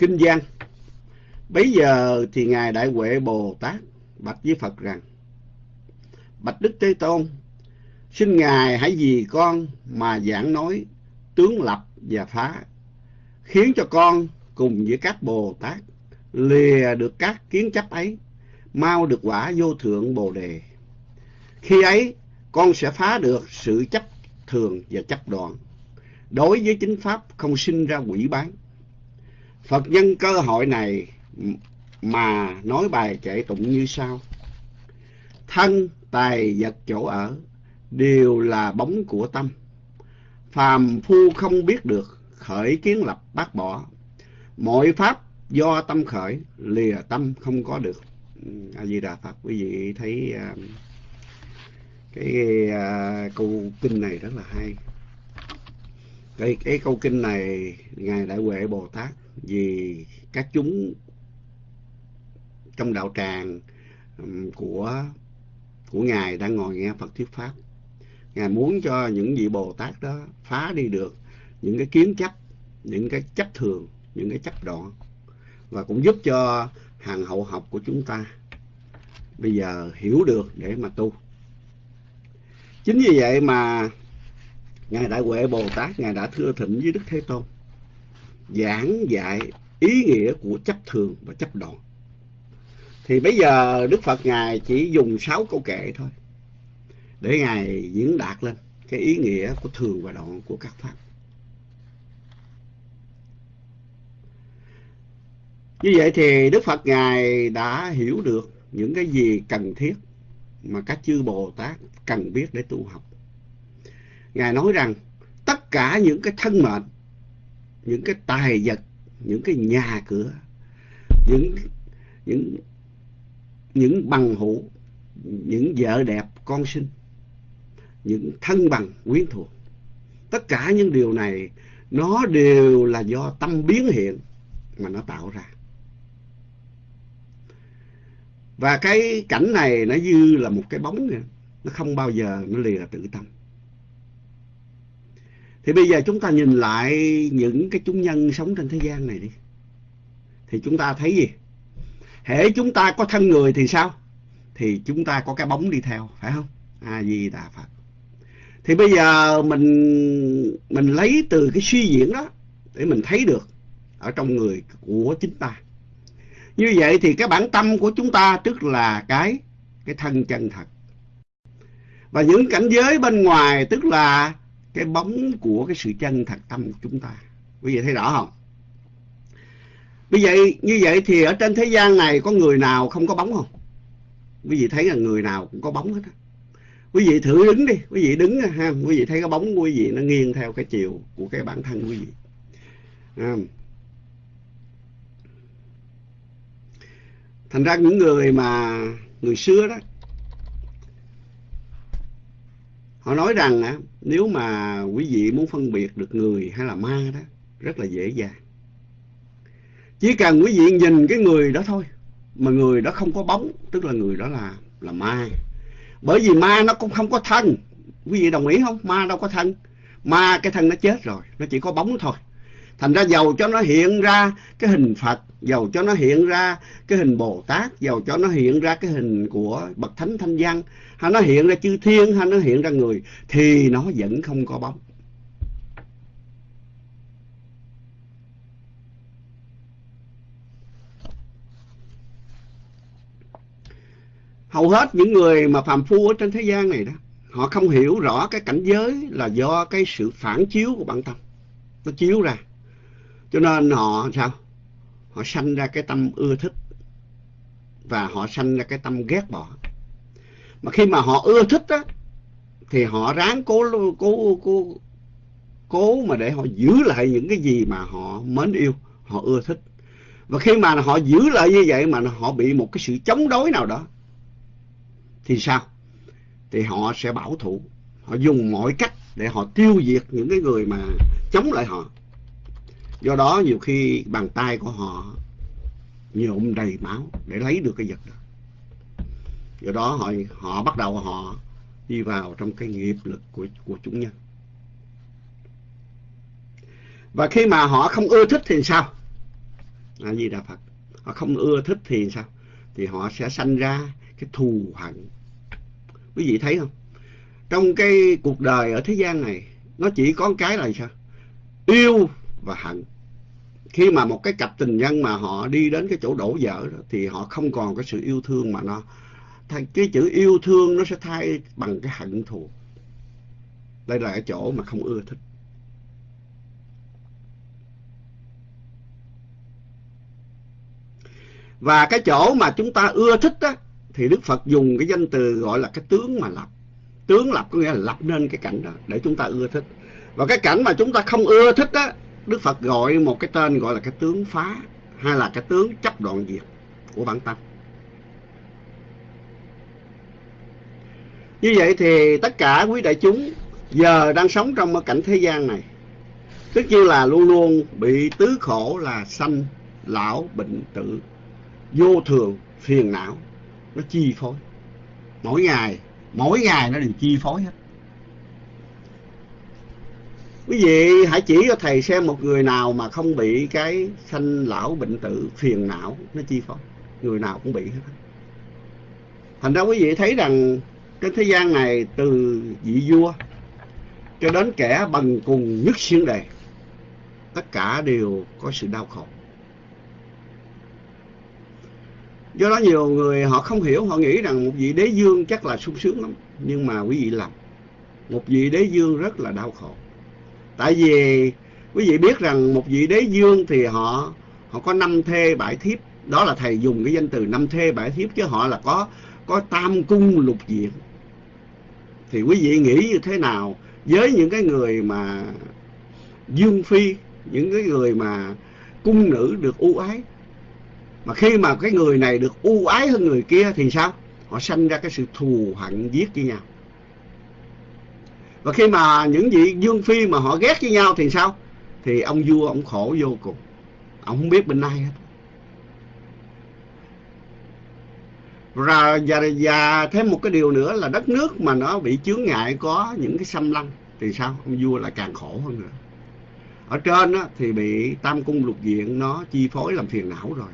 kinh văn bấy giờ thì ngài đại huệ bồ tát bạch với phật rằng, bạch đức thế tôn, xin ngài hãy vì con mà giảng nói tướng lập và phá, khiến cho con cùng với các bồ tát lìa được các kiến chấp ấy, mau được quả vô thượng bồ đề. Khi ấy, con sẽ phá được sự chấp thường và chấp đoạn. Đối với chính pháp không sinh ra quỷ bán phật nhân cơ hội này mà nói bài kệ tụng như sau. Thân tài vật chỗ ở đều là bóng của tâm. Phàm phu không biết được khởi kiến lập bác bỏ. Mọi pháp do tâm khởi lìa tâm không có được. A di đà phật quý vị thấy uh, cái uh, câu kinh này rất là hay. Cái cái câu kinh này ngài đại huệ bồ tát vì các chúng trong đạo tràng của của ngài đang ngồi nghe phật thuyết pháp. Ngài muốn cho những vị bồ tát đó phá đi được những cái kiến chấp, những cái chấp thường, những cái chấp đoạn, và cũng giúp cho hàng hậu học của chúng ta bây giờ hiểu được để mà tu. Chính vì vậy mà ngài đại huệ bồ tát, ngài đã thưa thỉnh với đức thế tôn giảng dạy ý nghĩa của chấp thường và chấp đoạn thì bây giờ đức phật ngài chỉ dùng sáu câu kệ thôi, để ngài diễn đạt lên cái ý nghĩa của thường và đoạn của các pháp. Như vậy thì đức phật ngài đã hiểu được những cái gì cần thiết mà các chư bồ tát cần biết để tu học. Ngài nói rằng, tất cả những cái thân mệnh những cái tài vật, những cái nhà cửa, những những những bằng hữu, những vợ đẹp, con sinh, những thân bằng, quyến thuộc tất cả những điều này, nó đều là do tâm biến hiện mà nó tạo ra và cái cảnh này nó như là một cái bóng này. nó không bao giờ nó lìa tự tâm thì bây giờ chúng ta nhìn lại những cái chúng nhân sống trên thế gian này đi. Thì chúng ta thấy gì? Hễ chúng ta có thân người thì sao? Thì chúng ta có cái bóng đi theo, phải không? A di đà phật. Thì bây giờ mình mình lấy từ cái suy diễn đó để mình thấy được ở trong người của chính ta. Như vậy thì cái bản tâm của chúng ta tức là cái cái thân chân thật. Và những cảnh giới bên ngoài tức là cái bóng của cái sự chân thật tâm của chúng ta quý vị thấy rõ không Bây giờ như vậy thì ở trên thế gian này có người nào không có bóng không? Quý vị thấy là người nào cũng có bóng hết á. Quý vị thử đứng đi, quý vị đứng ha, quý vị thấy cái bóng của quý vị nó nghiêng theo cái chiều của cái bản thân quý vị. À. Thành ra những người mà người xưa đó họ nói rằng nếu mà quý vị muốn phân biệt được người hay là ma đó, rất là dễ dàng. Chỉ cần quý vị nhìn cái người đó thôi, mà người đó không có bóng, tức là người đó là là ma. Bởi vì ma nó cũng không có thân. Quý vị đồng ý không? Ma đâu có thân. Ma, cái thân nó chết rồi, nó chỉ có bóng thôi. Thành ra giàu cho nó hiện ra cái hình phật giàu cho nó hiện ra cái hình bồ tát giàu cho nó hiện ra cái hình của bậc thánh thanh văn hay nó hiện ra chư thiên hay nó hiện ra người, thì nó vẫn không có bóng. Hầu hết những người mà phàm phu ở trên thế gian này đó, họ không hiểu rõ cái cảnh giới là do cái sự phản chiếu của bản tâm. Nó chiếu ra. Cho nên họ sao? Họ sanh ra cái tâm ưa thích và họ sanh ra cái tâm ghét bỏ mà khi mà họ ưa thích á, thì họ ráng cố cố cố cố mà để họ giữ lại những cái gì mà họ mến yêu, họ ưa thích. Và khi mà họ giữ lại như vậy mà họ bị một cái sự chống đối nào đó, thì sao? Thì họ sẽ bảo thủ. Họ dùng mọi cách để họ tiêu diệt những cái người mà chống lại họ. Do đó nhiều khi bàn tay của họ nhuộm đầy máu để lấy được cái vật đó do đó họ họ bắt đầu họ đi vào trong cái nghiệp lực của của chúng nhân. Và khi mà họ không ưa thích thì sao? A di đà phật họ không ưa thích thì sao? Thì họ sẽ sanh ra cái thù hận. Quý vị thấy không? Trong cái cuộc đời ở thế gian này nó chỉ có cái là sao? Yêu và hận. Khi mà một cái cặp tình nhân mà họ đi đến cái chỗ đổ vỡ đó, thì họ không còn cái sự yêu thương mà nó cái chữ yêu thương nó sẽ thay bằng cái hận thù. Đây là cái chỗ mà không ưa thích. Và cái chỗ mà chúng ta ưa thích đó thì Đức Phật dùng cái danh từ gọi là cái tướng mà lập. Tướng lập có nghĩa là lập nên cái cảnh đó để chúng ta ưa thích. Và cái cảnh mà chúng ta không ưa thích đó Đức Phật gọi một cái tên gọi là cái tướng phá, hay là cái tướng chấp đoạn diệt của bản tâm. Như vậy thì tất cả quý đại chúng giờ đang sống trong cảnh thế gian này. Tất nhiên là luôn luôn bị tứ khổ là sanh lão bệnh tử. Vô thường, phiền não, nó chi phối. Mỗi ngày mỗi ngày nó đều chi phối hết. Quý vị hãy chỉ cho thầy xem một người nào mà không bị cái sanh lão bệnh tử, phiền não, nó chi phối. Người nào cũng bị hết thành ra quý vị thấy rằng cái thế gian này từ vị vua cho đến kẻ bằng cùng nhất xuyên đề, tất cả đều có sự đau khổ. Do đó nhiều người họ không hiểu, họ nghĩ rằng một vị đế dương chắc là sung sướng lắm, nhưng mà quý vị lầm. Một vị đế dương rất là đau khổ. Tại vì quý vị biết rằng một vị đế dương thì họ họ có năm thê bãi thiếp. Đó là thầy dùng cái danh từ năm thê bãi thiếp, chứ họ là có có tam cung lục diện thì quý vị nghĩ như thế nào với những cái người mà dương phi, những cái người mà cung nữ được ưu ái? Mà khi mà cái người này được ưu ái hơn người kia thì sao? Họ sanh ra cái sự thù hận giết với nhau. Và khi mà những vị dương phi mà họ ghét với nhau thì sao? Thì ông vua ông khổ vô cùng. Ông không biết bên ai hết. Và, và, và thêm một cái điều nữa là đất nước mà nó bị chướng ngại có những cái xâm lăng thì sao? Ông vua lại càng khổ hơn nữa. Ở trên á, thì bị tam cung lục diện nó chi phối làm phiền não rồi.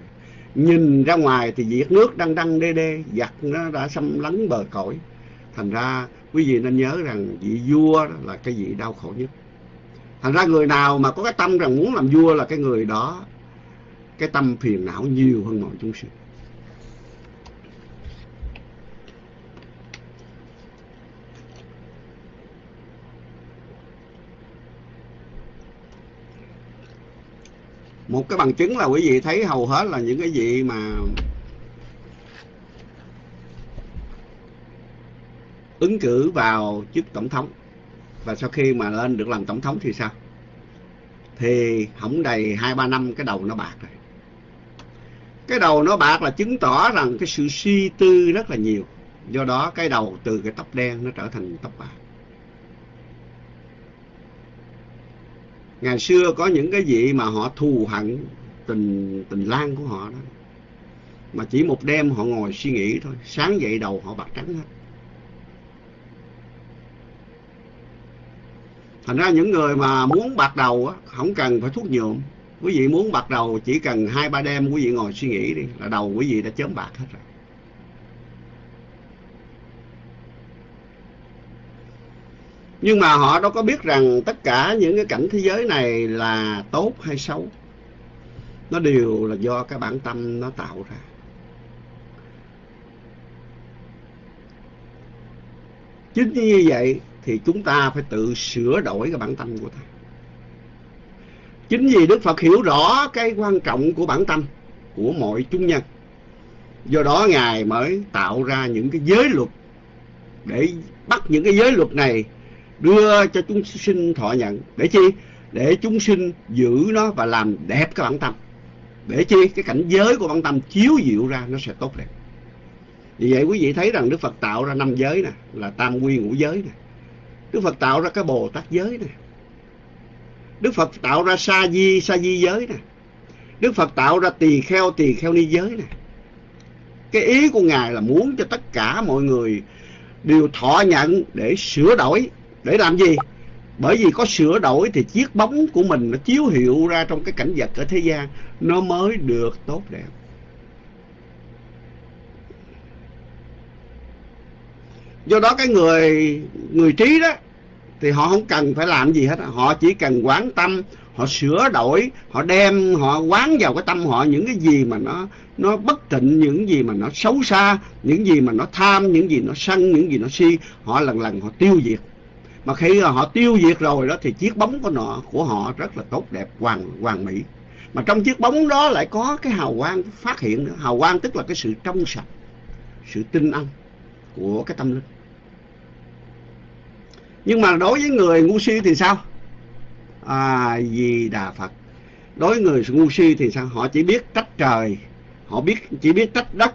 Nhìn ra ngoài thì việc nước đang đăng đê đê giặc nó đã xâm lấn bờ cõi. Thành ra quý vị nên nhớ rằng vị vua là cái vị đau khổ nhất. Thành ra người nào mà có cái tâm rằng muốn làm vua là cái người đó cái tâm phiền não nhiều hơn mọi chúng sinh. Một cái bằng chứng là quý vị thấy hầu hết là những cái vị mà ứng cử vào chức tổng thống. Và sau khi mà lên được làm tổng thống thì sao? Thì không đầy hai, ba năm cái đầu nó bạc rồi. Cái đầu nó bạc là chứng tỏ rằng cái sự suy tư rất là nhiều. Do đó cái đầu từ cái tóc đen nó trở thành tóc bạc. Ngày xưa có những cái vị mà họ thù hận tình tình lang của họ đó. Mà chỉ một đêm họ ngồi suy nghĩ thôi. Sáng dậy đầu họ bạc trắng hết. Thành ra những người mà muốn bạc đầu á, không cần phải thuốc nhuộm. Quý vị muốn bạc đầu chỉ cần hai, ba đêm quý vị ngồi suy nghĩ đi là đầu quý vị đã chớm bạc hết rồi. Nhưng mà họ đâu có biết rằng tất cả những cái cảnh thế giới này là tốt hay xấu. Nó đều là do cái bản tâm nó tạo ra. Chính như vậy thì chúng ta phải tự sửa đổi cái bản tâm của ta. Chính vì đức phật hiểu rõ cái quan trọng của bản tâm của mọi chúng nhân, do đó ngài mới tạo ra những cái giới luật để bắt những cái giới luật này đưa cho chúng sinh thọ nhận. Để chi? Để chúng sinh giữ nó và làm đẹp cái bản tâm. Để chi? Cái cảnh giới của bản tâm chiếu diệu ra, nó sẽ tốt đẹp. Vì vậy quý vị thấy rằng đức phật tạo ra năm giới nè, là tam quy ngũ giới nè. Đức phật tạo ra cái bồ tát giới nè. Đức phật tạo ra sa di sa di giới nè. Đức phật tạo ra tỳ kheo tỳ kheo ni giới nè. Cái ý của ngài là muốn cho tất cả mọi người đều thọ nhận để sửa đổi để làm gì? Bởi vì có sửa đổi thì chiếc bóng của mình nó chiếu hiệu ra trong cái cảnh vật ở thế gian, nó mới được tốt đẹp. Do đó cái người người trí đó, thì họ không cần phải làm gì hết. Họ chỉ cần quán tâm, họ sửa đổi, họ đem, họ quán vào cái tâm họ những cái gì mà nó nó bất tịnh, những gì mà nó xấu xa, những gì mà nó tham, những gì nó sân, những gì nó si, họ lần lần họ tiêu diệt mà khi họ tiêu diệt rồi đó, thì chiếc bóng của họ của họ rất là tốt, đẹp, hoàn hoàn mỹ. Mà trong chiếc bóng đó lại có cái hào quang phát hiện nữa. Hào quang tức là cái sự trong sạch, sự tinh anh của cái tâm linh. Nhưng mà đối với người ngu si thì sao? À di đà phật. Đối với người ngu si thì sao? Họ chỉ biết trách trời, họ biết, chỉ biết trách đất.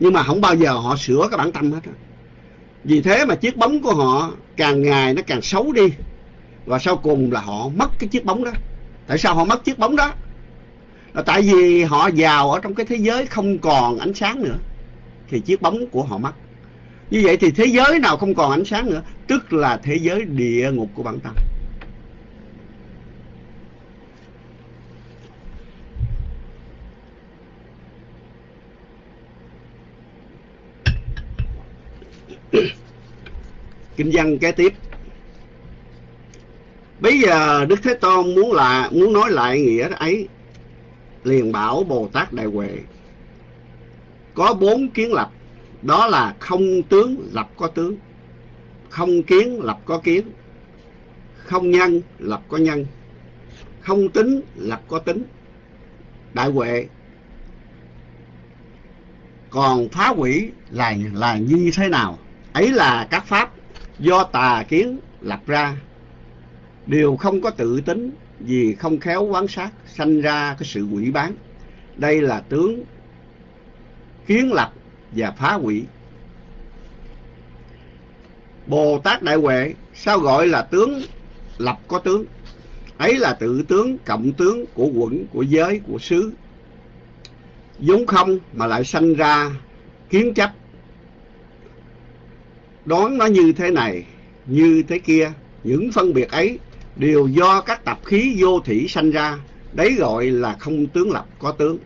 Nhưng mà không bao giờ họ sửa cái bản tâm hết vì thế mà chiếc bóng của họ càng ngày nó càng xấu đi. Và sau cùng là họ mất cái chiếc bóng đó. Tại sao họ mất chiếc bóng đó? Là tại vì họ giàu ở trong cái thế giới không còn ánh sáng nữa, thì chiếc bóng của họ mất. Như vậy thì thế giới nào không còn ánh sáng nữa, tức là thế giới địa ngục của bản tâm. kinh văn kế tiếp. Bây giờ đức thế tôn muốn là, muốn nói lại nghĩa ấy, liền bảo bồ tát đại huệ, có bốn kiến lập, đó là không tướng, lập có tướng, không kiến, lập có kiến, không nhân, lập có nhân, không tính, lập có tính. Đại huệ còn phá hủy là là như thế nào? Ấy là các pháp do tà kiến lập ra. Đều không có tự tính vì không khéo quán sát, sanh ra cái sự quỷ bán. Đây là tướng kiến lập và phá hủy bồ tát đại huệ, sao gọi là tướng lập có tướng? Ấy là tự tướng, cộng tướng của quẩn, của giới, của xứ. Vốn không mà lại sanh ra kiến chấp đoán nó như thế này như thế kia những phân biệt ấy đều do các tập khí vô thủy sanh ra. Đấy gọi là không tướng lập có tướng.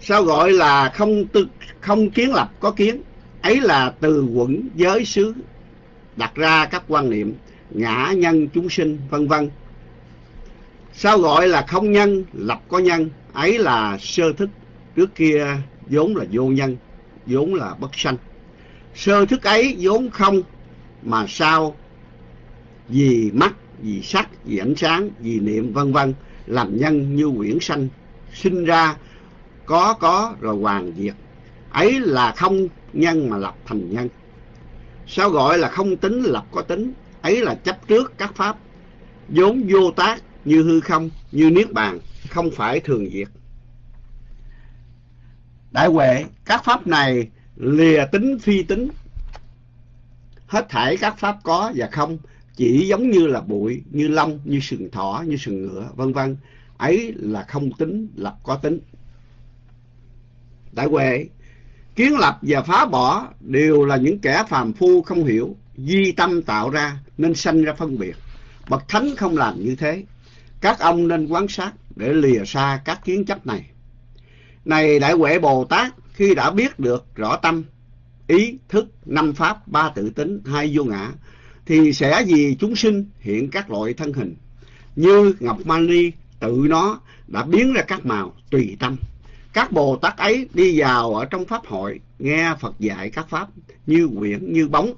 Sao gọi là không tư, không kiến lập có kiến? Ấy là từ quẩn giới xứ đặt ra các quan niệm ngã nhân chúng sinh vân vân. Sao gọi là không nhân lập có nhân? Ấy là sơ thức trước kia vốn là vô nhân vốn là bất sanh sơ thức ấy vốn không, mà sao? Vì mắt, vì sắc, vì ánh sáng, vì niệm, vân vân, làm nhân như quyển sanh, sinh ra, có có, rồi hoàn diệt. Ấy là không nhân mà lập thành nhân. Sao gọi là không tính, lập có tính? Ấy là chấp trước các pháp. Vốn vô tác, như hư không, như niết bàn, không phải thường diệt. Đại huệ, các pháp này lìa tính phi tính. Hết thảy các pháp có và không, chỉ giống như là bụi, như lông, như sừng thỏ, như sừng ngựa, vân vân. Ấy là không tính, lập có tính. Đại huệ kiến lập và phá bỏ đều là những kẻ phàm phu không hiểu, di tâm tạo ra nên sanh ra phân biệt. Bậc thánh không làm như thế. Các ông nên quan sát để lìa xa các kiến chấp này. Này đại huệ bồ tát khi đã biết được rõ tâm, ý thức, năm pháp, ba tự tính, hai vô ngã, thì sẽ vì chúng sinh hiện các loại thân hình. Như ngọc mani tự nó đã biến ra các màu tùy tâm. Các bồ tát ấy đi vào ở trong pháp hội, nghe phật dạy các pháp như quyển, như bóng,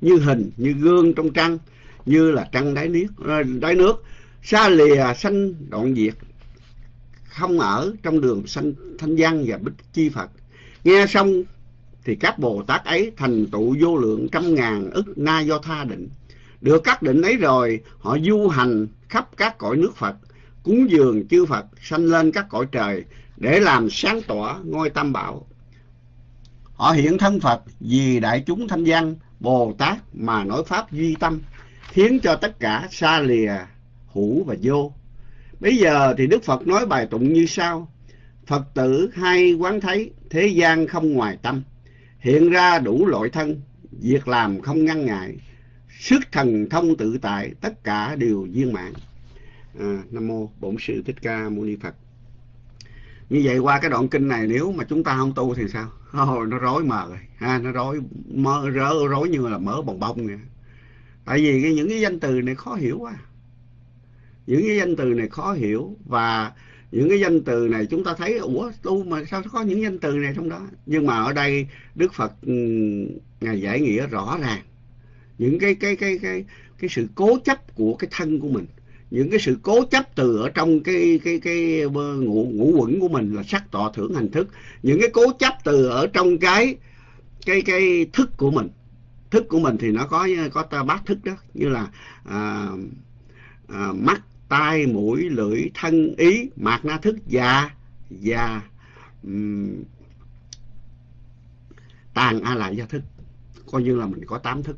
như hình, như gương trong trăng, như là trăng đáy nước ờ, đáy nước, xa lìa sanh đoạn diệt, không ở trong đường sanh, thanh văn và bích chi phật nghe xong thì các bồ tát ấy thành tụ vô lượng trăm ngàn ức na do tha định. Được các định ấy rồi, họ du hành khắp các cõi nước phật, cúng dường chư phật, sanh lên các cõi trời để làm sáng tỏ ngôi tam bảo. Họ hiện thân phật vì đại chúng thanh văn bồ tát mà nói pháp duy tâm, khiến cho tất cả xa lìa, hữu và vô. Bây giờ thì đức phật nói bài tụng như sau. Phật tử hay quán thấy thế gian không ngoài tâm hiện ra đủ loại thân việc làm không ngăn ngại sức thần thông tự tại tất cả đều viên mãn. À, nam mô bổn sư thích ca mâu ni phật. Như vậy qua cái đoạn kinh này nếu mà chúng ta không tu thì sao? Oh, nó rối mờ rồi. Ha nó rối mơ rớ rối như là mỡ bồng bông vậy tại vì cái, những cái danh từ này khó hiểu quá. Những cái danh từ này khó hiểu và những cái danh từ này chúng ta thấy ủa tu mà sao có những danh từ này trong đó? Nhưng mà ở đây đức phật ừ, ngài giải nghĩa rõ ràng những cái cái cái cái cái sự cố chấp của cái thân của mình. Những cái sự cố chấp từ ở trong cái cái cái ngũ ngũ quẩn của mình là sắc tọa thưởng hành thức. Những cái cố chấp từ ở trong cái cái cái thức của mình. Thức của mình thì nó có có ta bát thức đó như là à, à, mắt tai mũi lưỡi thân ý mạt na thức và và um, tàn a lại gia thức. Coi như là mình có tám thức.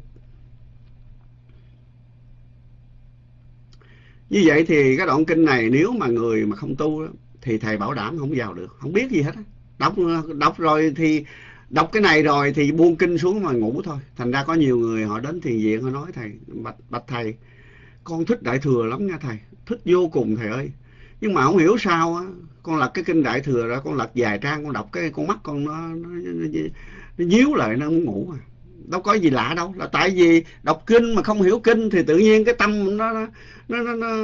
Như vậy thì cái đoạn kinh này nếu mà người mà không tu thì thầy bảo đảm không vào được. Không biết gì hết đọc đọc rồi thì đọc cái này rồi thì buông kinh xuống mà ngủ thôi. Thành ra có nhiều người họ đến thiền viện họ nói thầy bạch, bạch thầy con thích đại thừa lắm nha thầy. Thích vô cùng thầy ơi. Nhưng mà không hiểu sao á con lật cái kinh đại thừa ra con lật vài trang con đọc cái con mắt con nó nó, nó, nó nhíu lại nó muốn ngủ à. Đâu có gì lạ đâu. Là tại vì đọc kinh mà không hiểu kinh thì tự nhiên cái tâm nó nó nó nó,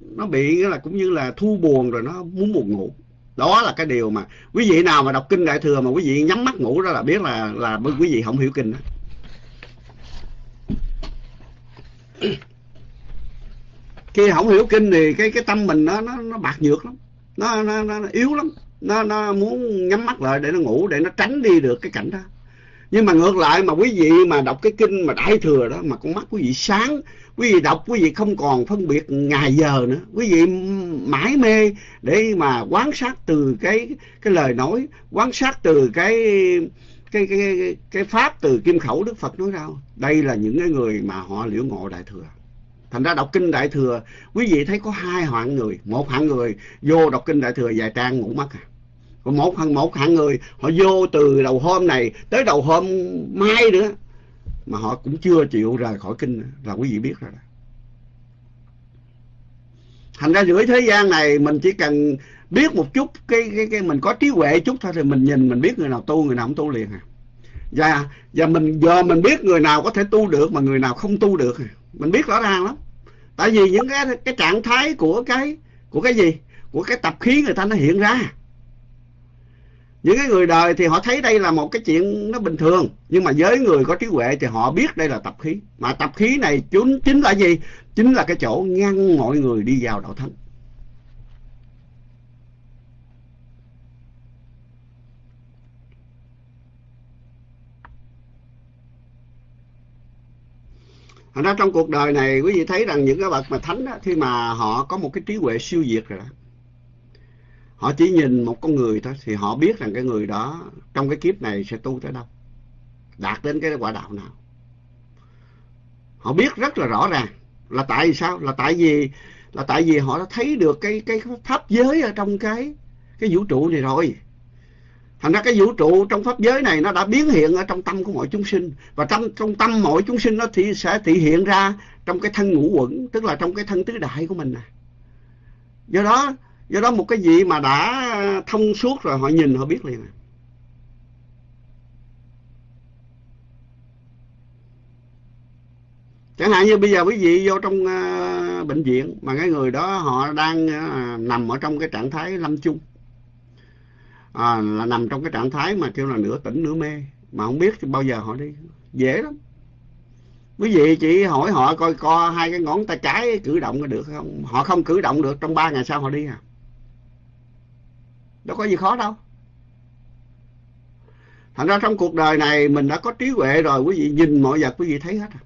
nó bị là cũng như là thu buồn rồi nó muốn buồn ngủ. Đó là cái điều mà quý vị nào mà đọc kinh đại thừa mà quý vị nhắm mắt ngủ đó là biết là là quý vị không hiểu kinh đó khi không hiểu kinh thì cái cái tâm mình nó nó nó bạc nhược lắm. Nó nó, nó, nó yếu lắm. Nó nó muốn nhắm mắt lại để nó ngủ để nó tránh đi được cái cảnh đó. Nhưng mà ngược lại mà quý vị mà đọc cái kinh mà đại thừa đó mà con mắt quý vị sáng quý vị đọc quý vị không còn phân biệt ngày giờ nữa. Quý vị mãi mê để mà quán sát từ cái cái lời nói quán sát từ cái cái cái cái, cái pháp từ kim khẩu đức phật nói ra. Đây là những cái người mà họ liễu ngộ đại thừa thành ra đọc kinh đại thừa, quý vị thấy có hai hạng người. Một hạng người vô đọc kinh đại thừa vài trang ngủ mất à. Còn một hạng một hạng người, họ vô từ đầu hôm này tới đầu hôm mai nữa, mà họ cũng chưa chịu rời khỏi kinh, là quý vị biết rồi đó. Thành ra giữa thế gian này mình chỉ cần biết một chút, cái cái cái mình có trí huệ chút thôi thì mình nhìn, mình biết người nào tu, người nào không tu liền à. Và và mình, giờ mình biết người nào có thể tu được mà người nào không tu được à mình biết rõ ràng lắm. Tại vì những cái cái trạng thái của cái của cái gì? Của cái tập khí người ta nó hiện ra. Những cái người đời thì họ thấy đây là một cái chuyện nó bình thường. Nhưng mà với người có trí huệ thì họ biết đây là tập khí. Mà tập khí này chính chính là gì? Chính là cái chỗ ngăn mọi người đi vào đạo thánh. Thành ra trong cuộc đời này quý vị thấy rằng những cái bậc mà thánh đó, khi mà họ có một cái trí huệ siêu việt rồi đó họ chỉ nhìn một con người thôi thì họ biết rằng cái người đó trong cái kiếp này sẽ tu tới đâu đạt đến cái quả đạo nào. Họ biết rất là rõ ràng là tại vì sao là tại vì là tại vì họ đã thấy được cái cái pháp giới ở trong cái cái vũ trụ này rồi thành ra cái vũ trụ trong pháp giới này nó đã biến hiện ở trong tâm của mọi chúng sinh. Và trong trong tâm mọi chúng sinh nó thì sẽ thể hiện ra trong cái thân ngũ quẩn tức là trong cái thân tứ đại của mình nè. Do đó do đó một cái gì mà đã thông suốt rồi họ nhìn họ biết liền à. chẳng hạn như bây giờ quý vị vô trong uh, bệnh viện mà cái người đó họ đang uh, nằm ở trong cái trạng thái lâm chung à, là nằm trong cái trạng thái mà kêu là nửa tỉnh nửa mê. Mà không biết bao giờ họ đi. Dễ lắm. Quý vị chỉ hỏi họ coi co hai cái ngón tay trái cử động có được không? Họ không cử động được trong ba ngày sau họ đi à? Đâu có gì khó đâu. Thành ra trong cuộc đời này mình đã có trí huệ rồi quý vị nhìn mọi vật quý vị thấy hết à.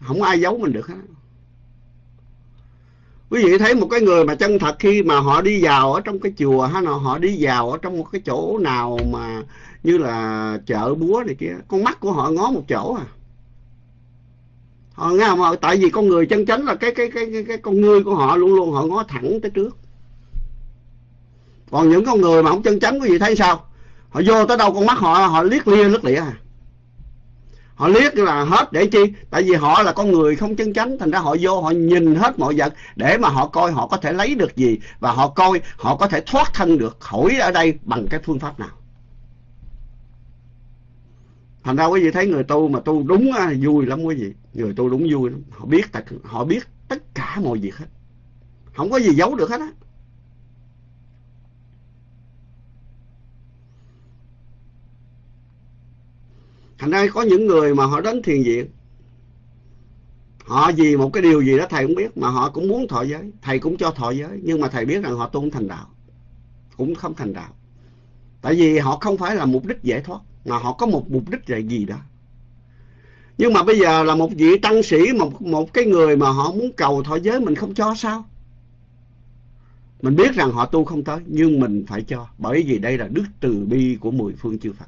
không ai giấu mình được hết quý vị thấy một cái người mà chân thật khi mà họ đi vào ở trong cái chùa hay là họ đi vào ở trong một cái chỗ nào mà như là chợ búa này kia con mắt của họ ngó một chỗ à. Họ nghe không tại vì con người chân chánh là cái cái cái cái, cái con ngươi của họ luôn luôn họ ngó thẳng tới trước. Còn những con người mà không chân chánh quý vị thấy sao? Họ vô tới đâu con mắt họ họ liếc lia liếc lịa à họ liếc là hết để chi? Tại vì họ là con người không chân chánh thành ra họ vô họ nhìn hết mọi vật để mà họ coi họ có thể lấy được gì và họ coi họ có thể thoát thân được khỏi ở đây bằng cái phương pháp nào. Thành ra quý vị thấy người tu mà tu đúng á, vui lắm quý vị. Người tu đúng vui lắm. Họ biết họ biết tất cả mọi việc hết. Không có gì giấu được hết á. Thành ra có những người mà họ đến thiền viện, họ vì một cái điều gì đó thầy cũng biết, mà họ cũng muốn thọ giới. Thầy cũng cho thọ giới, nhưng mà thầy biết rằng họ tu không thành đạo, cũng không thành đạo. Tại vì họ không phải là mục đích giải thoát, mà họ có một mục đích là gì đó. Nhưng mà bây giờ là một vị tăng sĩ, một một cái người mà họ muốn cầu thọ giới, mình không cho sao? Mình biết rằng họ tu không tới, nhưng mình phải cho, bởi vì đây là đức từ bi của mười phương chư Phật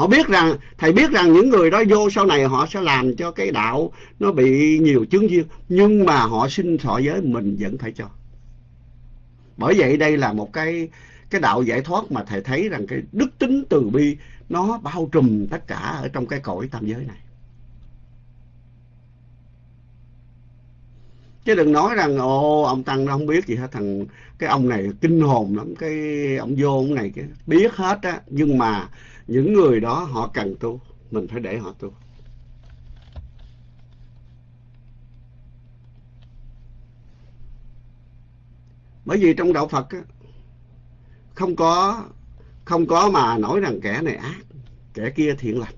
họ biết rằng, thầy biết rằng những người đó vô sau này họ sẽ làm cho cái đạo nó bị nhiều chứng duyên nhưng mà họ xin thọ giới mình vẫn phải cho. Bởi vậy đây là một cái cái đạo giải thoát mà thầy thấy rằng cái đức tính từ bi nó bao trùm tất cả ở trong cái cõi tam giới này. Chứ đừng nói rằng, ồ, ông tăng nó không biết gì hết, thằng, cái ông này kinh hồn lắm, cái ông vô ông này cái biết hết á, nhưng mà những người đó họ cần tu mình phải để họ tu. Bởi vì trong đạo Phật á, không có không có mà nói rằng kẻ này ác kẻ kia thiện lành.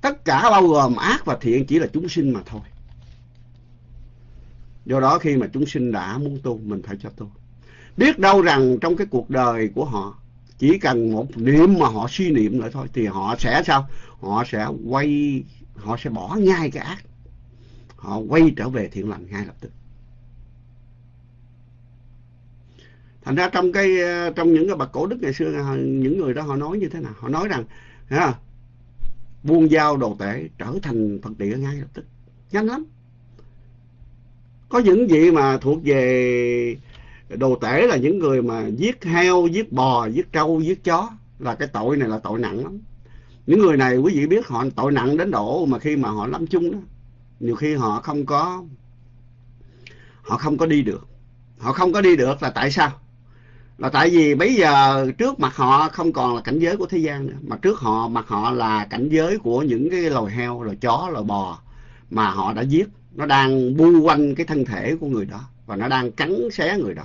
Tất cả bao gồm ác và thiện chỉ là chúng sinh mà thôi. Do đó khi mà chúng sinh đã muốn tu mình phải cho tu. Biết đâu rằng trong cái cuộc đời của họ chỉ cần một niệm mà họ suy niệm lại thôi thì họ sẽ sao? Họ sẽ quay họ sẽ bỏ ngay cái ác. Họ quay trở về thiện lành ngay lập tức. Thành ra trong cái trong những cái bậc cổ đức ngày xưa những người đó họ nói như thế nào? Họ nói rằng ha, buông dao đồ tể trở thành phật địa ngay lập tức. Nhanh lắm. Có những vị mà thuộc về đồ tể là những người mà giết heo, giết bò, giết trâu, giết chó là cái tội này là tội nặng lắm. Những người này quý vị biết họ tội nặng đến độ mà khi mà họ lâm chung đó, nhiều khi họ không có, họ không có đi được. Họ không có đi được là tại sao? Là tại vì bây giờ trước mặt họ không còn là cảnh giới của thế gian nữa, mà trước họ, mặt họ là cảnh giới của những cái loài heo, loài chó, loài bò mà họ đã giết. Nó đang bu quanh cái thân thể của người đó và nó đang cắn xé người đó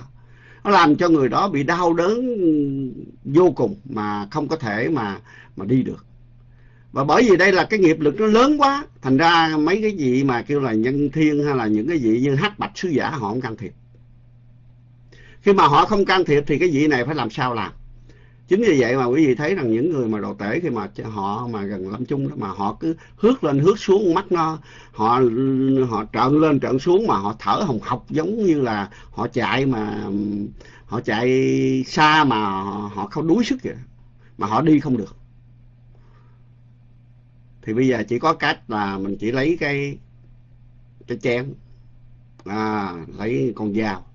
nó làm cho người đó bị đau đớn vô cùng mà không có thể mà mà đi được. Và bởi vì đây là cái nghiệp lực nó lớn quá, thành ra mấy cái gì mà kêu là nhân thiên hay là những cái gì như hắc bạch sứ giả họ không can thiệp. Khi mà họ không can thiệp thì cái vị này phải làm sao làm? Chính vì vậy mà quý vị thấy rằng những người mà đồ tể khi mà họ mà gần lâm chung đó mà họ cứ hước lên hước xuống mắt nó họ họ trợn lên trợn xuống mà họ thở hồng hộc giống như là họ chạy mà họ chạy xa mà họ không đuối sức vậy mà họ đi không được. Thì bây giờ chỉ có cách là mình chỉ lấy cái cái chén à, lấy con dao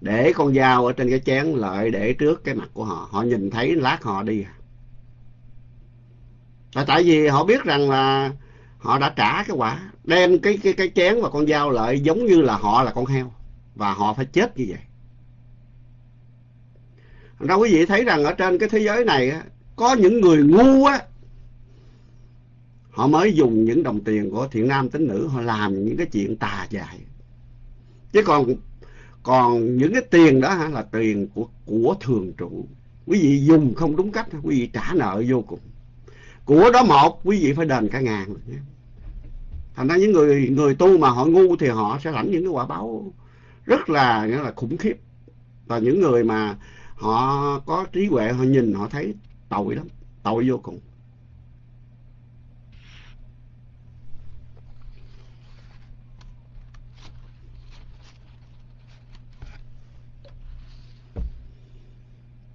để con dao ở trên cái chén lợi để trước cái mặt của họ. Họ nhìn thấy lát họ đi. Là tại vì họ biết rằng là họ đã trả cái quả. Đem cái cái cái chén và con dao lợi giống như là họ là con heo. Và họ phải chết như vậy. Ra quý vị thấy rằng ở trên cái thế giới này có những người ngu á, họ mới dùng những đồng tiền của thiện nam tín nữ, họ làm những cái chuyện tà dại. Chứ còn còn những cái tiền đó hả, là tiền của của thường trụ. Quý vị dùng không đúng cách, quý vị trả nợ vô cùng. Của đó một, quý vị phải đền cả ngàn. Thành ra những người người tu mà họ ngu thì họ sẽ lãnh những cái quả báo rất là, nghĩa là khủng khiếp. Và những người mà họ có trí huệ, họ nhìn, họ thấy tội lắm, tội vô cùng.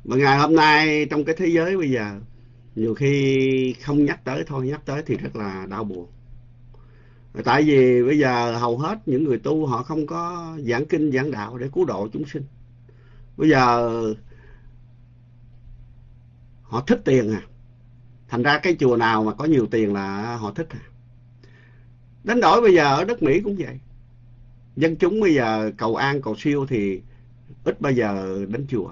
Mà ngày hôm nay trong cái thế giới bây giờ, nhiều khi không nhắc tới, thôi nhắc tới thì rất là đau buồn. Tại vì bây giờ hầu hết những người tu họ không có giảng kinh, giảng đạo để cứu độ chúng sinh. Bây giờ họ thích tiền à. Thành ra cái chùa nào mà có nhiều tiền là họ thích à. đến đổi bây giờ ở đất mỹ cũng vậy. Dân chúng bây giờ cầu an, cầu siêu thì ít bao giờ đến chùa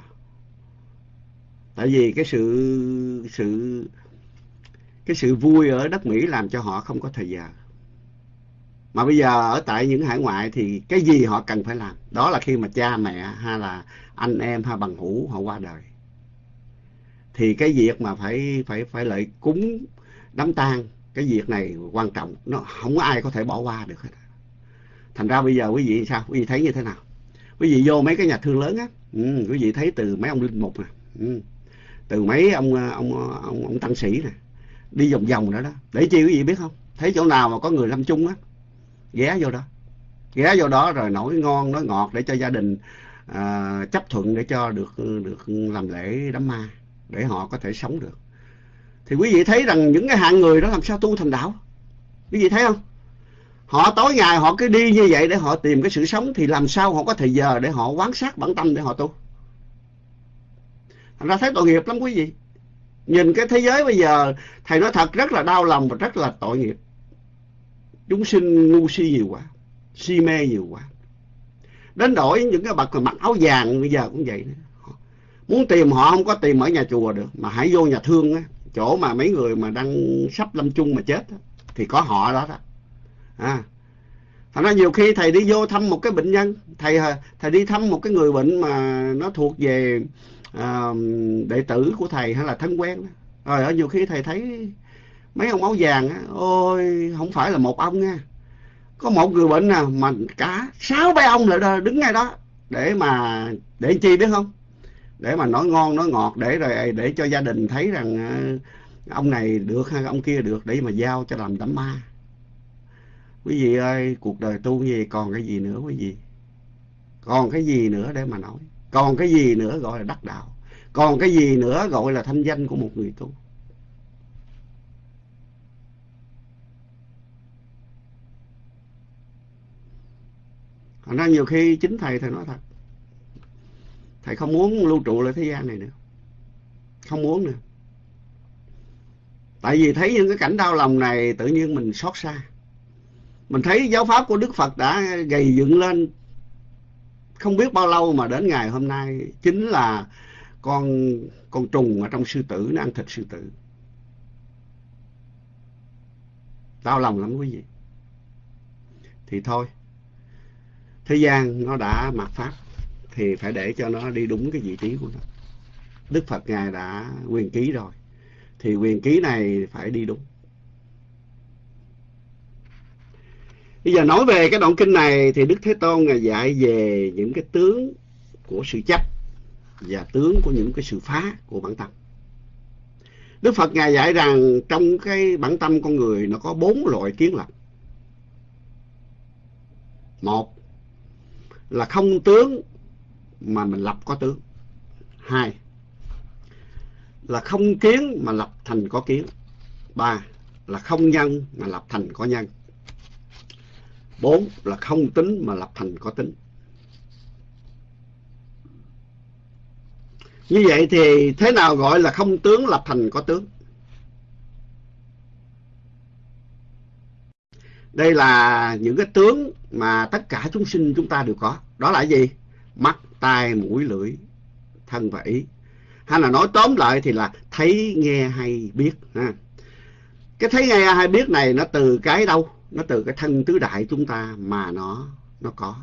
tại vì cái sự sự cái sự vui ở đất mỹ làm cho họ không có thời giờ. Mà bây giờ ở tại những hải ngoại thì cái gì họ cần phải làm? Đó là khi mà cha mẹ hay là anh em hay bằng hữu họ qua đời. Thì cái việc mà phải phải phải lợi cúng đám tang cái việc này quan trọng. Nó không có ai có thể bỏ qua được hết. Thành ra bây giờ quý vị sao? Quý vị thấy như thế nào? Quý vị vô mấy cái nhà thương lớn á. Ừ, quý vị thấy từ mấy ông linh mục nè. Ừ, từ mấy ông ờ, ông ờ, ông, ông tăng sĩ nè đi vòng vòng đó đó. Để chi quý vị biết không? Thấy chỗ nào mà có người lâm chung á ghé vô đó. Ghé vô đó rồi nổi ngon nói ngọt để cho gia đình à, chấp thuận để cho được được làm lễ đám ma để họ có thể sống được. Thì quý vị thấy rằng những cái hạng người đó làm sao tu thành đạo? Quý vị thấy không? Họ tối ngày họ cứ đi như vậy để họ tìm cái sự sống thì làm sao họ có thời giờ để họ quán sát bản tâm để họ tu? Thành ra thấy tội nghiệp lắm quý vị. Nhìn cái thế giới bây giờ, thầy nói thật, rất là đau lòng và rất là tội nghiệp. Chúng sinh ngu si nhiều quá, si mê nhiều quá. Đến đổi những cái bậc mà mặc áo vàng, bây giờ cũng vậy muốn tìm họ không có tìm ở nhà chùa được, mà hãy vô nhà thương á. Chỗ mà mấy người mà đang sắp lâm chung mà chết thì có họ đó đó. À. Thành ra nhiều khi thầy đi vô thăm một cái bệnh nhân, thầy à, thầy đi thăm một cái người bệnh mà nó thuộc về à, đệ tử của thầy hay là thân quen rồi ở nhiều khi thầy thấy mấy ông áo vàng á ôi không phải là một ông nha. Có một người bệnh nào mà cả sáu bảy ông lại đứng ngay đó để mà để chi biết không? Để mà nói ngon nói ngọt để rồi à, để cho gia đình thấy rằng à, ông này được hay ông kia được để mà giao cho làm đám ma. Quý vị ơi cuộc đời tu như vậy còn cái gì nữa quý vị? Còn cái gì nữa để mà nói? Còn cái gì nữa gọi là đắc đạo. Còn cái gì nữa gọi là thanh danh của một người tu. Thành ra nhiều khi chính thầy thầy nói thật. Thầy không muốn lưu trụ lại thế gian này nữa. Không muốn nữa. Tại vì thấy những cái cảnh đau lòng này Tự nhiên mình xót xa. Mình thấy giáo pháp của Đức Phật đã gầy dựng lên không biết bao lâu mà đến ngày hôm nay, Chính là con con trùng ở trong sư tử Nó ăn thịt sư tử. Đau lòng lắm quý vị. Thì thôi, thế gian nó đã mặc pháp, thì phải để cho nó đi đúng cái vị trí của nó. Đức phật ngài đã quyền ký rồi, thì quyền ký này phải đi đúng. Bây giờ nói về cái đoạn kinh này thì đức thế tôn ngài dạy về những cái tướng của sự chấp và tướng của những cái sự phá của bản tâm. Đức phật ngài dạy rằng trong cái bản tâm con người nó có bốn loại kiến lập. Một là không tướng mà mình lập có tướng. Hai là không kiến mà lập thành có kiến. Ba là không nhân mà lập thành có nhân bốn là không tính mà lập thành có tính. Như vậy thì thế nào gọi là không tướng lập thành có tướng? Đây là những cái tướng mà tất cả chúng sinh chúng ta đều có. Đó là gì? Mắt, tai, mũi, lưỡi, thân và ý. Hay là nói tóm lại thì là thấy, nghe, hay, biết, ha. cái thấy, nghe, hay, biết này nó từ cái đâu? Nó từ cái thân tứ đại chúng ta mà nó nó có.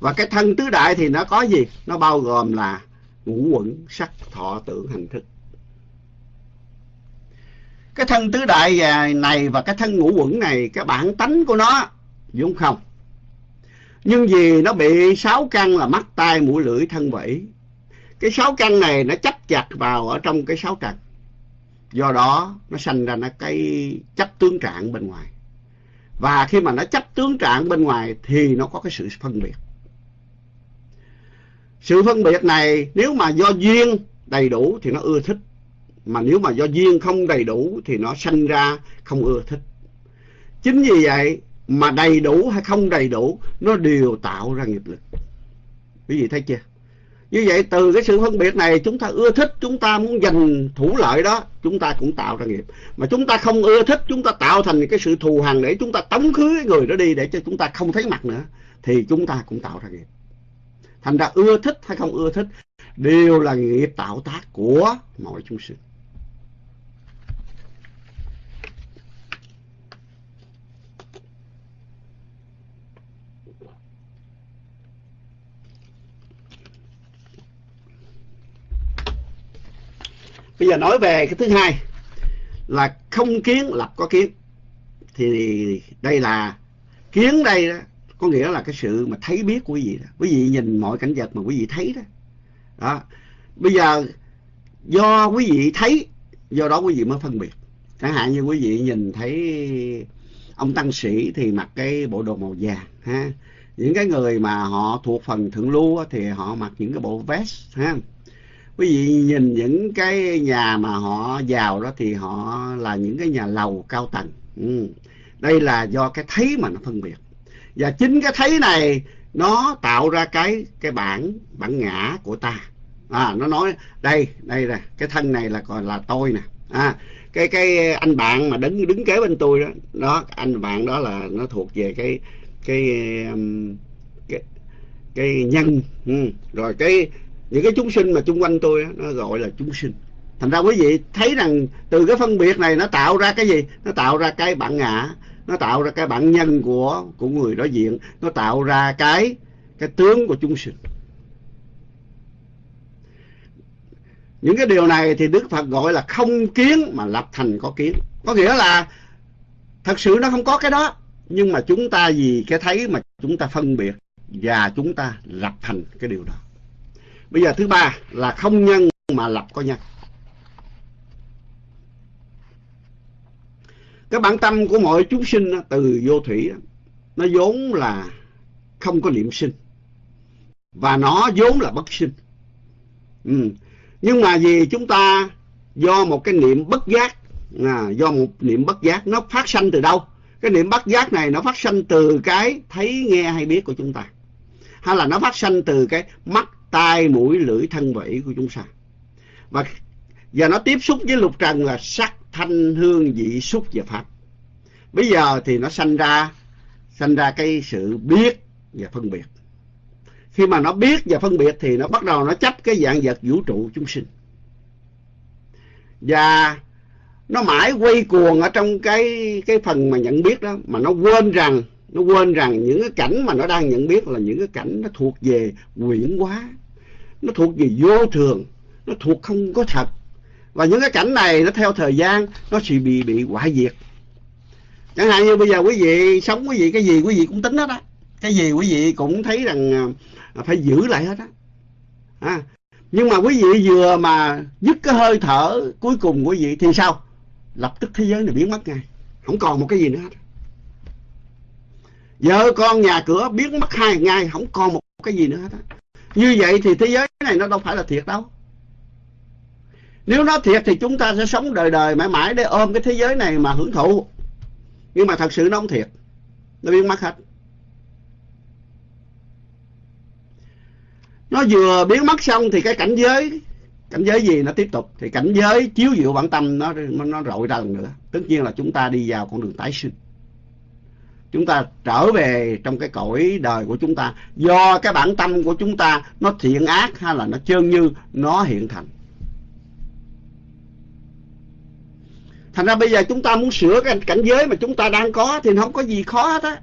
Và cái thân tứ đại thì nó có gì? Nó bao gồm là ngũ quẩn, sắc, thọ, tưởng, hành thức. Cái thân tứ đại à, này và cái thân ngũ quẩn này, cái bản tánh của nó, đúng không? Nhưng vì nó bị sáu căn là mắt, tai, mũi, lưỡi, thân vẫy cái sáu căn này nó chấp chặt vào ở trong cái sáu trần. Do đó nó sanh ra nó cái chấp tướng trạng bên ngoài và khi mà nó chấp tướng trạng bên ngoài thì nó có cái sự phân biệt. Sự phân biệt này nếu mà do duyên đầy đủ thì nó ưa thích. Mà nếu mà do duyên không đầy đủ thì nó sanh ra không ưa thích. Chính vì vậy mà đầy đủ hay không đầy đủ, nó đều tạo ra nghiệp lực. Quý vị thấy chưa? Như vậy, từ cái sự phân biệt này, chúng ta ưa thích, chúng ta muốn giành thủ lợi đó, chúng ta cũng tạo ra nghiệp. Mà chúng ta không ưa thích, chúng ta tạo thành cái sự thù hằn để chúng ta tống khứ cái người đó đi để cho chúng ta không thấy mặt nữa, thì chúng ta cũng tạo ra nghiệp. Thành ra ưa thích hay không ưa thích, đều là nghiệp tạo tác của mọi chúng sinh. Bây giờ nói về cái thứ hai là không kiến lập có kiến. Thì đây là, kiến đây đó, có nghĩa là cái sự mà thấy biết của quý vị đó. quý vị nhìn mọi cảnh vật mà quý vị thấy đó. Đó. Bây giờ, do quý vị thấy, do đó quý vị mới phân biệt. Chẳng hạn như quý vị nhìn thấy ông tăng sĩ thì mặc cái bộ đồ màu vàng, ha. Những cái người mà họ thuộc phần thượng lưu thì họ mặc những cái bộ vest, ha quý vị nhìn những cái nhà mà họ giàu đó thì họ là những cái nhà lầu cao tầng. Ừ. đây là do cái thấy mà nó phân biệt. Và chính cái thấy này nó tạo ra cái cái bản bản ngã của ta. À nó nói đây đây là cái thân này là còn là tôi nè. À cái cái anh bạn mà đứng đứng kế bên tôi đó đó anh bạn đó là nó thuộc về cái cái cái, cái nhân. Ừ. rồi cái những cái chúng sinh mà chung quanh tôi đó, nó gọi là chúng sinh. Thành ra quý vị thấy rằng từ cái phân biệt này nó tạo ra cái gì? Nó tạo ra cái bản ngã nó tạo ra cái bản nhân của của người đối diện nó tạo ra cái cái tướng của chúng sinh. Những cái điều này thì đức phật gọi là không kiến mà lập thành có kiến. Có nghĩa là thật sự nó không có cái đó nhưng mà chúng ta vì cái thấy mà chúng ta phân biệt và chúng ta lập thành cái điều đó bây giờ thứ ba là không nhân mà lập có nhân. Cái bản tâm của mọi chúng sinh từ vô thủy nó vốn là không có niệm sinh. Và nó vốn là bất sinh. Ừ. nhưng mà vì chúng ta do một cái niệm bất giác à, do một niệm bất giác nó phát sanh từ đâu? Cái niệm bất giác này nó phát sanh từ cái thấy nghe hay biết của chúng ta. Hay là nó phát sanh từ cái mắt tai mũi lưỡi thân vị của chúng sanh. Và và nó tiếp xúc với lục trần là sắc, thanh, hương, vị, xúc và pháp. Bây giờ thì nó sanh ra sanh ra cái sự biết và phân biệt. Khi mà nó biết và phân biệt thì nó bắt đầu nó chấp cái dạng vật vũ trụ chúng sinh. Và nó mãi quay cuồng ở trong cái cái phần mà nhận biết đó, mà nó quên rằng nó quên rằng những cái cảnh mà nó đang nhận biết là những cái cảnh nó thuộc về quyển quá, nó thuộc về vô thường. Nó thuộc không có thật. Và những cái cảnh này nó theo thời gian nó sẽ bị bị hoại diệt. Chẳng hạn như bây giờ quý vị sống quý vị cái gì quý vị cũng tính hết á. Cái gì quý vị cũng thấy rằng à, à, phải giữ lại hết á. À, nhưng mà quý vị vừa mà dứt cái hơi thở cuối cùng của quý vị thì sao? Lập tức thế giới này biến mất ngay. Không còn một cái gì nữa hết vợ con nhà cửa biến mất hai ngày, không còn một cái gì nữa hết á như vậy thì thế giới này nó đâu phải là thiệt đâu. Nếu nó thiệt thì chúng ta sẽ sống đời đời mãi mãi để ôm cái thế giới này mà hưởng thụ. Nhưng mà thật sự nó không thiệt. Nó biến mất hết. Nó vừa biến mất xong thì cái cảnh giới cảnh giới gì nó tiếp tục. Thì cảnh giới chiếu diệu bản tâm nó nó rội ra lần nữa. Tất nhiên là chúng ta đi vào con đường tái sinh chúng ta trở về trong cái cõi đời của chúng ta. Do cái bản tâm của chúng ta nó thiện ác hay là nó trơn như, nó hiện thành. Thành ra bây giờ chúng ta muốn sửa cái cảnh giới mà chúng ta đang có thì không có gì khó hết á.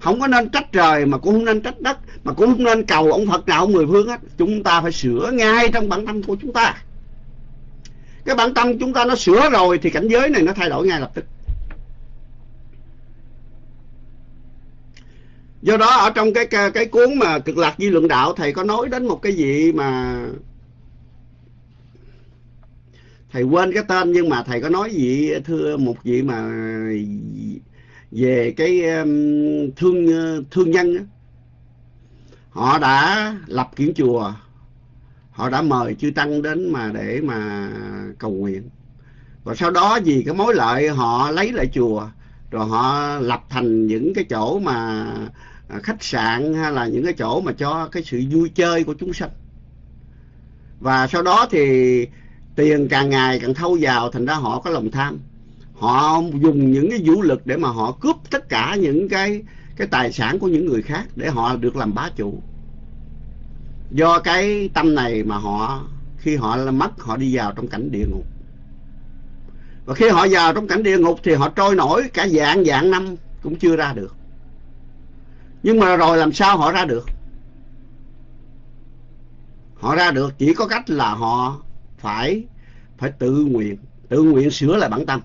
Không có nên trách trời mà cũng không nên trách đất, mà cũng không nên cầu ông phật nào ông mười phương hết. Chúng ta phải sửa ngay trong bản tâm của chúng ta. Cái bản tâm chúng ta nó sửa rồi thì cảnh giới này nó thay đổi ngay lập tức. Do đó ở trong cái cái, cái cuốn mà cực lạc di luận đạo thầy có nói đến một cái gì mà thầy quên cái tên nhưng mà thầy có nói gì thưa một vị mà về cái thương thương nhân đó. họ đã lập kiển chùa họ đã mời chư tăng đến mà để mà cầu nguyện và sau đó vì cái mối lợi họ lấy lại chùa rồi họ lập thành những cái chỗ mà à, khách sạn hay là những cái chỗ mà cho cái sự vui chơi của chúng sanh. Và sau đó thì tiền càng ngày càng thâu vào, thành ra họ có lòng tham. Họ dùng những cái vũ lực để mà họ cướp tất cả những cái cái tài sản của những người khác để họ được làm bá chủ. Do cái tâm này mà họ, khi họ mất, họ đi vào trong cảnh địa ngục và khi họ vào trong cảnh địa ngục thì họ trôi nổi cả dạng dạng năm cũng chưa ra được. Nhưng mà rồi làm sao họ ra được? Họ ra được chỉ có cách là họ phải phải tự nguyện. Tự nguyện sửa lại bản tâm.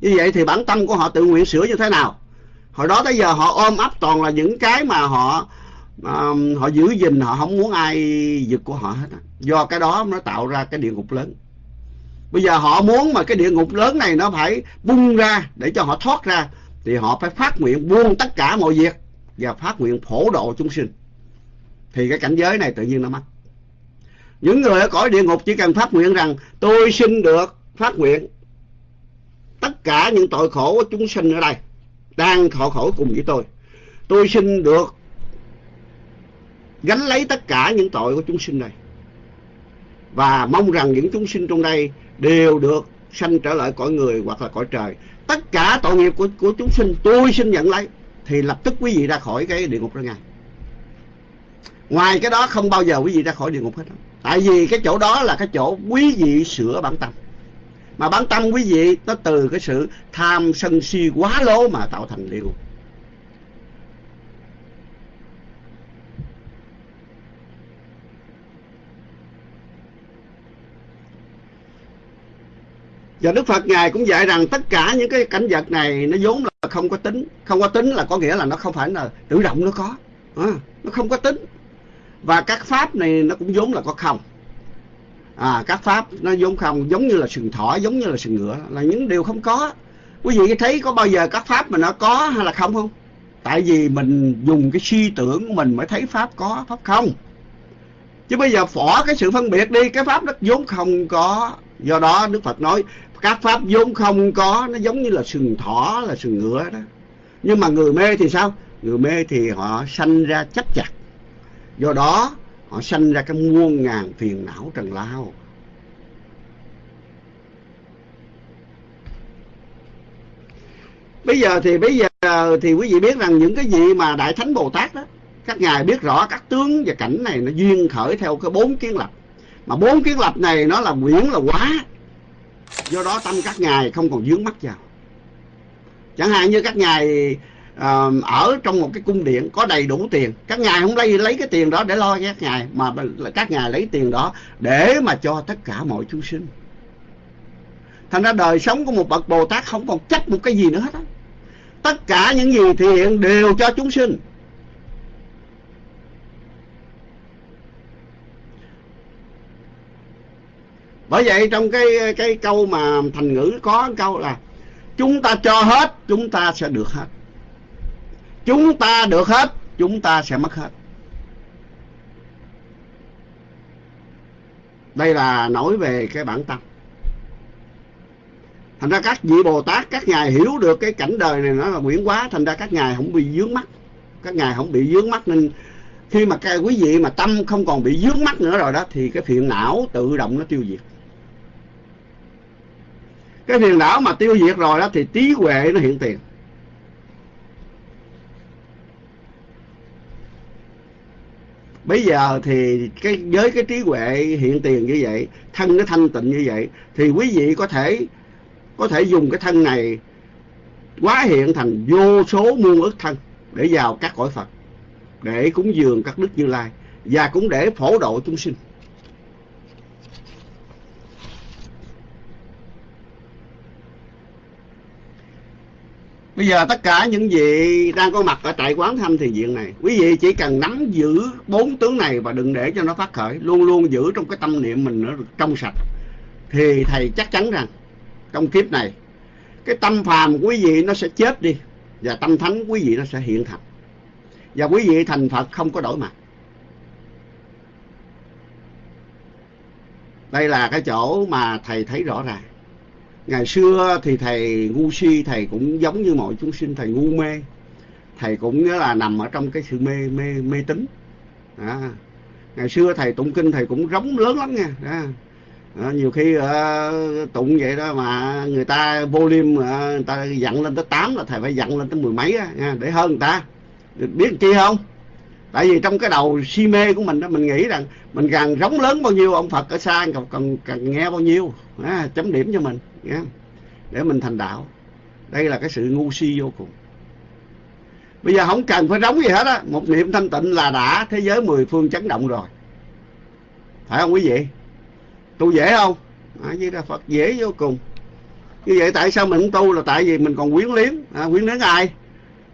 Như vậy thì bản tâm của họ tự nguyện sửa như thế nào? Hồi đó tới giờ họ ôm ấp toàn là những cái mà họ um, họ giữ gìn họ không muốn ai giật của họ hết. Do cái đó nó tạo ra cái địa ngục lớn bây giờ họ muốn mà cái địa ngục lớn này nó phải bung ra để cho họ thoát ra, thì họ phải phát nguyện buông tất cả mọi việc và phát nguyện phổ độ chúng sinh. Thì cái cảnh giới này tự nhiên nó mất. Những người ở cõi địa ngục chỉ cần phát nguyện rằng, tôi xin được phát nguyện tất cả những tội khổ của chúng sinh ở đây, đang thọ khổ cùng với tôi. Tôi xin được gánh lấy tất cả những tội của chúng sinh này. Và mong rằng những chúng sinh trong đây đều được sanh trở lại cõi người hoặc là cõi trời. Tất cả tội nghiệp của, của chúng sinh tôi xin nhận lấy thì lập tức quý vị ra khỏi cái địa ngục đó ngay. Ngoài cái đó không bao giờ quý vị ra khỏi địa ngục hết tại vì cái chỗ đó là cái chỗ quý vị sửa bản tâm. Mà bản tâm quý vị nó từ cái sự tham sân si quá lố mà tạo thành địa ngục. Và Đức Phật Ngài cũng dạy rằng tất cả những cái cảnh vật này nó vốn là không có tính. Không có tính là có nghĩa là nó không phải là tự động nó có. À, nó không có tính. Và các pháp này nó cũng vốn là có không. À, các pháp nó vốn không giống như là sừng thỏ, giống như là sừng ngựa. Là những điều không có. Quý vị thấy có bao giờ các pháp mà nó có hay là không không? Tại vì mình dùng cái suy tưởng của mình mới thấy pháp có, pháp không. Chứ bây giờ phỏ cái sự phân biệt đi, cái pháp nó vốn không có. Do đó Đức Phật nói, các pháp vốn không có, nó giống như là sừng thỏ, là sừng ngựa đó. Nhưng mà người mê thì sao? Người mê thì họ sanh ra chấp chặt. Do đó, họ sanh ra cái muôn ngàn phiền não trần lao. Bây giờ thì, bây giờ thì quý vị biết rằng những cái gì mà đại thánh bồ tát đó, các ngài biết rõ các tướng và cảnh này nó duyên khởi theo cái bốn kiến lập mà bốn kiến lập này nó là quyển là quá. Do đó tâm các ngài không còn dướng mắt vào. Chẳng hạn như các ngài uh, ở trong một cái cung điện có đầy đủ tiền các ngài không lấy lấy cái tiền đó để lo cho các ngài mà các ngài lấy tiền đó để mà cho tất cả mọi chúng sinh. Thành ra đời sống của một bậc bồ tát không còn chấp một cái gì nữa hết á. Tất cả những gì thiện đều cho chúng sinh. Bởi vậy trong cái cái câu mà thành ngữ có câu là, chúng ta cho hết, chúng ta sẽ được hết. Chúng ta được hết, chúng ta sẽ mất hết. Đây là nói về cái bản tâm. Thành ra các vị bồ tát, các ngài hiểu được cái cảnh đời này nó là quyển quá thành ra các ngài không bị dướng mắt các ngài không bị dướng mắt nên khi mà các quý vị mà tâm không còn bị dướng mắt nữa rồi đó, thì cái phiền não tự động nó tiêu diệt cái phiền não mà tiêu diệt rồi đó thì trí huệ nó hiện tiền. Bây giờ thì cái, với cái trí huệ hiện tiền như vậy, thân nó thanh tịnh như vậy, thì quý vị có thể có thể dùng cái thân này quá hiện thành vô số muôn ức thân để vào các cõi phật, để cúng dường các đức như lai và cũng để phổ độ chúng sinh. Bây giờ tất cả những vị đang có mặt ở tại quán thăm thiền viện này, Quý vị chỉ cần nắm giữ bốn tướng này và đừng để cho nó phát khởi, Luôn luôn giữ trong cái tâm niệm mình nó trong sạch. Thì Thầy chắc chắn rằng, trong kiếp này, Cái tâm phàm của quý vị nó sẽ chết đi, Và tâm thánh quý vị nó sẽ hiện thành Và quý vị thành Phật không có đổi mặt. Đây là cái chỗ mà Thầy thấy rõ ràng ngày xưa thì thầy ngu si thầy cũng giống như mọi chúng sinh thầy ngu mê. Thầy cũng là nằm ở trong cái sự mê mê mê tín. À. ngày xưa thầy tụng kinh thầy cũng rống lớn lắm nha. À, à nhiều khi à, tụng vậy đó mà người ta volume à, người ta dặn lên tới tám là thầy phải dặn lên tới mười mấy á, nha, để hơn người ta. Biết chi không? Tại vì trong cái đầu si mê của mình đó mình nghĩ rằng mình càng rống lớn bao nhiêu ông phật ở xa càng, càng, càng nghe bao nhiêu à, chấm điểm cho mình nha, để mình thành đạo. Đây là cái sự ngu si vô cùng. Bây giờ không cần phải rống gì hết á. Một niệm thanh tịnh là đã thế giới mười phương chấn động rồi. Phải không quý vị? Tu dễ không? À, với là phật dễ vô cùng. Như vậy tại sao mình không tu là tại vì mình còn quyến liếng à, quyến liếng ai?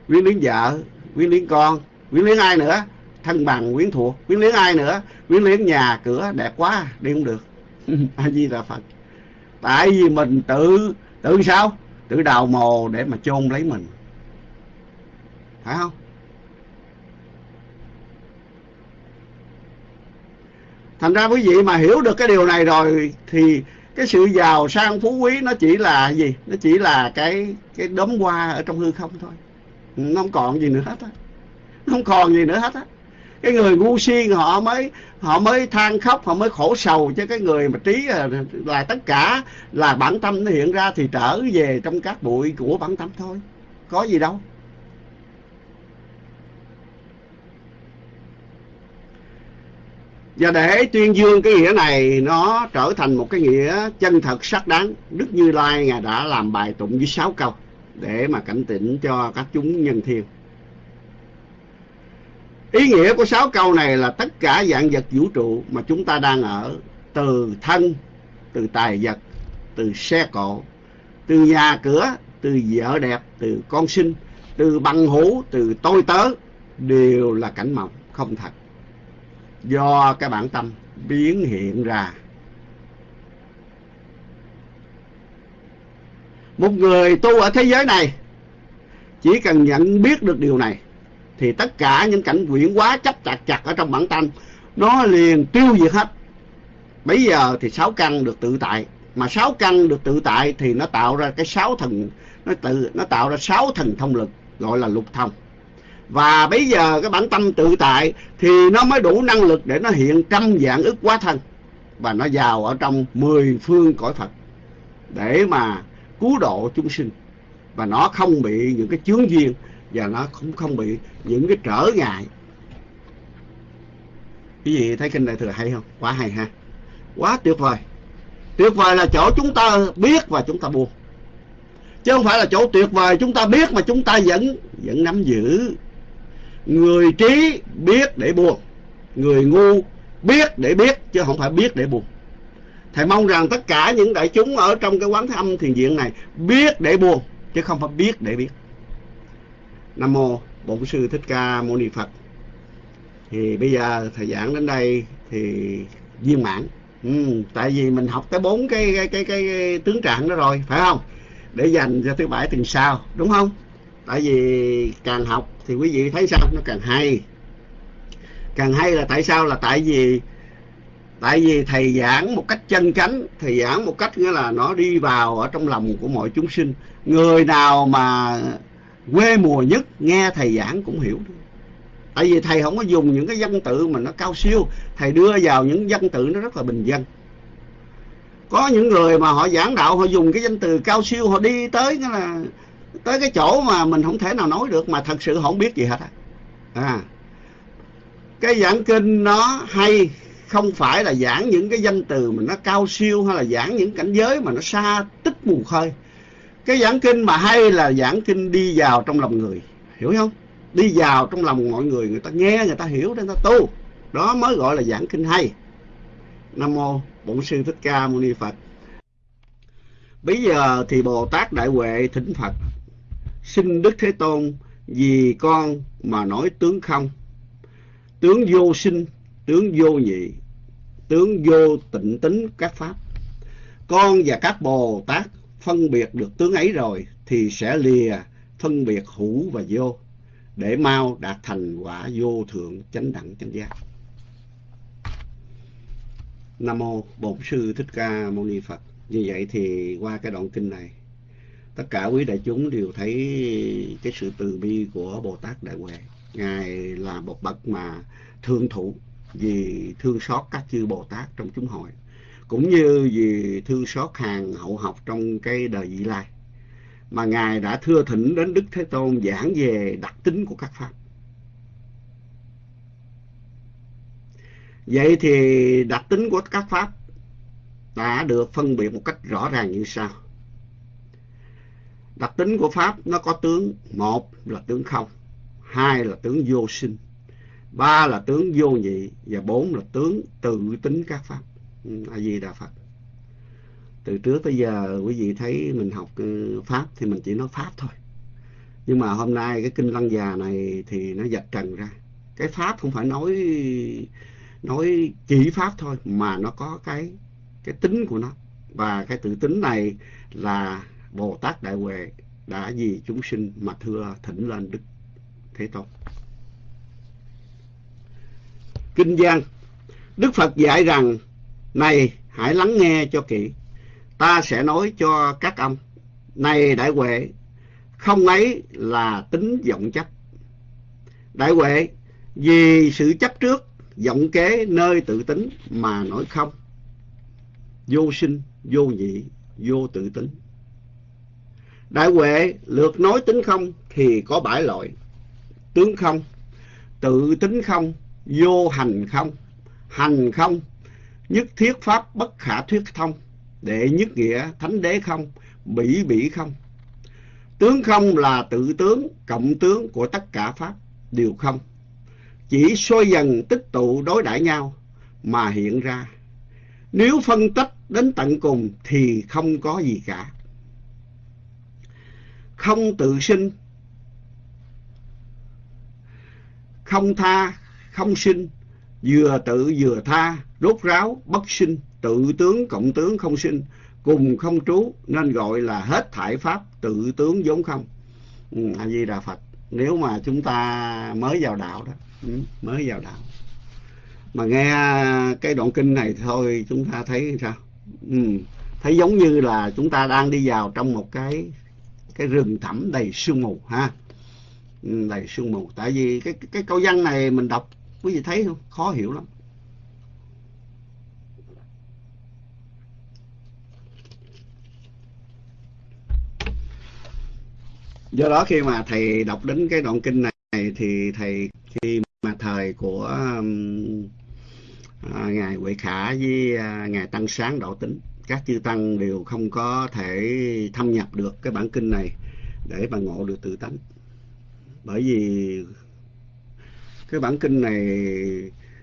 Quyến liếng vợ quyến liếng con quyến liếng ai nữa? Thân bằng quyến thuộc. Quyến liếng ai nữa? Quyến liếng nhà cửa đẹp quá đi không được. A di đà phật tại vì mình tự tự sao? Tự đào mồ để mà chôn lấy mình. Phải không? Thành ra quý vị mà hiểu được cái điều này rồi thì cái sự giàu sang phú quý nó chỉ là gì? Nó chỉ là cái cái đốm hoa ở trong hư không thôi. Nó không còn gì nữa hết á. Nó không còn gì nữa hết á cái người ngu si họ mới họ mới than khóc họ mới khổ sầu cho cái người mà trí là, là tất cả là bản tâm nó hiện ra thì trở về trong các bụi của bản tâm thôi có gì đâu Và để tuyên dương cái nghĩa này nó trở thành một cái nghĩa chân thật xác đáng. Đức Như Lai Ngài đã làm bài tụng với sáu câu để mà cảnh tỉnh cho các chúng nhân thiên. Ý nghĩa của sáu câu này là tất cả dạng vật vũ trụ mà chúng ta đang ở, từ thân, từ tài vật, từ xe cộ, từ nhà cửa, từ vợ đẹp, từ con sinh, từ bằng hữu, từ tôi tớ, đều là cảnh mộng, không thật. Do cái bản tâm biến hiện ra. Một người tu ở thế giới này chỉ cần nhận biết được điều này thì tất cả những cảnh quyển quá chấp chặt chặt ở trong bản tâm nó liền tiêu diệt hết. Bây giờ thì sáu căn được tự tại. Mà sáu căn được tự tại thì nó tạo ra cái sáu thần, nó tự, nó tạo ra sáu thần thông lực, gọi là lục thông. Và bây giờ cái bản tâm tự tại thì nó mới đủ năng lực để nó hiện trăm dạng ức quá thân. Và nó vào ở trong mười phương cõi Phật để mà cứu độ chúng sinh. Và nó không bị những cái chướng duyên và nó cũng không bị những cái trở ngại. Cái gì thấy kinh đại thừa hay không? Quá hay ha. Quá tuyệt vời. Tuyệt vời là chỗ chúng ta biết và chúng ta buông. Chứ không phải là chỗ tuyệt vời chúng ta biết mà chúng ta vẫn vẫn nắm giữ. Người trí biết để buông. Người ngu biết để biết chứ không phải biết để buông. Thầy mong rằng tất cả những đại chúng ở trong cái quán âm thiền viện này biết để buông chứ không phải biết để biết nam mô bổn sư thích ca mâu ni phật. Thì bây giờ thầy giảng đến đây thì viên mãn. Ừ, tại vì mình học tới bốn cái cái, cái cái cái tướng trạng đó rồi phải không? Để dành cho thứ bảy tuần sau đúng không? Tại vì càng học thì quý vị thấy sao? Nó càng hay. Càng hay là tại sao? Là tại vì tại vì thầy giảng một cách chân chánh thầy giảng một cách nghĩa là nó đi vào ở trong lòng của mọi chúng sinh. Người nào mà quê mùa nhất, nghe thầy giảng cũng hiểu. Tại vì thầy không có dùng những cái văn tự mà nó cao siêu. Thầy đưa vào những văn tự nó rất là bình dân. Có những người mà họ giảng đạo, họ dùng cái danh từ cao siêu, họ đi tới cái là, tới cái chỗ mà mình không thể nào nói được, mà thật sự không biết gì hết à. Cái giảng kinh nó hay, không phải là giảng những cái danh từ mà nó cao siêu, hay là giảng những cảnh giới mà nó xa tích mù khơi cái giảng kinh mà hay là giảng kinh đi vào trong lòng người hiểu không? Đi vào trong lòng mọi người người ta nghe người ta hiểu người ta tu. Đó mới gọi là giảng kinh hay. Nam mô bổn sư thích ca mâu ni phật. Bây giờ thì bồ tát đại huệ thỉnh phật xin Đức Thế Tôn vì con mà nói tướng không, tướng vô sinh, tướng vô nhị, tướng vô tịnh tính các pháp. Con và các Bồ Tát phân biệt được tướng ấy rồi thì sẽ lìa phân biệt hữu và vô để mau đạt thành quả vô thượng chánh đẳng chánh giác. Nam mô Bổn sư Thích Ca Mâu Ni Phật. Như vậy thì qua cái đoạn kinh này tất cả quý đại chúng đều thấy cái sự từ bi của Bồ Tát Đại Huệ. Ngài là một bậc mà thương thủ, vì thương xót các chư Bồ Tát trong chúng hội, cũng như vì thương xót hàng hậu học trong cái đời vị lai. Mà Ngài đã thưa thỉnh đến Đức Thế Tôn giảng về đặc tính của các Pháp. Vậy thì đặc tính của các Pháp đã được phân biệt một cách rõ ràng như sau. Đặc tính của Pháp nó có tướng, một là tướng không, hai là tướng vô sinh, ba là tướng vô nhị và bốn là tướng tự tính các pháp Ừ, a di đà phật. Từ trước tới giờ, quý vị thấy mình học ừ, pháp thì mình chỉ nói pháp thôi. Nhưng mà hôm nay cái kinh lăng già này thì nó giật trần ra. Cái pháp không phải nói nói chỉ pháp thôi, mà nó có cái cái tính của nó. Và cái tự tính này là bồ tát đại huệ đã vì chúng sinh mà thưa thỉnh lên đức thế tôn. Kinh Giang. Đức Phật dạy rằng này hãy lắng nghe cho kỹ. Ta sẽ nói cho các ông. Này đại huệ Không ấy là tính vọng chấp Đại huệ Vì sự chấp trước vọng kế nơi tự tính Mà nói không. Vô sinh, vô nhị, vô tự tính. Đại huệ lượt nói tính không Thì có bãi loại Tướng không Tự tính không vô hành không. Hành không nhất thiết pháp bất khả thuyết thông đệ nhất nghĩa thánh đế không bỉ bỉ không. Tướng không là tự tướng cộng tướng của tất cả pháp đều không. Chỉ sôi dần tích tụ đối đãi nhau mà hiện ra. Nếu phân tích đến tận cùng thì không có gì cả. Không tự sinh không tha không sinh, vừa tự vừa tha, rốt ráo, bất sinh, tự tướng cộng tướng không sinh, cùng không trú, nên gọi là hết thải pháp, tự tướng vốn không. Ừ, A Di Đà Phật. Nếu mà chúng ta mới vào đạo đó, ừ, mới vào đạo. Mà nghe cái đoạn kinh này thôi chúng ta thấy sao? Ừ, thấy giống như là chúng ta đang đi vào trong một cái cái rừng thẳm đầy sương mù ha. Ừ, đầy sương mù. Tại vì cái cái câu văn này mình đọc quý vị thấy không? Khó hiểu lắm. Do đó khi mà thầy đọc đến cái đoạn kinh này thì thầy khi mà thời của um, à, ngài huệ khả với à, ngài tăng sáng đạo tính các chư tăng đều không có thể thâm nhập được cái bản kinh này để mà ngộ được tự tánh. Bởi vì cái bản kinh này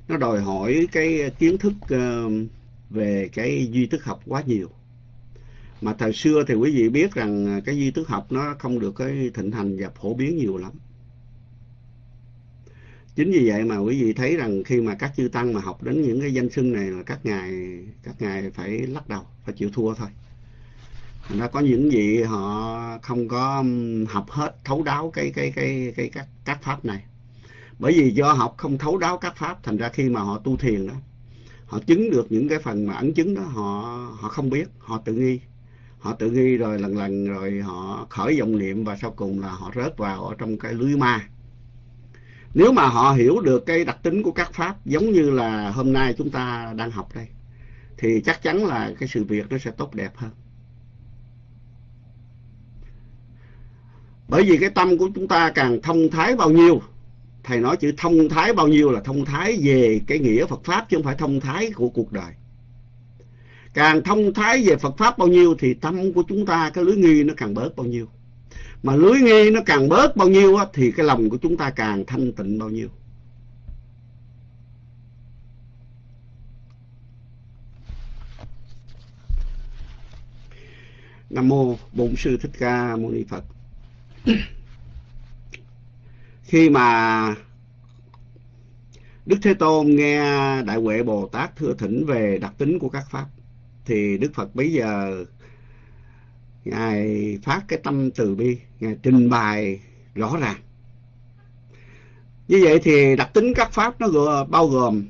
nó đòi hỏi cái kiến thức ờ, về cái duy thức học quá nhiều. Mà thời xưa thì quý vị biết rằng cái duy thức học nó không được cái thịnh hành và phổ biến nhiều lắm. Chính vì vậy mà quý vị thấy rằng khi mà các chư tăng mà học đến những cái danh xưng này là các ngài các ngài phải lắc đầu, phải chịu thua thôi. Nó có những vị họ không có học hết, thấu đáo cái cái cái cái các các pháp này bởi vì do học không thấu đáo các pháp, thành ra khi mà họ tu thiền đó, họ chứng được những cái phần mà ẩn chứng đó, họ họ không biết, họ tự nghi. Họ tự nghi rồi lần lần rồi họ khởi vọng niệm và sau cùng là họ rớt vào ở trong cái lưới ma. Nếu mà họ hiểu được cái đặc tính của các pháp, giống như là hôm nay chúng ta đang học đây, thì chắc chắn là cái sự việc nó sẽ tốt đẹp hơn. Bởi vì cái tâm của chúng ta càng thông thái bao nhiêu thầy nói chữ thông thái bao nhiêu là thông thái về cái nghĩa Phật Pháp chứ không phải thông thái của cuộc đời. Càng thông thái về Phật Pháp bao nhiêu thì tâm của chúng ta cái lưới nghi nó càng bớt bao nhiêu. Mà lưới nghi nó càng bớt bao nhiêu á, thì cái lòng của chúng ta càng thanh tịnh bao nhiêu. Nam mô Bổn sư Thích Ca Mâu Ni Phật khi mà Đức Thế Tôn nghe Đại Huệ Bồ Tát thưa thỉnh về đặc tính của các Pháp thì Đức Phật bây giờ Ngài phát cái tâm từ bi, Ngài trình bày rõ ràng. Như vậy thì đặc tính các Pháp nó bao gồm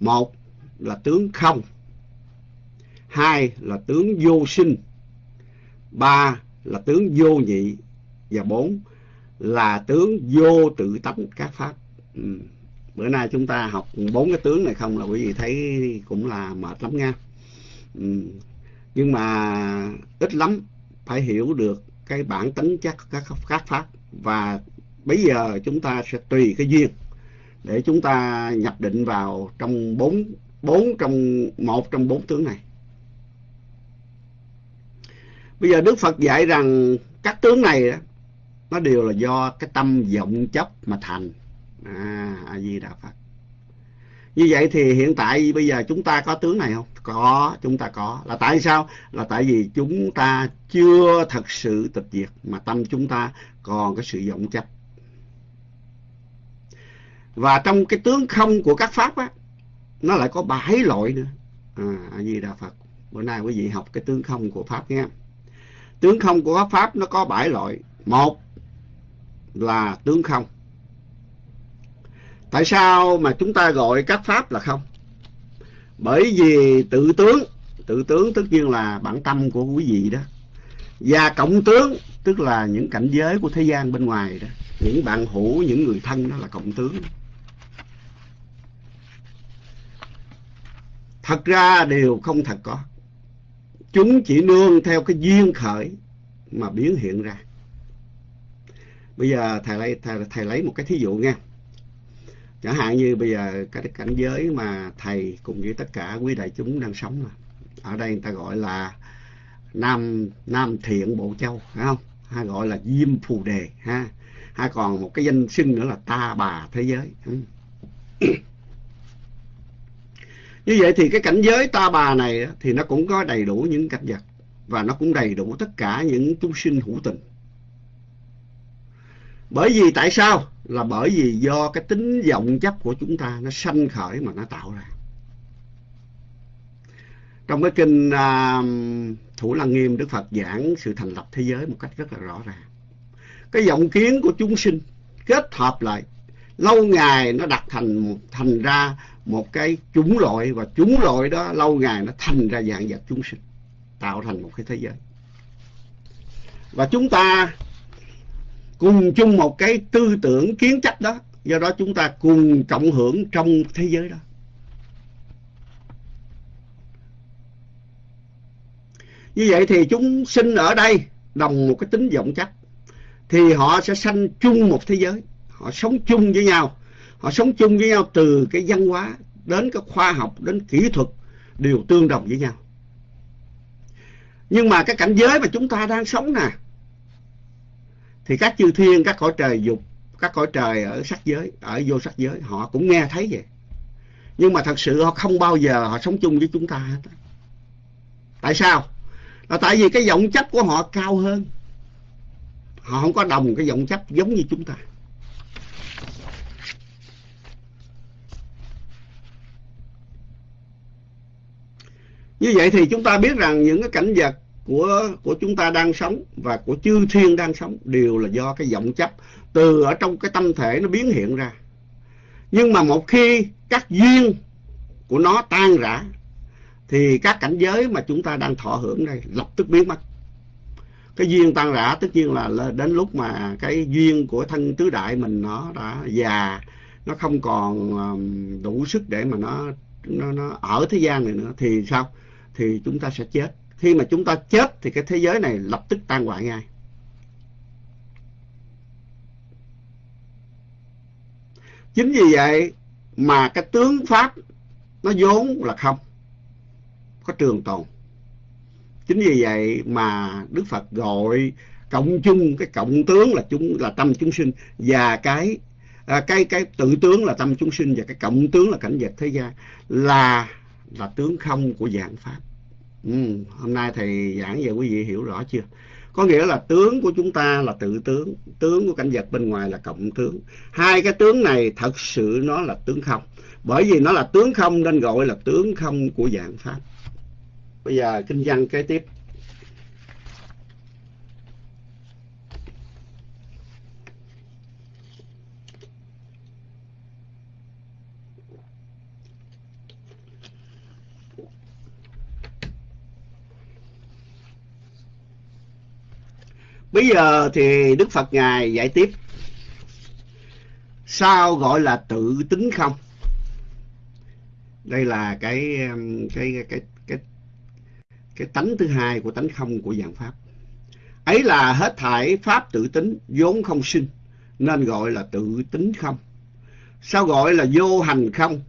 một là tướng không, hai là tướng vô sinh, ba là tướng vô nhị và bốn là tướng vô tự tánh các pháp ừ. bữa nay chúng ta học bốn cái tướng này không là quý vị thấy cũng là mệt lắm nha ừ. nhưng mà ít lắm phải hiểu được cái bản tính chất các các pháp và bây giờ chúng ta sẽ tùy cái duyên để chúng ta nhập định vào trong bốn bốn trong, một trong bốn tướng này bây giờ đức phật dạy rằng các tướng này nó đều là do cái tâm vọng chấp mà thành. À a di đà phật. Như vậy thì hiện tại bây giờ chúng ta có tướng này không? Có, chúng ta có. Là tại sao? Là tại vì chúng ta chưa thật sự tịch diệt mà tâm chúng ta còn cái sự vọng chấp và trong cái tướng không của các pháp á, nó lại có bảy loại nữa. À a di đà phật. Bữa nay quý vị học cái tướng không của pháp nghe tướng không của pháp nó có bảy loại. Một là tướng không? Tại sao mà chúng ta gọi các pháp là không? Bởi vì tự tướng tự tướng tất nhiên là bản tâm của quý vị đó. Và cộng tướng, tức là những cảnh giới của thế gian bên ngoài đó. Những bạn hữu, những người thân đó là cộng tướng. Thật ra đều không thật có. Chúng chỉ nương theo cái duyên khởi mà biến hiện ra bây giờ thầy lấy thầy, thầy lấy một cái thí dụ nha. Chẳng hạn như bây giờ cái cảnh giới mà thầy cùng với tất cả quý đại chúng đang sống mà ở đây người ta gọi là nam nam thiện bộ châu phải không? Hay gọi là diêm phù đề ha? Hay còn một cái danh xưng nữa là ta bà thế giới ừ. như vậy thì cái cảnh giới ta bà này thì nó cũng có đầy đủ những cảnh vật và nó cũng đầy đủ tất cả những chúng sinh hữu tình bởi vì tại sao? Là bởi vì do cái tính vọng chấp của chúng ta nó sanh khởi mà nó tạo ra. Trong cái kinh à, thủ lăng nghiêm đức phật giảng sự thành lập thế giới một cách rất là rõ ràng. Cái vọng kiến của chúng sinh kết hợp lại lâu ngày nó đặt thành thành ra một cái chủng loại và chủng loại đó lâu ngày nó thành ra dạng vật chúng sinh tạo thành một cái thế giới. Và chúng ta cùng chung một cái tư tưởng kiến chấp đó. Do đó chúng ta cùng cộng hưởng trong thế giới đó. Như vậy thì chúng sinh ở đây đồng một cái tính vọng chấp thì họ sẽ sanh chung một thế giới. Họ sống chung với nhau. Họ sống chung với nhau từ cái văn hóa đến cái khoa học, đến kỹ thuật đều tương đồng với nhau. Nhưng mà cái cảnh giới mà chúng ta đang sống nè thì các chư thiên, các cõi trời dục, các cõi trời ở sắc giới, ở vô sắc giới, họ cũng nghe thấy vậy. Nhưng mà thật sự họ không bao giờ họ sống chung với chúng ta hết. Tại sao? Là tại vì cái vọng chấp của họ cao hơn. Họ không có đồng cái vọng chấp giống như chúng ta. Như vậy thì chúng ta biết rằng những cái cảnh vật của của chúng ta đang sống và của chư thiên đang sống đều là do cái vọng chấp từ ở trong cái tâm thể nó biến hiện ra. Nhưng mà một khi các duyên của nó tan rã thì các cảnh giới mà chúng ta đang thọ hưởng đây lập tức biến mất. Cái duyên tan rã tất nhiên là đến lúc mà cái duyên của thân tứ đại mình nó đã già nó không còn đủ sức để mà nó nó, nó ở thế gian này nữa thì sao? Thì chúng ta sẽ chết khi mà chúng ta chết thì cái thế giới này lập tức tan hoại ngay. Chính vì vậy mà cái tướng pháp nó vốn là không có trường tồn. Chính vì vậy mà đức phật gọi cộng chung cái cộng tướng là chúng là tâm chúng sinh và cái à, cái cái tự tướng là tâm chúng sinh và cái cộng tướng là cảnh vật thế gian là là tướng không của dạng pháp. Ừ, hôm nay thầy giảng về quý vị hiểu rõ chưa? Có nghĩa là tướng của chúng ta là tự tướng, tướng của cảnh vật bên ngoài là cộng tướng. Hai cái tướng này thật sự nó là tướng không. Bởi vì nó là tướng không nên gọi là tướng không của dạng Pháp. Bây giờ kinh văn kế tiếp. Bây giờ thì Đức Phật Ngài giải tiếp. Sao gọi là tự tính không? Đây là cái cái cái cái cái, cái tánh thứ hai của tánh không của dạng pháp. Ấy là hết thảy pháp tự tính vốn không sinh nên gọi là tự tính không. Sao gọi là vô hành không?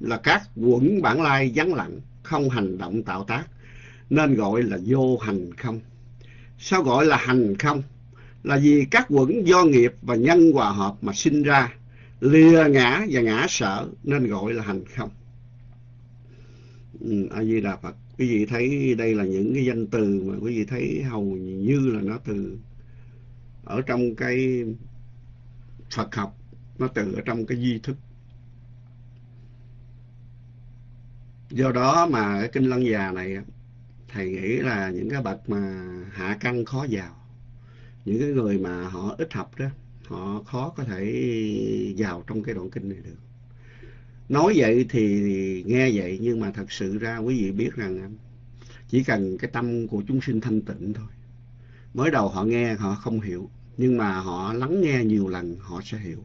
Là các quẩn bản lai vắng lặng không hành động tạo tác nên gọi là vô hành không sao gọi là hành không? Là vì các quẩn do nghiệp và nhân hòa hợp mà sinh ra lìa ngã và ngã sở nên gọi là hành không. Ừ, a di đà phật quý vị thấy đây là những cái danh từ mà quý vị thấy hầu như là nó từ ở trong cái Phật học nó từ ở trong cái di thức. Do đó mà cái kinh lăng già này thầy nghĩ là những cái bậc mà hạ căn khó vào, những cái người mà họ ít học đó, họ khó có thể vào trong cái đoạn kinh này được. Nói vậy thì nghe vậy nhưng mà thật sự ra quý vị biết rằng chỉ cần cái tâm của chúng sinh thanh tịnh thôi. Mới đầu họ nghe họ không hiểu, nhưng mà họ lắng nghe nhiều lần họ sẽ hiểu.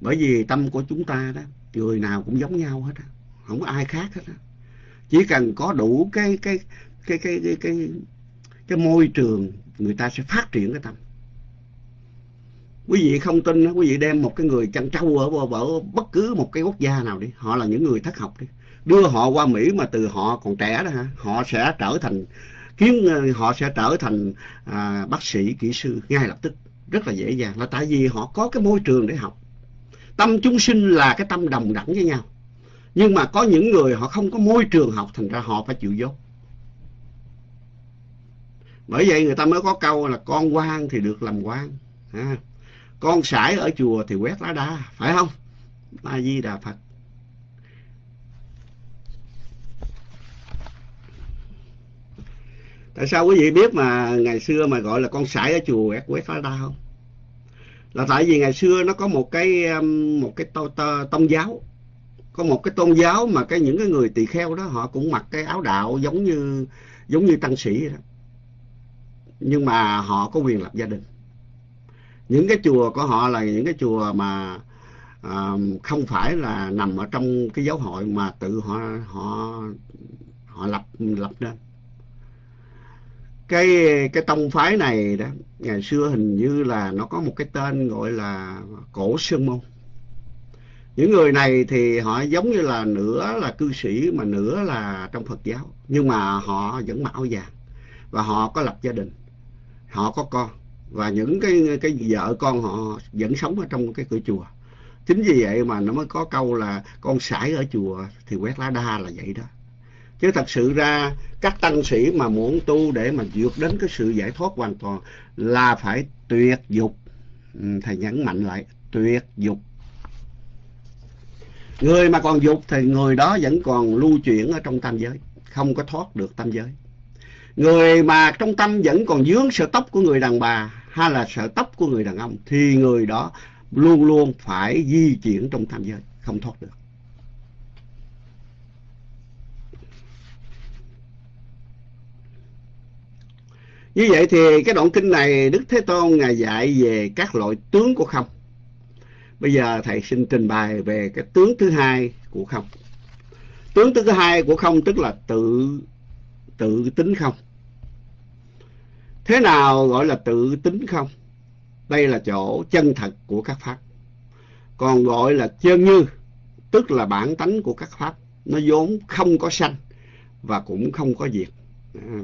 Bởi vì tâm của chúng ta đó, người nào cũng giống nhau hết á, không có ai khác hết á chỉ cần có đủ cái cái cái cái cái cái cái môi trường người ta sẽ phát triển cái tâm. Quý vị không tin quý vị đem một cái người chăn trâu ở, ở bất cứ một cái quốc gia nào đi. Họ là những người thất học đi. Đưa họ qua mỹ mà từ họ còn trẻ đó hả? Họ sẽ trở thành kiếm họ sẽ trở thành à, bác sĩ kỹ sư ngay lập tức. Rất là dễ dàng. Là tại vì họ có cái môi trường để học. Tâm chúng sinh là cái tâm đồng đẳng với nhau nhưng mà có những người họ không có môi trường học thành ra họ phải chịu dốt. Bởi vậy người ta mới có câu là con quan thì được làm quan à, con sải ở chùa thì quét lá đa phải không? A di đà phật. Tại sao quý vị biết mà ngày xưa mà gọi là con sải ở chùa quét quét lá đa không? Là tại vì ngày xưa nó có một cái um, một cái tông tôn giáo có một cái tôn giáo mà cái những cái người tỳ kheo đó họ cũng mặc cái áo đạo giống như giống như tăng sĩ đó. Nhưng mà họ có quyền lập gia đình. Những cái chùa của họ là những cái chùa mà à, không phải là nằm ở trong cái giáo hội mà tự họ họ họ lập lập nên. Cái cái tông phái này đó ngày xưa hình như là nó có một cái tên gọi là cổ sơn môn những người này thì họ giống như là nửa là cư sĩ mà nửa là trong Phật giáo. Nhưng mà họ vẫn mặc áo vàng. Và họ có lập gia đình. Họ có con. Và những cái cái vợ con họ vẫn sống ở trong cái cửa chùa. Chính vì vậy mà nó mới có câu là con sải ở chùa thì quét lá đa là vậy đó. Chứ thật sự ra, các tăng sĩ mà muốn tu để mà vượt đến cái sự giải thoát hoàn toàn là phải tuyệt dục. Ừ, thầy nhấn mạnh lại, tuyệt dục người mà còn dục thì người đó vẫn còn lưu chuyển ở trong tam giới, không có thoát được tam giới người mà trong tâm vẫn còn dướng sợ tóc của người đàn bà hay là sợ tóc của người đàn ông thì người đó luôn luôn phải di chuyển trong tam giới, không thoát được Như vậy thì cái đoạn kinh này Đức Thế Tôn Ngài dạy về các loại tướng của không. Bây giờ Thầy xin trình bày về cái tướng thứ hai của không. Tướng thứ hai của không tức là tự tự tính không. Thế nào gọi là tự tính không? Đây là chỗ chân thật của các pháp. Còn gọi là chân như, tức là bản tánh của các pháp. Nó vốn không có sanh và cũng không có diệt. À.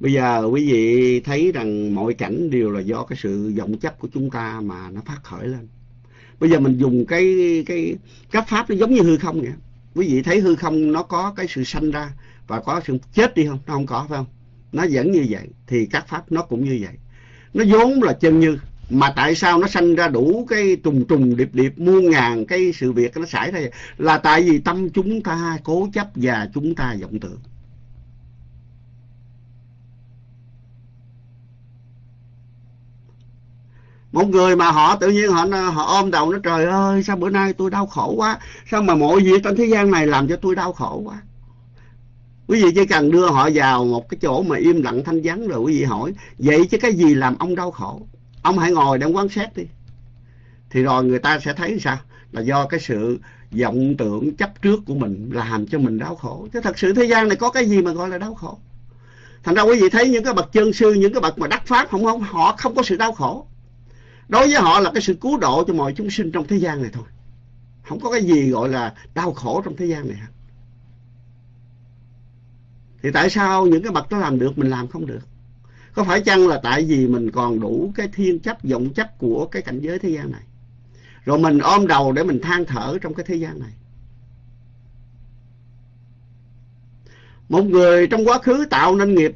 Bây giờ quý vị thấy rằng mọi cảnh đều là do cái sự vọng chấp của chúng ta mà nó phát khởi lên. Bây giờ mình dùng cái cái các pháp nó giống như hư không vậy. Quý vị thấy hư không nó có cái sự sanh ra và có sự chết đi không? Nó không có, phải không? Nó vẫn như vậy, thì các pháp nó cũng như vậy. Nó vốn là chân như, mà tại sao nó sanh ra đủ cái trùng trùng điệp điệp, muôn ngàn cái sự việc nó xảy ra là tại vì tâm chúng ta cố chấp và chúng ta vọng tưởng một người mà họ tự nhiên họ họ ôm đầu nó, trời ơi, sao bữa nay tôi đau khổ quá. Sao mà mọi việc trên thế gian này làm cho tôi đau khổ quá? Quý vị chỉ cần đưa họ vào một cái chỗ mà im lặng thanh vắng rồi quý vị hỏi, vậy chứ cái gì làm ông đau khổ? Ông hãy ngồi để quan sát đi. Thì rồi người ta sẽ thấy sao? Là do cái sự vọng tưởng chấp trước của mình làm cho mình đau khổ. Chứ thật sự thế gian này có cái gì mà gọi là đau khổ? Thành ra quý vị thấy những cái bậc chân sư, những cái bậc mà đắc pháp không không, họ không có sự đau khổ đối với họ là cái sự cứu độ cho mọi chúng sinh trong thế gian này thôi. Không có cái gì gọi là đau khổ trong thế gian này thì tại sao những cái bậc đó làm được, mình làm không được? Có phải chăng là tại vì mình còn đủ cái thiên chấp, vọng chấp của cái cảnh giới thế gian này? Rồi mình ôm đầu để mình than thở trong cái thế gian này. Một người trong quá khứ tạo nên nghiệp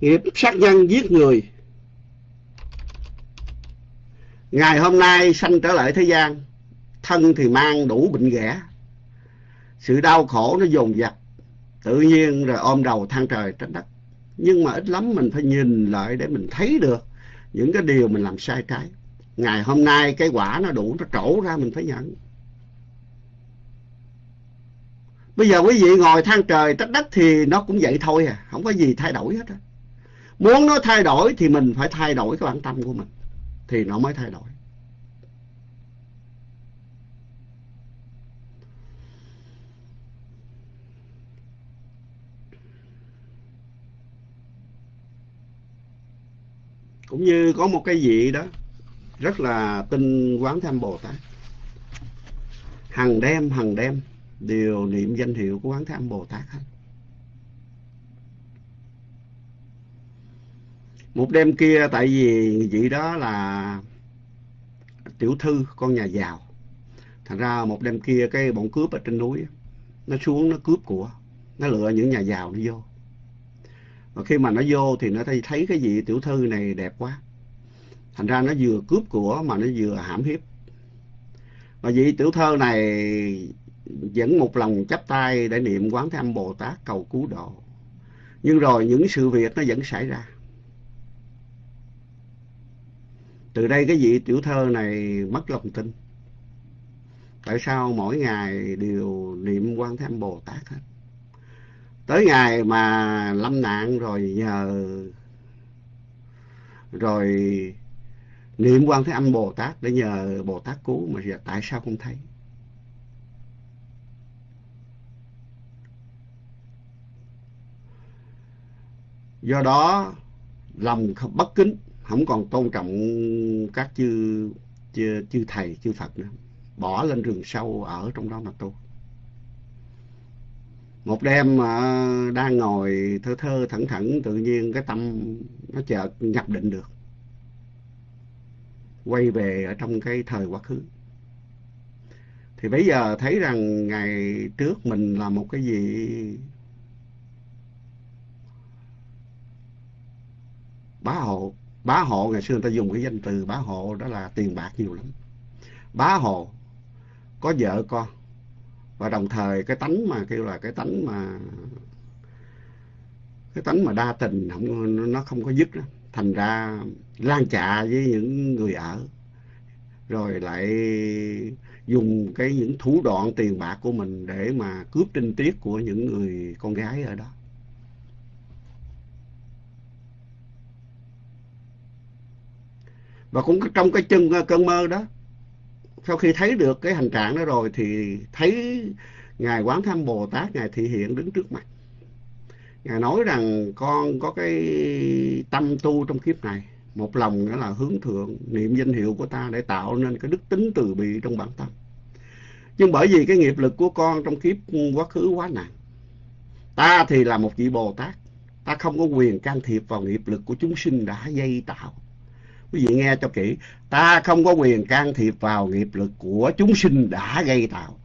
nghiệp sát nhân giết người ngày hôm nay sanh trở lại thế gian, thân thì mang đủ bệnh ghẻ. Sự đau khổ nó dồn dập, tự nhiên rồi ôm đầu than trời trách đất. Nhưng mà ít lắm mình phải nhìn lại để mình thấy được những cái điều mình làm sai trái. Ngày hôm nay cái quả nó đủ, nó trổ ra mình phải nhận. Bây giờ quý vị ngồi than trời trách đất thì nó cũng vậy thôi à không có gì thay đổi hết á. Muốn nó thay đổi thì mình phải thay đổi cái bản tâm của mình thì nó mới thay đổi. Cũng như có một cái vị đó, rất là tin quán tham bồ tát. Hằng đêm hằng đêm đều niệm danh hiệu của quán tham bồ tát hết. Một đêm kia, tại vì vị đó là tiểu thư, con nhà giàu. Thành ra một đêm kia cái bọn cướp ở trên núi nó xuống, nó cướp của, nó lựa những nhà giàu nó vô. Và khi mà nó vô thì nó thấy cái vị tiểu thư này đẹp quá. Thành ra nó vừa cướp của mà nó vừa hãm hiếp. Và vị tiểu thơ này vẫn một lòng chắp tay để niệm quán thế âm bồ tát cầu cứu độ. Nhưng rồi những sự việc nó vẫn xảy ra. Từ đây cái vị tiểu thơ này mất lòng tin. Tại sao mỗi ngày đều niệm quan thế âm bồ tát hết? Tới ngày mà lâm nạn rồi nhờ, rồi niệm quan thế âm bồ tát để nhờ bồ tát cứu mà giờ tại sao không thấy? Do đó, lòng không bất kính không còn tôn trọng các chư chư, chư thầy chư phật nữa. Bỏ lên rừng sâu ở trong đó mà tu. Một đêm mà đang ngồi thơ thơ thẩn thẩn tự nhiên cái tâm nó chợt nhập định được. Quay về ở trong cái thời quá khứ. Thì bây giờ thấy rằng ngày trước mình là một cái gì? Bá hộ bá hộ, ngày xưa người ta dùng cái danh từ bá hộ, đó là tiền bạc nhiều lắm bá hộ, có vợ con, và đồng thời cái tánh mà kêu là cái tánh mà, cái tánh mà đa tình, không nó không có dứt đó. thành ra lan chạ với những người ở, rồi lại dùng cái những thủ đoạn tiền bạc của mình để mà cướp trinh tiết của những người con gái ở đó và cũng trong cái chân ờ, cơn mơ đó, sau khi thấy được cái hành trạng đó rồi thì thấy ngài quán thăm bồ tát, ngài thị hiện đứng trước mặt. Ngài nói rằng, con có cái tâm tu trong kiếp này, một lòng nữa là hướng thượng, niệm danh hiệu của ta để tạo nên cái đức tính từ bi trong bản tâm nhưng bởi vì cái nghiệp lực của con trong kiếp quá khứ quá nặng ta thì là một vị bồ tát, ta không có quyền can thiệp vào nghiệp lực của chúng sinh đã dây tạo quý vị nghe cho kỹ, ta không có quyền can thiệp vào nghiệp lực của chúng sinh đã gây tạo.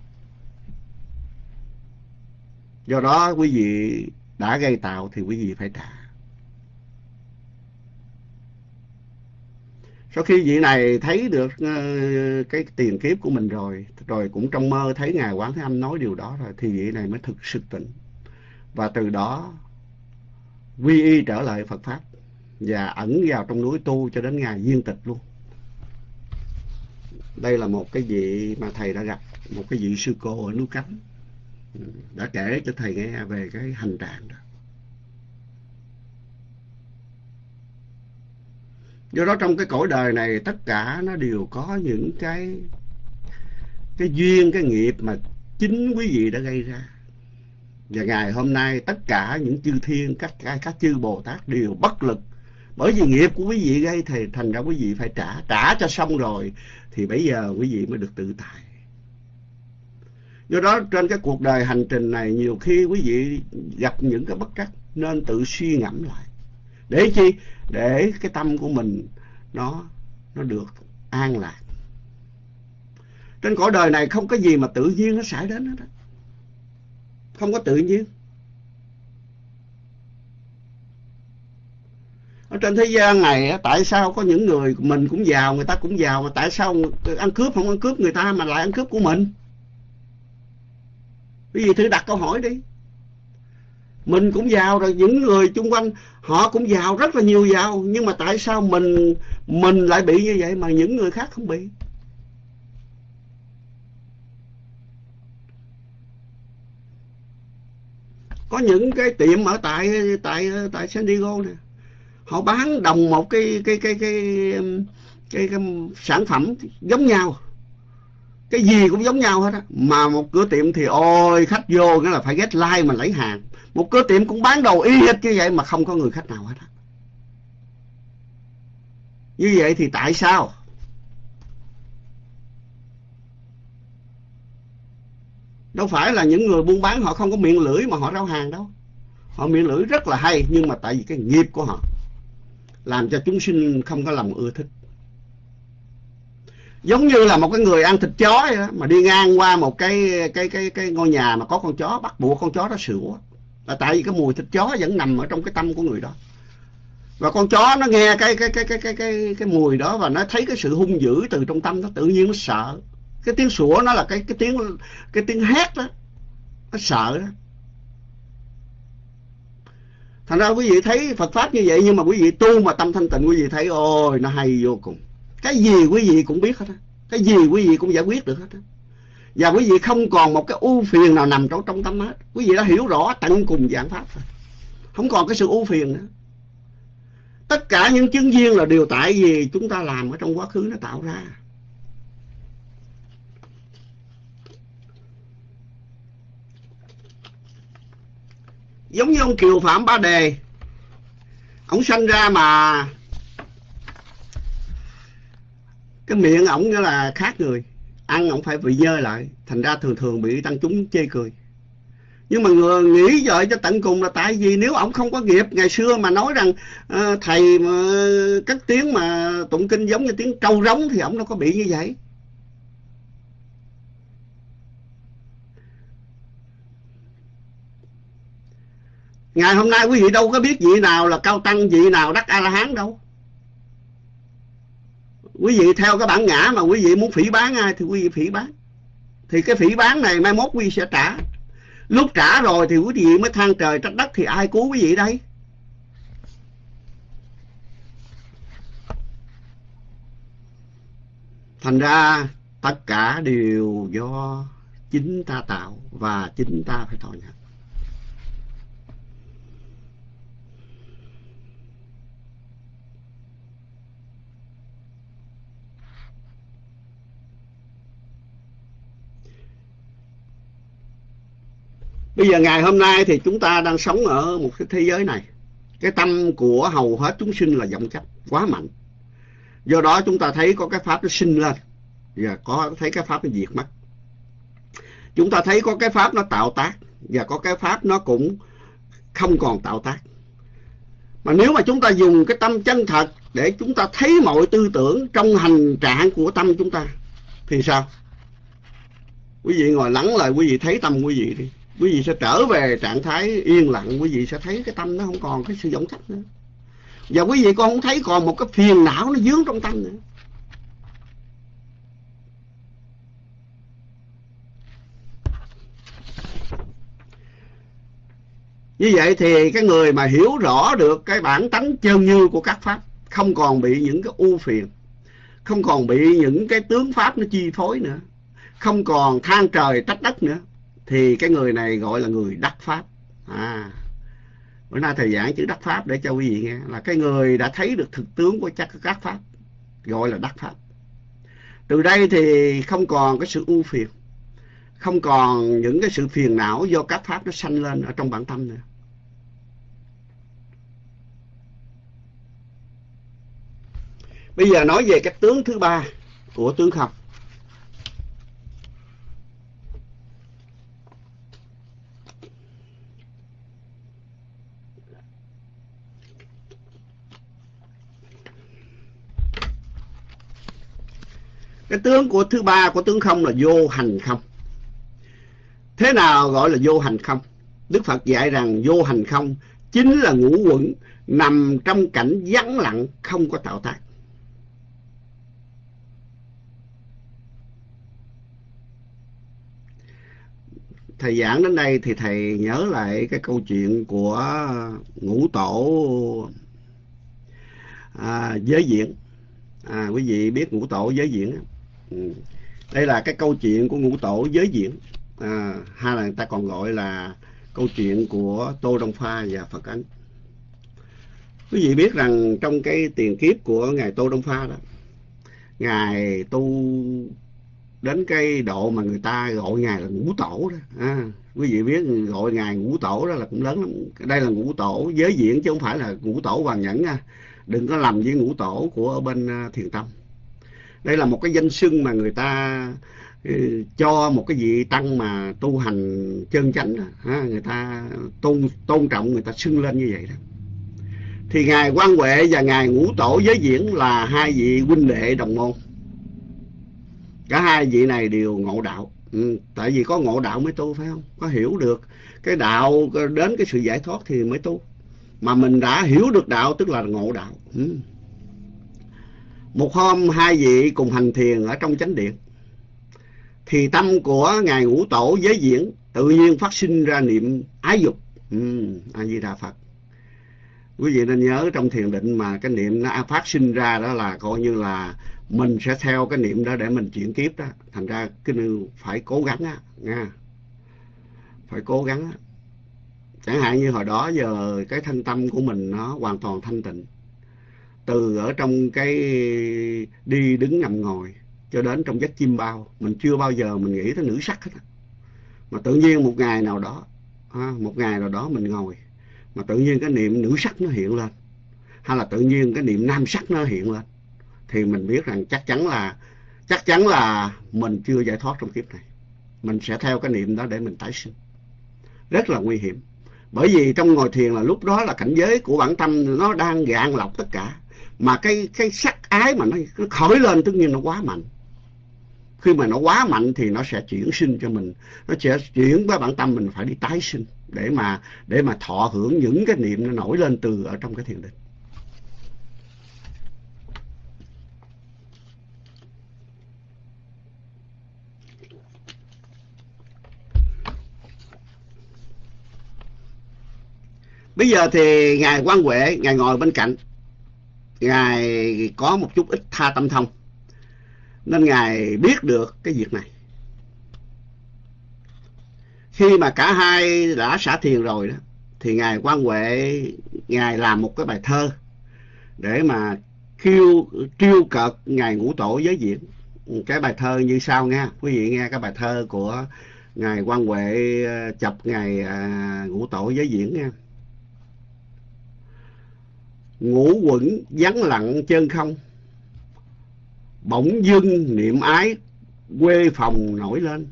Do đó quý vị đã gây tạo thì quý vị phải trả. Sau khi vị này thấy được ờ, cái tiền kiếp của mình rồi rồi cũng trong mơ thấy ngài quán thế âm nói điều đó rồi, thì vị này mới thực sự tỉnh. Và từ đó quy y trở lại phật pháp và ẩn vào trong núi tu cho đến ngày viên tịch luôn. Đây là một cái vị mà thầy đã gặp một cái vị sư cô ở núi cấm đã kể cho thầy nghe về cái hành trạng đó. Do đó trong cái cõi đời này tất cả nó đều có những cái cái duyên cái nghiệp mà chính quý vị đã gây ra. Và ngày hôm nay tất cả những chư thiên các các, các chư bồ tát đều bất lực bởi vì nghiệp của quý vị gây thì thành ra quý vị phải trả. Trả cho xong rồi thì bây giờ quý vị mới được tự tại. Do đó trên cái cuộc đời hành trình này, nhiều khi quý vị gặp những cái bất trắc nên tự suy ngẫm lại. Để chi? Để cái tâm của mình nó nó được an lạc. Trên cõi đời này không có gì mà tự nhiên nó xảy đến hết đó. không có tự nhiên. Ở trên thế gian này tại sao có những người mình cũng giàu, người ta cũng giàu, mà tại sao ăn cướp không ăn cướp người ta mà lại ăn cướp của mình? Cái gì thử đặt câu hỏi đi. Mình cũng giàu rồi, những người chung quanh họ cũng giàu, rất là nhiều giàu, nhưng mà tại sao mình mình lại bị như vậy mà những người khác không bị? Có những cái tiệm ở tại tại tại San Diego nè họ bán đồng một cái cái cái cái cái, cái, cái sản phẩm giống nhau. Cái gì cũng giống nhau hết á. Mà một cửa tiệm thì ôi khách vô nghĩa là phải get like mà lấy hàng. Một cửa tiệm cũng bán đồ y hệt như vậy mà không có người khách nào hết á. Như vậy thì tại sao? Đâu phải là những người buôn bán họ không có miệng lưỡi mà họ rao hàng đâu. Họ miệng lưỡi rất là hay nhưng mà tại vì cái nghiệp của họ làm cho chúng sinh không có lòng ưa thích. Giống như là một cái người ăn thịt chó vậy đó, mà đi ngang qua một cái cái cái cái ngôi nhà mà có con chó bắt buộc con chó đó sủa là tại vì cái mùi thịt chó vẫn nằm ở trong cái tâm của người đó. Và con chó nó nghe cái cái cái cái cái cái cái mùi đó và nó thấy cái sự hung dữ từ trong tâm nó tự nhiên nó sợ. Cái tiếng sủa nó là cái cái tiếng cái tiếng hét đó nó sợ đó thành ra quý vị thấy Phật pháp như vậy nhưng mà quý vị tu mà tâm thanh tịnh, quý vị thấy, ôi, nó hay vô cùng. Cái gì quý vị cũng biết hết á. Cái gì quý vị cũng giải quyết được hết á. Và quý vị không còn một cái ưu phiền nào nằm trong trong tâm hết. Quý vị đã hiểu rõ tận cùng giảng pháp rồi. Không còn cái sự ưu phiền nữa. Tất cả những chứng duyên là đều tại vì chúng ta làm ở trong quá khứ nó tạo ra. Giống như ông kiều phạm ba đề. Ông sanh ra mà cái miệng ổng nghĩa là khác người. Ăn ổng phải bị dơ lại thành ra thường thường bị tăng chúng chê cười. Nhưng mà người nghĩ vậy cho tận cùng là tại vì nếu ổng không có nghiệp ngày xưa mà nói rằng uh, thầy mà cất tiếng mà tụng kinh giống như tiếng trâu rống thì ổng đâu có bị như vậy. Ngày hôm nay quý vị đâu có biết vị nào là cao tăng, vị nào đắc a la hán đâu. Quý vị theo cái bản ngã mà quý vị muốn phỉ bán ai thì quý vị phỉ bán. Thì cái phỉ bán này mai mốt quý vị sẽ trả. Lúc trả rồi thì quý vị mới than trời trách đất thì ai cứu quý vị đây? Thành ra tất cả đều do chính ta tạo và chính ta phải thọ nhận. Bây giờ ngày hôm nay thì chúng ta đang sống ở một cái thế giới này. Cái tâm của hầu hết chúng sinh là vọng chấp, quá mạnh. Do đó chúng ta thấy có cái pháp nó sinh lên, và có thấy cái pháp nó diệt mất. Chúng ta thấy có cái pháp nó tạo tác, và có cái pháp nó cũng không còn tạo tác. Mà nếu mà chúng ta dùng cái tâm chân thật để chúng ta thấy mọi tư tưởng trong hành trạng của tâm chúng ta, thì sao? Quý vị ngồi lắng lại, quý vị thấy tâm quý vị đi quý vị sẽ trở về trạng thái yên lặng, quý vị sẽ thấy cái tâm nó không còn cái sự vọng chấp nữa. Và quý vị con không thấy còn một cái phiền não nó dướng trong tâm nữa. Như vậy thì cái người mà hiểu rõ được cái bản tánh chân như của các pháp không còn bị những cái ưu phiền, không còn bị những cái tướng pháp nó chi phối nữa, không còn than trời trách đất nữa thì cái người này gọi là người đắc pháp. À bữa nay thầy giảng chữ đắc pháp để cho quý vị nghe. Là cái người đã thấy được thực tướng của chắc các pháp, gọi là đắc pháp. Từ đây thì không còn cái sự ưu phiền, không còn những cái sự phiền não do các pháp nó sanh lên ở trong bản tâm nữa. Bây giờ nói về cái tướng thứ ba của tướng không cái tướng của thứ ba của tướng không là vô hành không? Thế nào gọi là vô hành không? Đức phật dạy rằng vô hành không chính là ngũ quẩn nằm trong cảnh vắng lặng không có tạo tác. Thầy giảng đến đây thì thầy nhớ lại cái câu chuyện của ngũ tổ à, giới diện à, quý vị biết ngũ tổ giới diện không? Ừ. đây là cái câu chuyện của ngũ tổ giới diễn. À, hay là người ta còn gọi là câu chuyện của tô đông pha và phật ấn quý vị biết rằng trong cái tiền kiếp của ngài tô đông pha đó ngài tu đến cái độ mà người ta gọi ngài là ngũ tổ đó. À, quý vị biết gọi ngài ngũ tổ đó là cũng lớn lắm. Đây là ngũ tổ giới diện chứ không phải là ngũ tổ hoàng nhẫn nha. Đừng có làm với ngũ tổ của ở bên à, thiền tông đây là một cái danh xưng mà người ta ừ, cho một cái vị tăng mà tu hành chân chánh ha, người ta tôn tôn trọng người ta xưng lên như vậy đó. Thì ngài quan huệ và ngài ngũ tổ giới diễn là hai vị huynh đệ đồng môn. Cả hai vị này đều ngộ đạo. Ừ, tại vì có ngộ đạo mới tu phải không? Có hiểu được cái đạo đến cái sự giải thoát thì mới tu. Mà mình đã hiểu được đạo tức là ngộ đạo. Ừ một hôm hai vị cùng hành thiền ở trong chánh điện thì tâm của ngài ngũ tổ giới diễn tự nhiên phát sinh ra niệm ái dục. Ừ, a di đà phật. Quý vị nên nhớ trong thiền định mà cái niệm nó phát sinh ra đó là coi như là mình sẽ theo cái niệm đó để mình chuyển kiếp đó. Thành ra cái phải cố gắng á nha. Phải cố gắng á. Chẳng hạn như hồi đó giờ cái thanh tâm của mình nó hoàn toàn thanh tịnh từ ở trong cái đi đứng nằm ngồi cho đến trong giấc chim bao, mình chưa bao giờ mình nghĩ tới nữ sắc hết mà tự nhiên một ngày nào đó một ngày nào đó mình ngồi, mà tự nhiên cái niệm nữ sắc nó hiện lên, hay là tự nhiên cái niệm nam sắc nó hiện lên, thì mình biết rằng chắc chắn là, chắc chắn là mình chưa giải thoát trong kiếp này. Mình sẽ theo cái niệm đó để mình tái sinh. Rất là nguy hiểm. Bởi vì trong ngồi thiền là lúc đó là cảnh giới của bản tâm nó đang gạn lọc tất cả mà cái cái sắc ái mà nó, nó khởi lên tất nhiên nó quá mạnh. Khi mà nó quá mạnh thì nó sẽ chuyển sinh cho mình. Nó sẽ chuyển với bản tâm mình phải đi tái sinh để mà để mà thọ hưởng những cái niệm nó nổi lên từ ở trong cái thiền định. Bây giờ thì ngài quan huệ ngài ngồi bên cạnh ngài có một chút ít tha tâm thông nên ngài biết được cái việc này. Khi mà cả hai đã xả thiền rồi đó thì ngài quan huệ ngài làm một cái bài thơ để mà kêu triêu cợt ngài ngũ tổ giới diện. Cái bài thơ như sau nha quý vị nghe cái bài thơ của ngài quan huệ ờ, chập ngài à, ngũ tổ giới diễn nha ngũ quẩn vắng lặng chân không. Bỗng dưng niệm ái quê phòng nổi lên.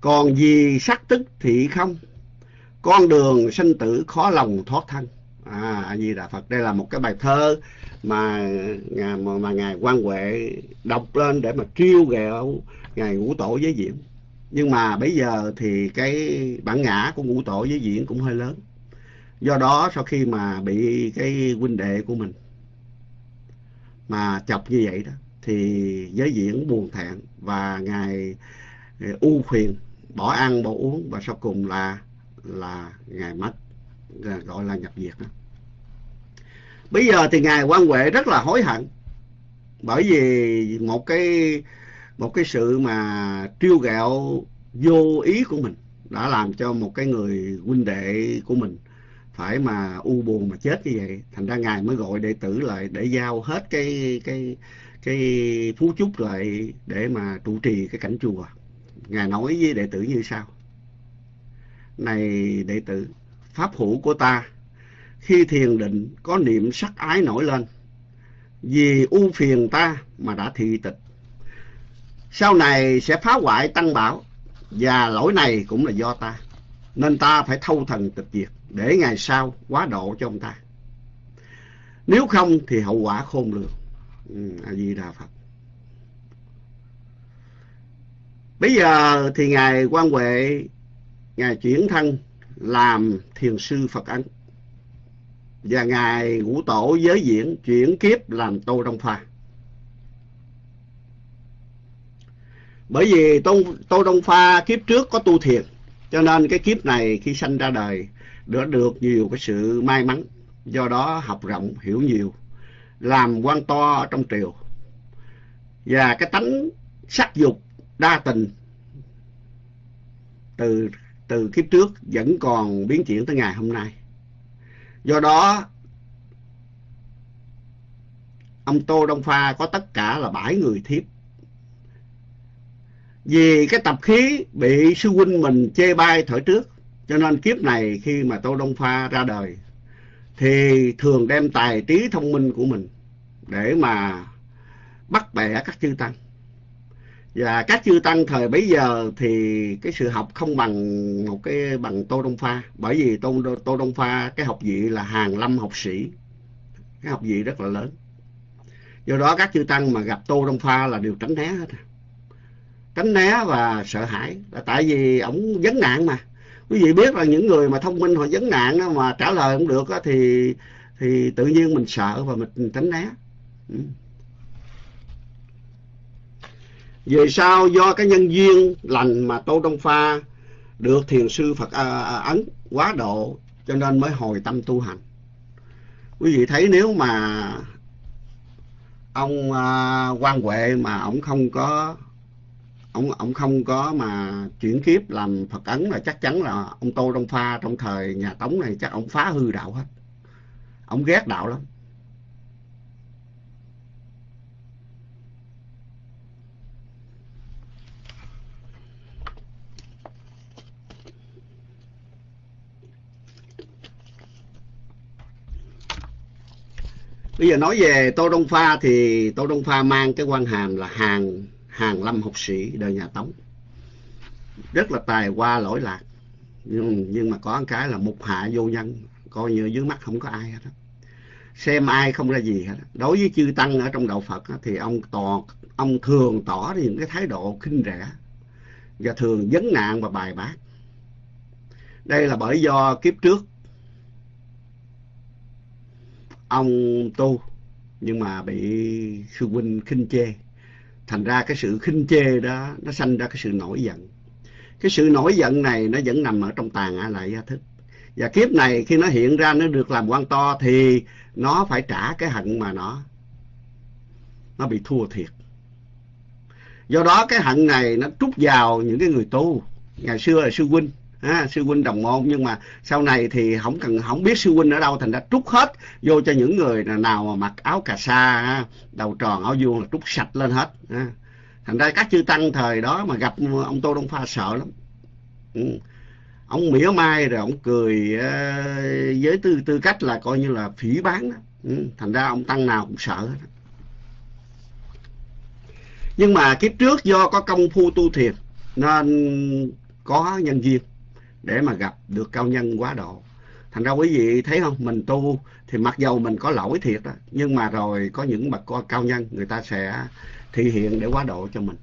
Còn gì sắc tức thì không. Con đường sinh tử khó lòng thoát thân. À a di đà phật đây là một cái bài thơ mà mà, mà ngài quan huệ đọc lên để mà triêu ghẹo ngài ngũ tổ giới diễn. Nhưng mà bây giờ thì cái bản ngã của ngũ tổ giới diễn cũng hơi lớn do đó, sau khi mà bị cái huynh đệ của mình mà chọc như vậy đó, thì giới diễn buồn thẹn và ngài ờ, u phiền bỏ ăn, bỏ uống và sau cùng là là ngài mất ờ, gọi là nhập diệt đó. Bây giờ thì ngài quan huệ rất là hối hận bởi vì một cái một cái sự mà trêu ghẹo vô ý của mình đã làm cho một cái người huynh đệ của mình phải mà u buồn mà chết như vậy, thành ra ngài mới gọi đệ tử lại để giao hết cái cái cái phú chúc lại để mà trụ trì cái cảnh chùa. Ngài nói với đệ tử như sau. Này đệ tử, pháp hữu của ta, khi thiền định có niệm sắc ái nổi lên, vì u phiền ta mà đã thị tịch. Sau này sẽ phá hoại tăng bảo, và lỗi này cũng là do ta, nên ta phải thâu thần tịch diệt để ngày sau quá độ cho ông ta. Nếu không thì hậu quả khôn lường. Ừ, a di đà phật. Bây giờ thì ngài quan huệ ngài chuyển thân làm thiền sư phật ấn. Và ngài ngũ tổ giới diễn chuyển kiếp làm tô đông pha. Bởi vì tô, tô đông pha kiếp trước có tu thiền cho nên cái kiếp này khi sanh ra đời đã được nhiều cái sự may mắn. Do đó học rộng, hiểu nhiều, làm quan to ở trong triều. Và cái tánh sắc dục đa tình từ từ kiếp trước vẫn còn biến chuyển tới ngày hôm nay. Do đó, ông tô đông pha có tất cả là bảy người thiếp. Vì cái tập khí bị sư huynh mình chê bai thời trước cho nên kiếp này khi mà tô đông pha ra đời, thì thường đem tài trí thông minh của mình để mà bắt bẻ các chư tăng. Và các chư tăng thời bấy giờ thì cái sự học không bằng một cái bằng tô đông pha. Bởi vì tô tô đông pha, cái học vị là hàng lâm học sĩ. Cái học vị rất là lớn. Do đó các chư tăng mà gặp tô đông pha là đều tránh né hết. Tránh né và sợ hãi. Là tại vì ổng vấn nạn mà quý vị biết là những người mà thông minh họ vấn nạn mà trả lời không được thì thì tự nhiên mình sợ và mình tránh né ừ. về sau do cái nhân duyên lành mà tô đông pha được thiền sư phật à, à, ấn quá độ cho nên mới hồi tâm tu hành quý vị thấy nếu mà ông à, quan huệ mà ông không có ông ông không có mà chuyển kiếp làm phật ấn là chắc chắn là ông tô đông pha trong thời nhà tống này chắc ông phá hư đạo hết. Ông ghét đạo lắm. Bây giờ nói về tô đông pha thì tô đông pha mang cái quan hàm là hàng hàng lâm học sĩ đời nhà tống. Rất là tài hoa lỗi lạc. Nhưng, nhưng mà có một cái là mục hạ vô nhân coi như dưới mắt không có ai hết đó. xem ai không ra gì hết đối với chư tăng ở trong đạo phật thì ông tỏ ông thường tỏ những cái thái độ khinh rẻ và thường vấn nạn và bài bác đây là bởi do kiếp trước ông tu nhưng mà bị sư huynh khinh chê thành ra cái sự khinh chê đó, nó sanh ra cái sự nổi giận. Cái sự nổi giận này nó vẫn nằm ở trong tàn a lại gia thức và kiếp này khi nó hiện ra, nó được làm quan to thì nó phải trả cái hận mà nó nó bị thua thiệt. Do đó cái hận này nó trút vào những cái người tu. Ngày xưa là sư huynh à, sư huynh đồng môn nhưng mà sau này thì không cần không biết sư huynh ở đâu thành ra trút hết vô cho những người nào mà mặc áo cà sa đầu tròn áo vuông là trút sạch lên hết à. thành ra các chư tăng thời đó mà gặp ông tô đông pha sợ lắm ừ. ông mỉa mai rồi ông cười ờ, với tư tư cách là coi như là phỉ bán đó. Ừ. thành ra ông tăng nào cũng sợ hết nhưng mà kiếp trước do có công phu tu thiền nên có nhân duyên để mà gặp được cao nhân quá độ. Thành ra quý vị thấy không? Mình tu thì mặc dầu mình có lỗi thiệt đó nhưng mà rồi có những bậc cao nhân, người ta sẽ thị hiện để quá độ cho mình.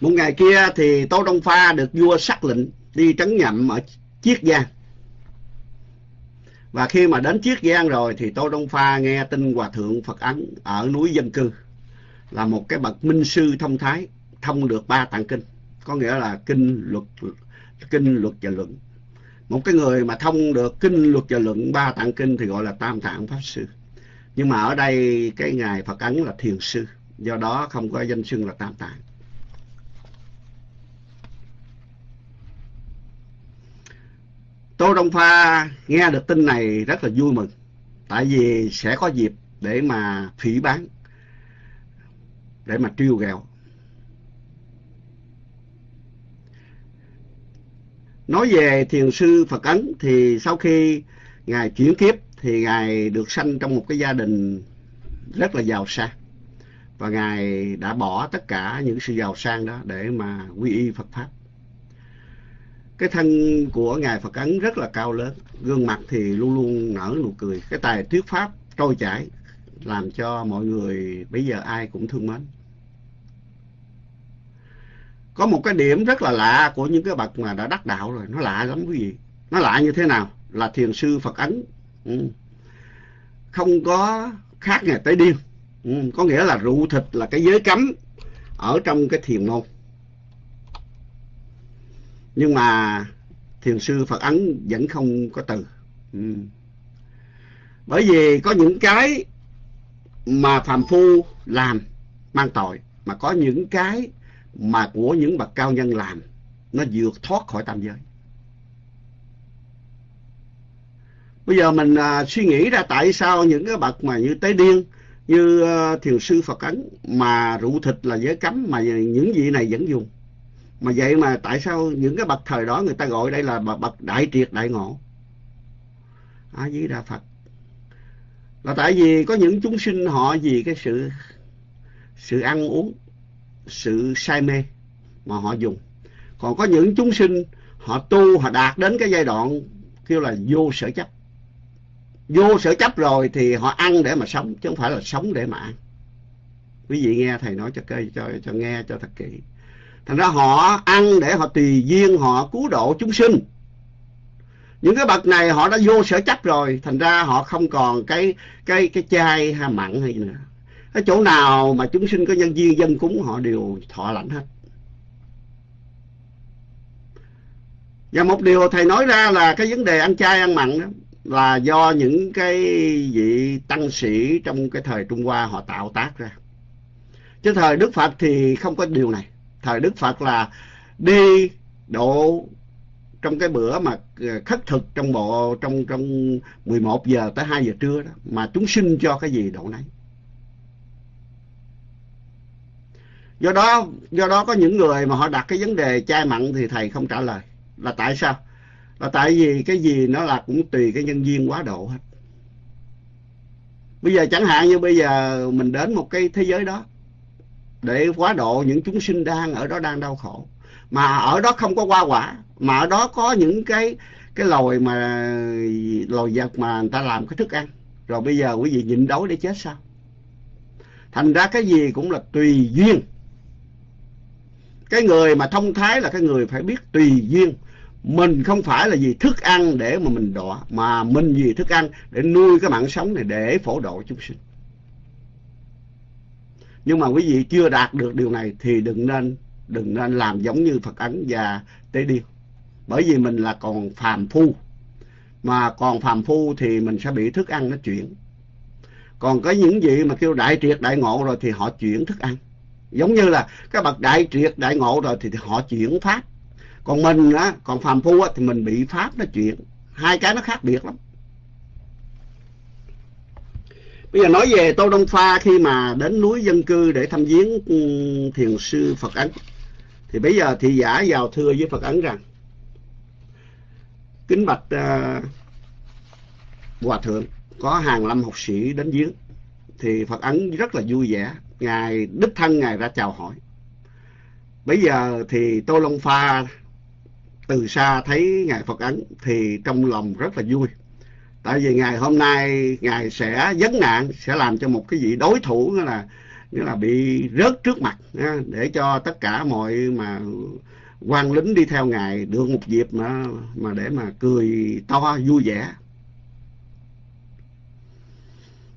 Một ngày kia thì tô đông pha được vua sắc lệnh đi trấn nhậm ở chiết giang và khi mà đến Chiết Giang rồi thì Tô Đông Pha nghe tin Hòa Thượng Phật Ấn ở núi Dân Cư là một cái bậc minh sư thông thái, thông được ba tạng kinh, có nghĩa là kinh luật, kinh luật và luận. một cái người mà thông được kinh luật và luận ba tạng kinh thì gọi là tam tạng pháp sư nhưng mà ở đây cái ngài phật ấn là thiền sư do đó không có danh xưng là tam tạng tô đông pha nghe được tin này rất là vui mừng, tại vì sẽ có dịp để mà phỉ bán, để mà trêu ghẹo nói về thiền sư phật ấn thì sau khi ngài chuyển kiếp thì ngài được sanh trong một cái gia đình rất là giàu sang. Và ngài đã bỏ tất cả những sự giàu sang đó để mà quy y phật pháp cái thân của ngài phật ấn rất là cao lớn, gương mặt thì luôn luôn nở nụ cười. Cái tài thuyết pháp trôi chảy, làm cho mọi người bây giờ ai cũng thương mến. Có một cái điểm rất là lạ của những cái bậc mà đã đắc đạo rồi, nó lạ lắm quý vị. Nó lạ như thế nào? Là thiền sư phật ấn. Ừ. không có khác ngày tới điên ừ. có nghĩa là rượu thịt là cái giới cấm ở trong cái thiền môn nhưng mà thiền sư phật ấn vẫn không có từ. Ừ. bởi vì có những cái mà phàm phu làm mang tội mà có những cái mà của những bậc cao nhân làm nó vượt thoát khỏi tam giới. Bây giờ mình à, suy nghĩ ra tại sao những cái bậc mà như tế điên như uh, thiền sư phật ấn mà rượu thịt là giới cấm mà những vị này vẫn dùng mà vậy mà tại sao những cái bậc thời đó người ta gọi đây là bậc đại triệt đại ngộ? A di đà phật. Là tại vì có những chúng sinh họ vì cái sự sự ăn uống sự say mê mà họ dùng. Còn có những chúng sinh họ tu họ đạt đến cái giai đoạn kêu là vô sở chấp. Vô sở chấp rồi thì họ ăn để mà sống chứ không phải là sống để mà ăn. Quý vị nghe thầy nói cho cho cho, cho nghe cho thật kỹ thành ra họ ăn để họ tùy duyên, họ cứu độ chúng sinh những cái bậc này họ đã vô sở chấp rồi, thành ra họ không còn cái cái cái chai hay mặn hay gì nữa cái chỗ nào mà chúng sinh có nhân viên dân cúng, họ đều thọ lãnh hết và một điều thầy nói ra là cái vấn đề ăn chay, ăn mặn đó là do những cái vị tăng sĩ trong cái thời Trung Hoa họ tạo tác ra. Chứ thời Đức Phật thì không có điều này. Thời Đức Phật là đi độ trong cái bữa mà ờ, khất thực trong bộ, trong trong 11 giờ tới 2 giờ trưa đó, mà chúng sinh cho cái gì độ nấy. Do đó do đó có những người mà họ đặt cái vấn đề chai mặn thì thầy không trả lời. Là tại sao? Là tại vì cái gì nó là cũng tùy cái nhân viên quá độ hết. Bây giờ chẳng hạn như bây giờ mình đến một cái thế giới đó để quá độ những chúng sinh đang ở đó đang đau khổ. Mà ở đó không có hoa quả. Mà ở đó có những cái cái lồi mà lồi vật mà người ta làm cái thức ăn. Rồi bây giờ quý vị nhịn đói để chết sao? Thành ra cái gì cũng là tùy duyên. Cái người mà thông thái là cái người phải biết tùy duyên. Mình không phải là vì thức ăn để mà mình đọa, mà mình vì thức ăn để nuôi cái mạng sống này để phổ độ chúng sinh nhưng mà quý vị chưa đạt được điều này thì đừng nên đừng nên làm giống như Phật Ấn và Tế Điêu. Bởi vì mình là còn phàm phu. Mà còn phàm phu thì mình sẽ bị thức ăn nó chuyển. Còn có những vị mà kêu đại triệt đại ngộ rồi thì họ chuyển thức ăn. Giống như là các bậc đại triệt đại ngộ rồi thì họ chuyển pháp. Còn mình á, còn phàm phu á thì mình bị pháp nó chuyển. Hai cái nó khác biệt lắm bây giờ nói về tô đông pha khi mà đến núi dân cư để thăm viếng ừ, thiền sư phật ấn. Thì bây giờ thị giả vào thưa với phật ấn rằng kính bạch uh, hòa thượng có hàng lâm học sĩ đến viếng. Thì phật ấn rất là vui vẻ ngài đích thân ngài ra chào hỏi. Bây giờ thì tô long pha từ xa thấy ngài phật ấn thì trong lòng rất là vui tại vì ngày hôm nay ngài sẽ vấn nạn sẽ làm cho một cái vị đối thủ nghĩa là nghĩa là bị rớt trước mặt để cho tất cả mọi mà quan lính đi theo ngài được một dịp mà mà để mà cười to vui vẻ.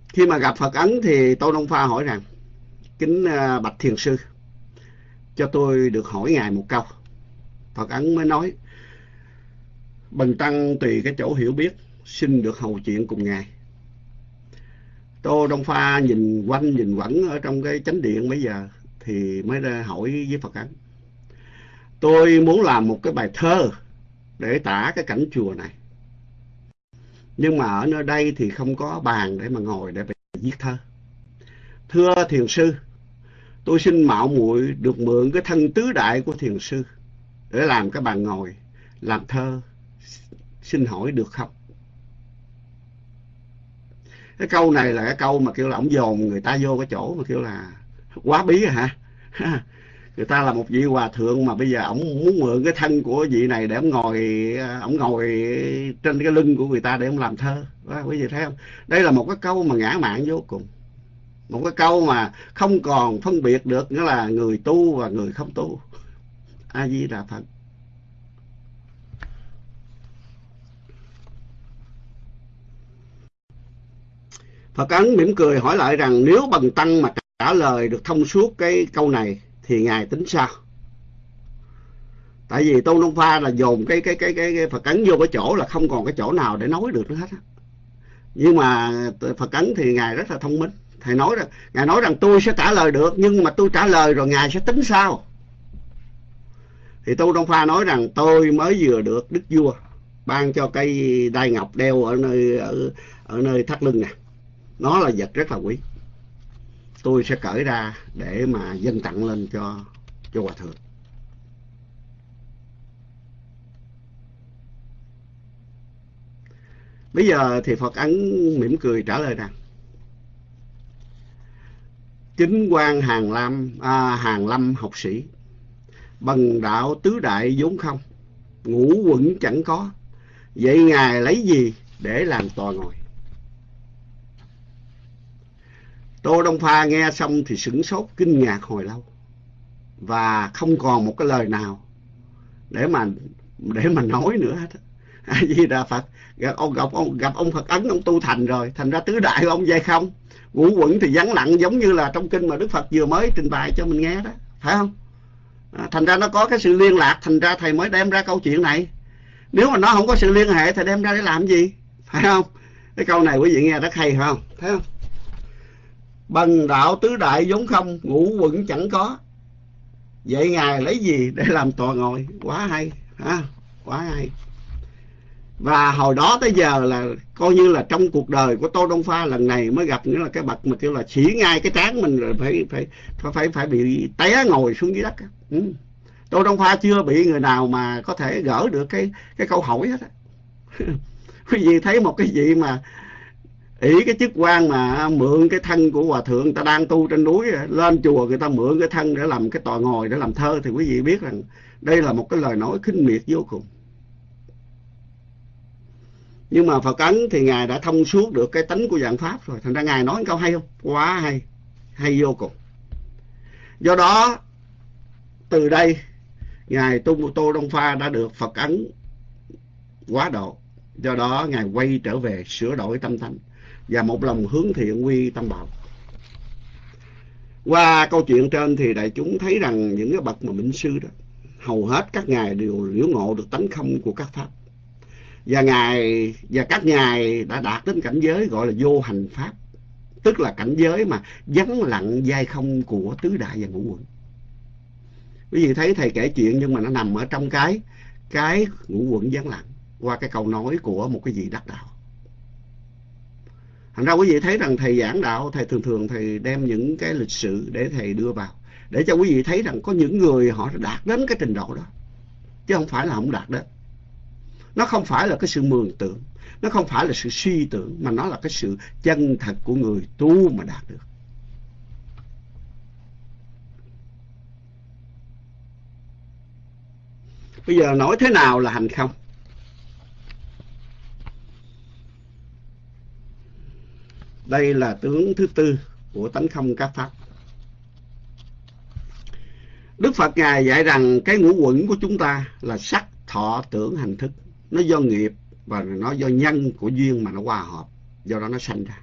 Khi mà gặp phật ấn thì tô đông pha hỏi rằng kính à, bạch thiền sư cho tôi được hỏi ngài một câu. Phật ấn mới nói Bần tăng tùy cái chỗ hiểu biết, xin được hầu chuyện cùng Ngài. Tô Đông Pha nhìn quanh nhìn quẩn ở trong cái chánh điện bây giờ thì mới ra hỏi với Phật Ấn. Tôi muốn làm một cái bài thơ để tả cái cảnh chùa này. Nhưng mà ở nơi đây thì không có bàn để mà ngồi để viết thơ. Thưa thiền sư, tôi xin mạo muội được mượn cái thân tứ đại của thiền sư để làm cái bàn ngồi, làm thơ. Xin hỏi được không? Cái câu này là cái câu mà kêu là ông dồn người ta vô cái chỗ mà kêu là quá bí hả? người ta là một vị hòa thượng mà bây giờ ổng muốn mượn cái thân của vị này để ổng ngồi ổng ngồi trên cái lưng của người ta để ổng làm thơ. Đó, quý vị thấy không? Đây là một cái câu mà ngã mạn vô cùng. Một cái câu mà không còn phân biệt được nghĩa là người tu và người không tu. A di đà phật. Phật Ấn mỉm cười hỏi lại rằng nếu Bần Tăng mà trả lời được thông suốt cái câu này thì ngài tính sao? Tại vì tôn đông pha là dồn cái cái cái cái, cái phật ấn vô cái chỗ là không còn cái chỗ nào để nói được nữa hết á. Nhưng mà phật ấn thì ngài rất là thông minh. Thầy nói rằng ngài nói rằng tôi sẽ trả lời được nhưng mà tôi trả lời rồi ngài sẽ tính sao? Thì tôn đông pha nói rằng tôi mới vừa được đức vua ban cho cây đai ngọc đeo ở nơi ở ở nơi thắt lưng nè nó là vật rất là quý. Tôi sẽ cởi ra để mà dâng tặng lên cho cho hòa thượng. Bây giờ thì phật ấn mỉm cười trả lời rằng chính quan hàng lâm à, hàng lâm học sĩ bằng đạo tứ đại vốn không ngũ quẩn chẳng có vậy ngài lấy gì để làm tòa ngồi? Tô Đông Pha nghe xong thì sửng sốt kinh ngạc hồi lâu và không còn một cái lời nào để mà để mà nói nữa hết. A Di Đà Phật gặp ông gặp ông gặp ông Phật ấn ông tu thành rồi, thành ra tứ đại ông vậy không? Ngũ quẩn thì vắng lặng giống như là trong kinh mà Đức Phật vừa mới trình bày cho mình nghe đó, phải không? À, thành ra nó có cái sự liên lạc, thành ra thầy mới đem ra câu chuyện này. Nếu mà nó không có sự liên hệ thì đem ra để làm gì? Phải không? Cái câu này quý vị nghe rất hay phải không? Thấy không? Bằng đạo tứ đại vốn không, ngũ quận chẳng có. Vậy Ngài lấy gì để làm tòa ngồi? Quá hay, ha? quá hay. Và hồi đó tới giờ là coi như là trong cuộc đời của Tô Đông Pha lần này mới gặp nghĩa là cái bậc mà kêu là chỉ ngay cái trán mình rồi phải phải phải phải bị té ngồi xuống dưới đất. Ừ. Tô Đông Pha chưa bị người nào mà có thể gỡ được cái cái câu hỏi hết á. Quý vị thấy một cái gì mà ỷ cái chức quan mà mượn cái thân của hòa thượng ta đang tu trên núi lên chùa người ta mượn cái thân để làm cái tòa ngồi để làm thơ thì quý vị biết rằng đây là một cái lời nói khinh miệt vô cùng nhưng mà Phật Ấn thì Ngài đã thông suốt được cái tính của dạng Pháp rồi. Thành ra Ngài nói câu hay không? Quá hay. Hay vô cùng. Do đó, từ đây, Ngài Tu Tô Đông Pha đã được Phật Ấn quá độ. Do đó, Ngài quay trở về sửa đổi tâm tánh và một lòng hướng thiện quy tâm bảo. Qua câu chuyện trên thì đại chúng thấy rằng những cái bậc mà minh sư đó, hầu hết các ngài đều liễu ngộ được tánh không của các pháp. Và ngài và các ngài đã đạt đến cảnh giới gọi là vô hành pháp, tức là cảnh giới mà vắng lặng giai không của tứ đại và ngũ quẩn. Quý vị thấy thầy kể chuyện nhưng mà nó nằm ở trong cái cái ngũ quẩn vắng lặng qua cái câu nói của một cái vị đắc đạo. Thành ra quý vị thấy rằng thầy giảng đạo, thầy thường thường thầy đem những cái lịch sử để thầy đưa vào. Để cho quý vị thấy rằng có những người họ đạt đến cái trình độ đó. Chứ không phải là không đạt đến. Nó không phải là cái sự mường tượng. Nó không phải là sự suy tưởng. Mà nó là cái sự chân thật của người tu mà đạt được. Bây giờ nói thế nào là hành không? Đây là tướng thứ tư của tánh không các pháp. Đức Phật Ngài dạy rằng cái ngũ quẩn của chúng ta là sắc, thọ, tưởng, hành thức. Nó do nghiệp và nó do nhân của duyên mà nó hòa hợp. Do đó nó sanh ra.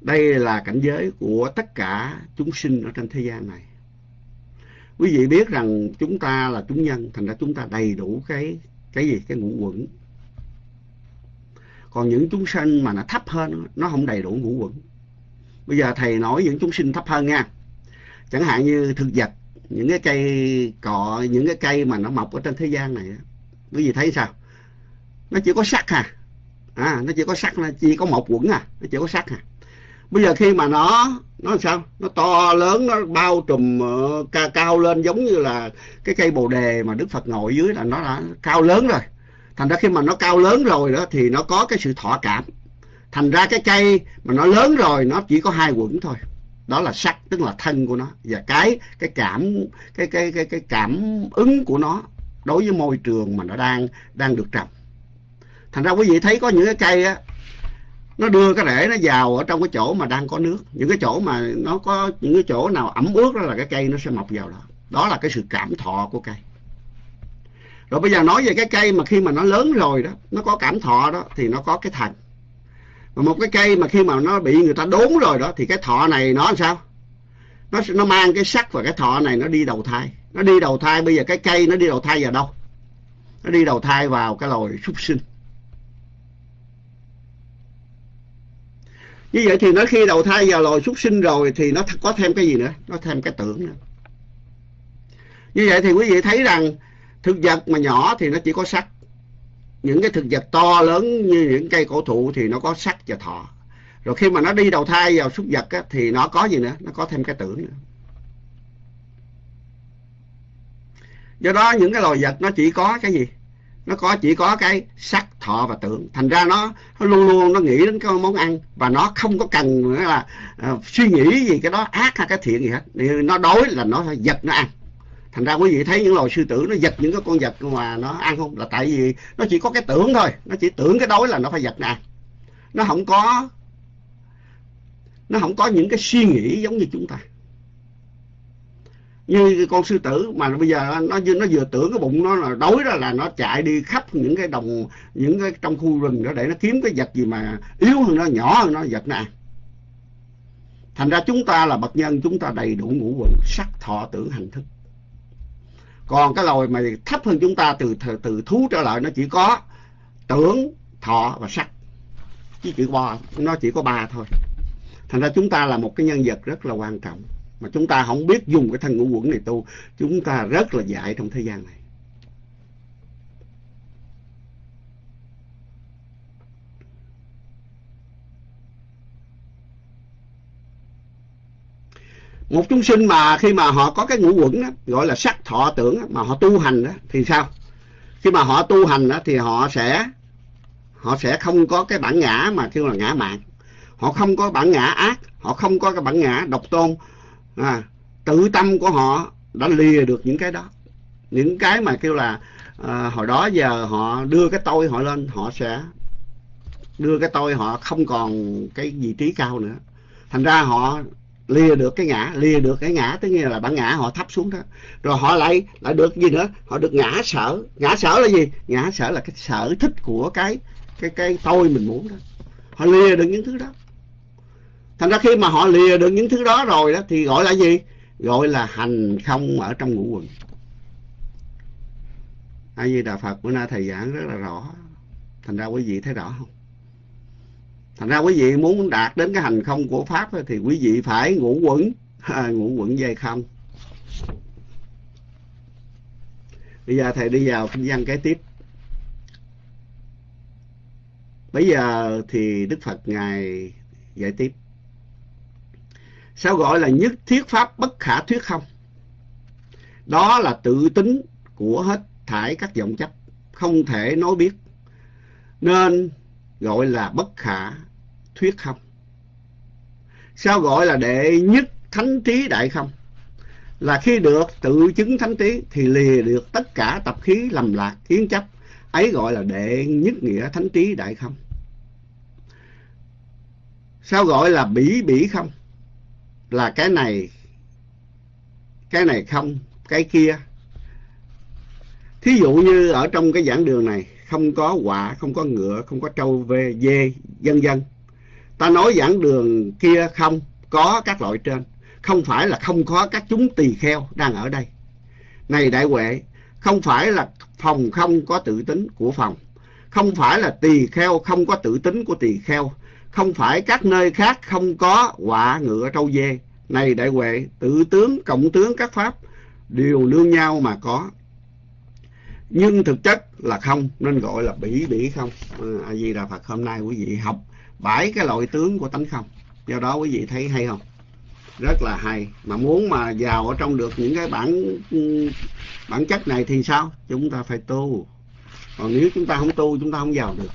Đây là cảnh giới của tất cả chúng sinh ở trên thế gian này. Quý vị biết rằng chúng ta là chúng nhân, thành ra chúng ta đầy đủ cái cái gì cái ngũ quẩn còn những chúng sinh mà nó thấp hơn nó không đầy đủ ngũ quẩn. Bây giờ thầy nói những chúng sinh thấp hơn nha. Chẳng hạn như thực vật những cái cây cọ những cái cây mà nó mọc ở trên thế gian này quý vị thấy sao? Nó chỉ có sắc à. À nó chỉ có sắc nó chỉ có một quẩn à. Nó chỉ có sắc à. Bây giờ khi mà nó nó làm sao? Nó to lớn nó bao trùm uh, ca, cao lên giống như là cái cây bồ đề mà đức phật ngồi dưới là nó đã cao lớn rồi thành ra khi mà nó cao lớn rồi đó, thì nó có cái sự thọ cảm. Thành ra cái cây mà nó lớn rồi, nó chỉ có hai quẩn thôi. Đó là sắc, tức là thân của nó, và cái cái cảm, cái cái cái cái cảm ứng của nó đối với môi trường mà nó đang đang được trồng. Thành ra quý vị thấy có những cái cây á, nó đưa cái rễ nó vào ở trong cái chỗ mà đang có nước. Những cái chỗ mà nó có, những cái chỗ nào ẩm ướt đó là cái cây nó sẽ mọc vào đó. Đó là cái sự cảm thọ của cây rồi bây giờ nói về cái cây mà khi mà nó lớn rồi đó, nó có cảm thọ đó, thì nó có cái thành. Mà một cái cây mà khi mà nó bị người ta đốn rồi đó, thì cái thọ này nó làm sao? Nó nó mang cái sắc và cái thọ này nó đi đầu thai. Nó đi đầu thai, bây giờ cái cây nó đi đầu thai vào đâu? Nó đi đầu thai vào cái loài súc sinh. Như vậy thì nó khi đầu thai vào loài súc sinh rồi thì nó có thêm cái gì nữa? Nó thêm cái tưởng nữa. Như vậy thì quý vị thấy rằng thực vật mà nhỏ thì nó chỉ có sắc những cái thực vật to lớn như những cây cổ thụ thì nó có sắc và thọ. Rồi khi mà nó đi đầu thai vào súc vật á, thì nó có gì nữa? Nó có thêm cái tưởng nữa. Do đó những cái loài vật nó chỉ có cái gì? Nó có chỉ có cái sắc thọ và tưởng thành ra nó, nó luôn luôn nó nghĩ đến cái món ăn và nó không có cần nữa là uh, suy nghĩ gì cái đó ác hay cái thiện gì hết. Nó đói là nó vật nó ăn thành ra quý vị thấy những loài sư tử nó giật những cái con vật mà nó ăn không? Là tại vì nó chỉ có cái tưởng thôi. Nó chỉ tưởng cái đói là nó phải giật nè. Nó không có, nó không có những cái suy nghĩ giống như chúng ta. Như con sư tử mà bây giờ nó nó vừa tưởng cái bụng nó là đói đó là nó chạy đi khắp những cái đồng, những cái trong khu rừng đó để nó kiếm cái vật gì mà yếu hơn nó, nhỏ hơn nó vật nè. Thành ra chúng ta là bậc nhân, chúng ta đầy đủ ngũ quẩn sắc, thọ, tưởng, hành thức còn cái loài mà thấp hơn chúng ta từ từ thú trở lại, nó chỉ có tưởng, thọ và sắc. Chỉ chỉ ba nó chỉ có ba thôi. Thành ra chúng ta là một cái nhân vật rất là quan trọng. Mà chúng ta không biết dùng cái thân ngũ quẩn này tu, chúng ta rất là dại trong thế gian này. Một chúng sinh mà khi mà họ có cái ngũ quẩn đó, gọi là sắc thọ tưởng đó, mà họ tu hành đó, thì sao? Khi mà họ tu hành đó, thì họ sẽ họ sẽ không có cái bản ngã mà kêu là ngã mạng. Họ không có bản ngã ác họ không có cái bản ngã độc tôn. À, tự tâm của họ đã lìa được những cái đó. Những cái mà kêu là à, hồi đó giờ họ đưa cái tôi họ lên họ sẽ đưa cái tôi họ không còn cái vị trí cao nữa. Thành ra họ lìa được cái ngã, lìa được cái ngã, tức nghĩa là bản ngã họ thấp xuống đó. Rồi họ lại lại được gì nữa? Họ được ngã sở. Ngã sở là gì? Ngã sở là cái sở thích của cái cái cái tôi mình muốn đó. Họ lìa được những thứ đó. Thành ra khi mà họ lìa được những thứ đó rồi đó, thì gọi là gì? Gọi là hành không ở trong ngũ quần. A di đà phật, bữa nay thầy giảng rất là rõ. Thành ra quý vị thấy rõ không? Thành ra quý vị muốn đạt đến cái hành không của pháp thì quý vị phải ngũ quẩn. À, ngũ quẩn dây không. Bây giờ thầy đi vào kinh văn kế tiếp. Bây giờ thì đức phật ngài giải tiếp. Sao gọi là nhất thiết pháp bất khả thuyết không? Đó là tự tính của hết thải các vọng chấp không thể nói biết nên gọi là bất khả thuyết không? Sao gọi là đệ nhất thánh trí đại không? Là khi được tự chứng thánh trí thì lìa được tất cả tập khí lầm lạc kiến chấp. Ấy gọi là đệ nhất nghĩa thánh trí đại không? Sao gọi là bỉ bỉ không? Là cái này cái này không cái kia. Thí dụ như ở trong cái giảng đường này không có quả, không có ngựa không có trâu ve, dê vân vân ta nói giảng đường kia không có các loại trên không phải là không có các chúng tỳ kheo đang ở đây. Này đại huệ không phải là phòng không có tự tính của phòng không phải là tỳ kheo không có tự tính của tỳ kheo không phải các nơi khác không có quả ngựa trâu dê. Này đại huệ tự tướng cộng tướng các pháp đều nương nhau mà có. Nhưng thực chất là không nên gọi là bỉ bỉ không. À, a di đà phật hôm nay quý vị học bảy cái loại tướng của tánh không do đó quý vị thấy hay không? Rất là hay. Mà muốn mà vào ở trong được những cái bản bản chất này thì sao? Chúng ta phải tu. Còn nếu chúng ta không tu, chúng ta không vào được.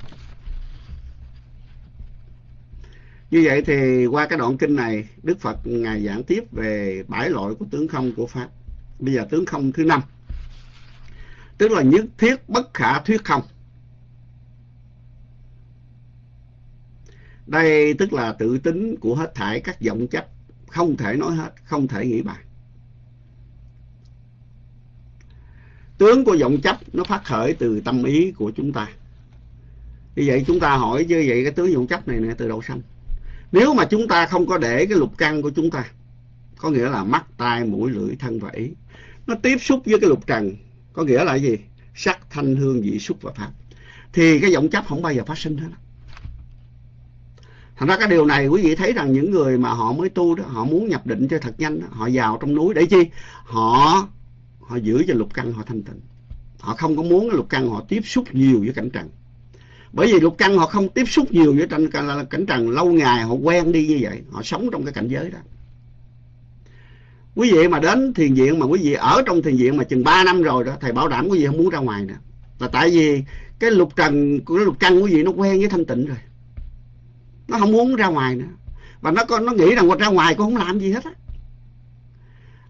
Như vậy thì qua cái đoạn kinh này, đức phật ngài giảng tiếp về bảy loại của tướng không của pháp. Bây giờ tướng không thứ năm. Tức là nhất thiết bất khả thuyết không. Đây tức là tự tính của hết thảy, các vọng chấp, không thể nói hết, không thể nghĩ bàn. Tướng của vọng chấp nó phát khởi từ tâm ý của chúng ta. Như vậy chúng ta hỏi, như vậy cái tướng vọng chấp này nè, từ đâu sanh. Nếu mà chúng ta không có để cái lục căn của chúng ta, có nghĩa là mắt, tai, mũi, lưỡi, thân và ý, nó tiếp xúc với cái lục trần, có nghĩa là gì? Sắc, thanh, hương, vị, xúc và pháp. Thì cái vọng chấp không bao giờ phát sinh hết thành ra cái điều này quý vị thấy rằng những người mà họ mới tu đó họ muốn nhập định cho thật nhanh đó, họ vào trong núi để chi? Họ họ giữ cho lục căn họ thanh tịnh. Họ không có muốn cái lục căn họ tiếp xúc nhiều với cảnh trần. Bởi vì lục căn họ không tiếp xúc nhiều với cảnh, cảnh trần lâu ngày họ quen đi như vậy họ sống trong cái cảnh giới đó. Quý vị mà đến thiền viện mà quý vị ở trong thiền viện mà chừng 3 năm rồi đó thầy bảo đảm quý vị không muốn ra ngoài nữa. Là tại vì cái lục trần của lục căn quý vị nó quen với thanh tịnh rồi nó không muốn ra ngoài nữa. Và nó nó nghĩ rằng ra ngoài cũng không làm gì hết á.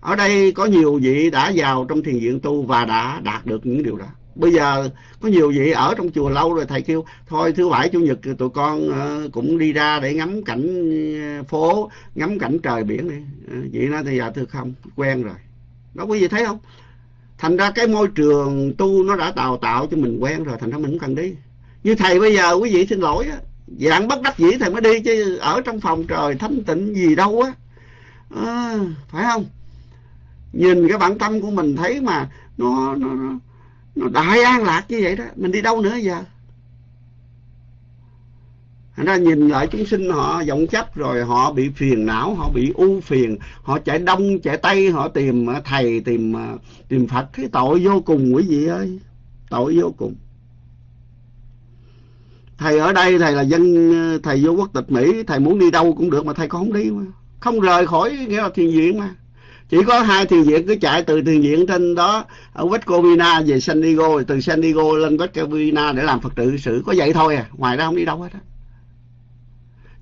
Ở đây có nhiều vị đã vào trong thiền viện tu và đã đạt được những điều đó. Bây giờ có nhiều vị ở trong chùa lâu rồi, thầy kêu, thôi, thứ bảy, chủ nhật tụi con ờ, cũng đi ra để ngắm cảnh ờ, phố, ngắm cảnh trời biển đi. Ờ, Vậy nói thì giờ thưa không, quen rồi. Đó quý vị thấy không? Thành ra cái môi trường tu nó đã tạo tạo cho mình quen rồi, thành ra mình cũng cần đi. Như thầy bây giờ, quý vị xin lỗi á dạng bất đắc dĩ thầy mới đi chứ ở trong phòng trời thanh tịnh gì đâu á. À, phải không? Nhìn cái bản tâm của mình thấy mà nó nó nó nó đại an lạc như vậy đó mình đi đâu nữa giờ? Thành ra nhìn lại chúng sinh họ vọng chấp rồi họ bị phiền não, họ bị u phiền, họ chạy đông, chạy tây, họ tìm thầy, tìm ờ, tìm Phật, cái tội vô cùng quý vị ơi, tội vô cùng. Thầy ở đây, thầy là dân, ờ, thầy vô quốc tịch Mỹ, thầy muốn đi đâu cũng được mà thầy không đi mà. Không rời khỏi, nghĩa là thiền viện mà. Chỉ có hai thiền viện cứ chạy từ thiền viện trên đó ở West Covina về San Diego từ San Diego lên West Covina để làm Phật tự sự. Có vậy thôi à ngoài ra không đi đâu hết á.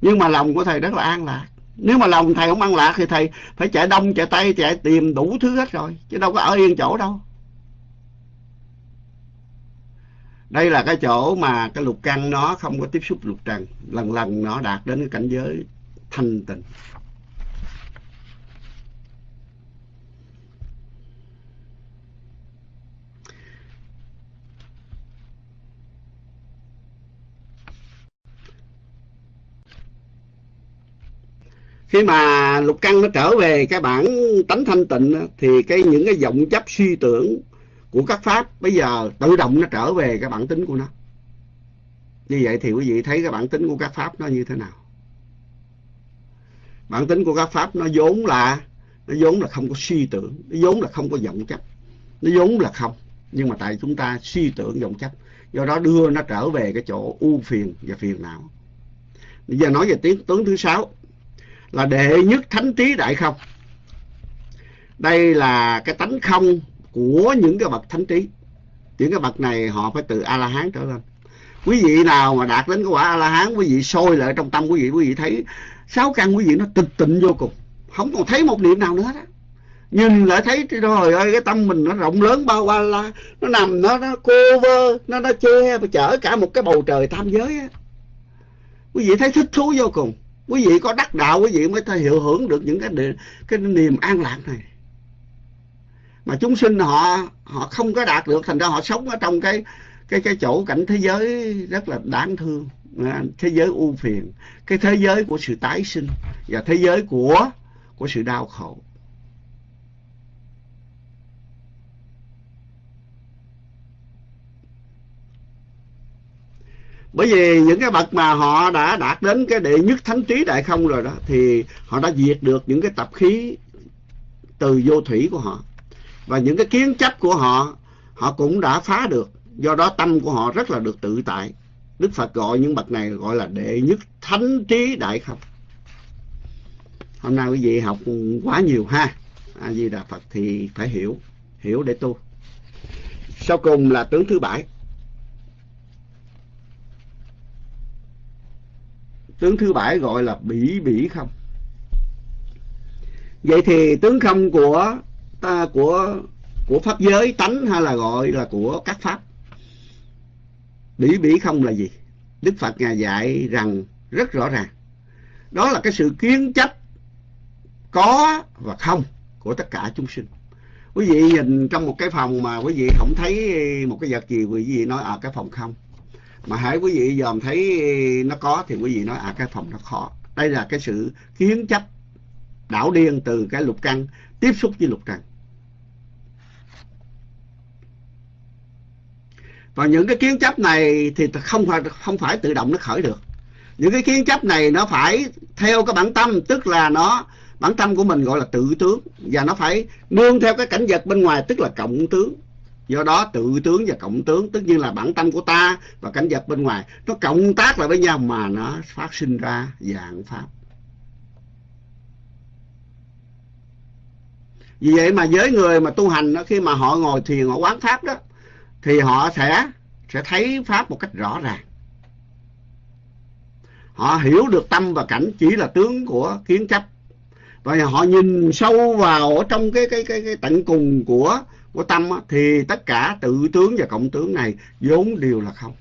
Nhưng mà lòng của thầy rất là an lạc. Nếu mà lòng thầy không an lạc thì thầy phải chạy đông chạy tây chạy tìm đủ thứ hết rồi chứ đâu có ở yên chỗ đâu. Đây là cái chỗ mà cái lục căn nó không có tiếp xúc lục trần. Lần lần nó đạt đến cái cảnh giới thanh tịnh. Khi mà lục căn nó trở về cái bản tánh thanh tịnh thì cái những cái vọng chấp suy tưởng của các pháp, bây giờ tự động nó trở về cái bản tính của nó. Như vậy thì quý vị thấy cái bản tính của các pháp nó như thế nào? Bản tính của các pháp nó vốn là, nó vốn là không có suy tưởng, nó vốn là không có vọng chấp. Nó vốn là không, nhưng mà tại chúng ta suy tưởng vọng chấp, do đó đưa nó trở về cái chỗ u phiền và phiền não. Bây giờ nói về tiếng, tướng thứ sáu, là đệ nhất thánh trí đại không. Đây là cái tánh không của những cái bậc thánh trí. Những cái bậc này họ phải từ a la hán trở lên. Quý vị nào mà đạt đến cái quả a la hán quý vị sôi lại trong tâm quý vị quý vị thấy sáu căn quý vị nó tịch tịnh vô cùng. Không còn thấy một niệm nào nữa đó. Nhìn lại thấy trời ơi, cái tâm mình nó rộng lớn bao la la. Nó nằm, nó nó cô vơ nó nó che và chở cả một cái bầu trời tam giới á. Quý vị thấy thích thú vô cùng. Quý vị có đắc đạo, quý vị mới thể hiệu hưởng được những cái cái niềm an lạc này mà chúng sinh họ họ không có đạt được, thành ra họ sống ở trong cái cái cái chỗ cảnh thế giới rất là đáng thương. Ờ, thế giới u phiền. Cái thế giới của sự tái sinh và thế giới của của sự đau khổ. Bởi vì những cái bậc mà họ đã đạt đến cái đệ nhất thánh trí đại không rồi đó, thì họ đã diệt được những cái tập khí từ vô thủy của họ và những cái kiến chấp của họ họ cũng đã phá được. Do đó tâm của họ rất là được tự tại. Đức phật gọi những bậc này gọi là đệ nhất thánh trí đại không hôm nay quý vị học quá nhiều ha. A di đà phật thì phải hiểu hiểu để tu. Sau cùng là tướng thứ bảy. Tướng thứ bảy gọi là bỉ bỉ không. Vậy thì tướng không của ta của của pháp giới tánh hay là gọi là của các pháp? Bỉ bỉ không là gì? Đức phật ngài dạy rằng rất rõ ràng. Đó là cái sự kiến chấp có và không của tất cả chúng sinh. Quý vị nhìn trong một cái phòng mà quý vị không thấy một cái vật gì quý vị nói à, cái phòng không. Mà hãy quý vị dòm thấy nó có thì quý vị nói à cái phòng nó khó. Đây là cái sự kiến chấp đảo điên từ cái lục căn tiếp xúc với lục trần và những cái kiến chấp này thì không phải không phải tự động nó khởi được. Những cái kiến chấp này nó phải theo cái bản tâm tức là nó bản tâm của mình gọi là tự tướng. Và nó phải nương theo cái cảnh vật bên ngoài tức là cộng tướng. Do đó tự tướng và cộng tướng tất nhiên là bản tâm của ta và cảnh vật bên ngoài nó cộng tác lại với nhau mà nó phát sinh ra dạng pháp. Vì vậy mà với người mà tu hành đó, khi mà họ ngồi thiền họ quán pháp đó thì họ sẽ sẽ thấy pháp một cách rõ ràng. Họ hiểu được tâm và cảnh chỉ là tướng của kiến chấp. Và họ nhìn sâu vào ở trong cái cái cái, cái tận cùng của của tâm á, thì tất cả tự tướng và cộng tướng này vốn đều là không.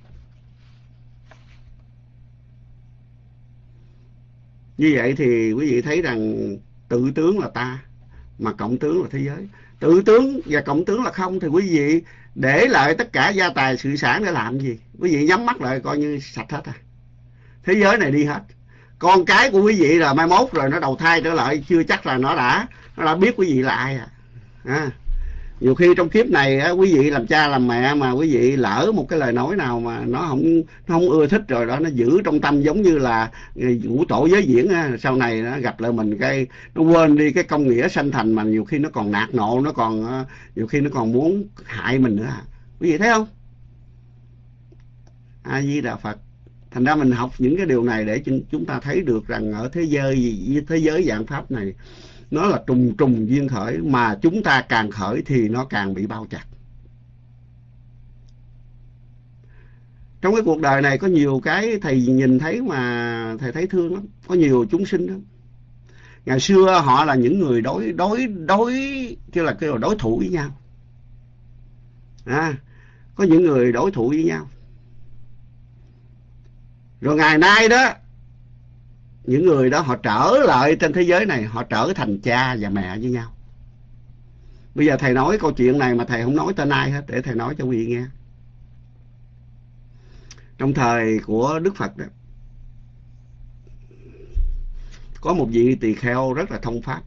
Như vậy thì quý vị thấy rằng tự tướng là ta mà cộng tướng là thế giới. Tự tướng và cộng tướng là không thì quý vị để lại tất cả gia tài sự sản để làm gì? Quý vị nhắm mắt lại coi như sạch hết à. Thế giới này đi hết. Con cái của quý vị là mai mốt rồi nó đầu thai trở lại chưa chắc là nó đã nó đã biết quý vị là ai à, à nhiều khi trong kiếp này á, quý vị làm cha làm mẹ mà quý vị lỡ một cái lời nói nào mà nó không nó không ưa thích rồi đó nó giữ trong tâm giống như là ờ, ngũ tổ giới diễn á, sau này nó gặp lại mình cái nó quên đi cái công nghĩa sanh thành mà nhiều khi nó còn nạt nộ nó còn ờ, nhiều khi nó còn muốn hại mình nữa. Quý vị thấy không? A di đà phật. Thành ra mình học những cái điều này để chúng ta thấy được rằng ở thế giới thế giới dạng pháp này nó là trùng trùng duyên khởi. Mà chúng ta càng khởi thì nó càng bị bao chặt trong cái cuộc đời này có nhiều cái thầy nhìn thấy mà thầy thấy thương lắm. Có nhiều chúng sinh đó ngày xưa họ là những người đối đối đối kêu là kêu là đối thủ với nhau. À, có những người đối thủ với nhau. Rồi ngày nay đó những người đó họ trở lại trên thế giới này họ trở thành cha và mẹ với nhau. Bây giờ thầy nói câu chuyện này mà thầy không nói tên ai hết để thầy nói cho quý vị nghe. Trong thời của đức phật đó có một vị tỳ kheo rất là thông pháp.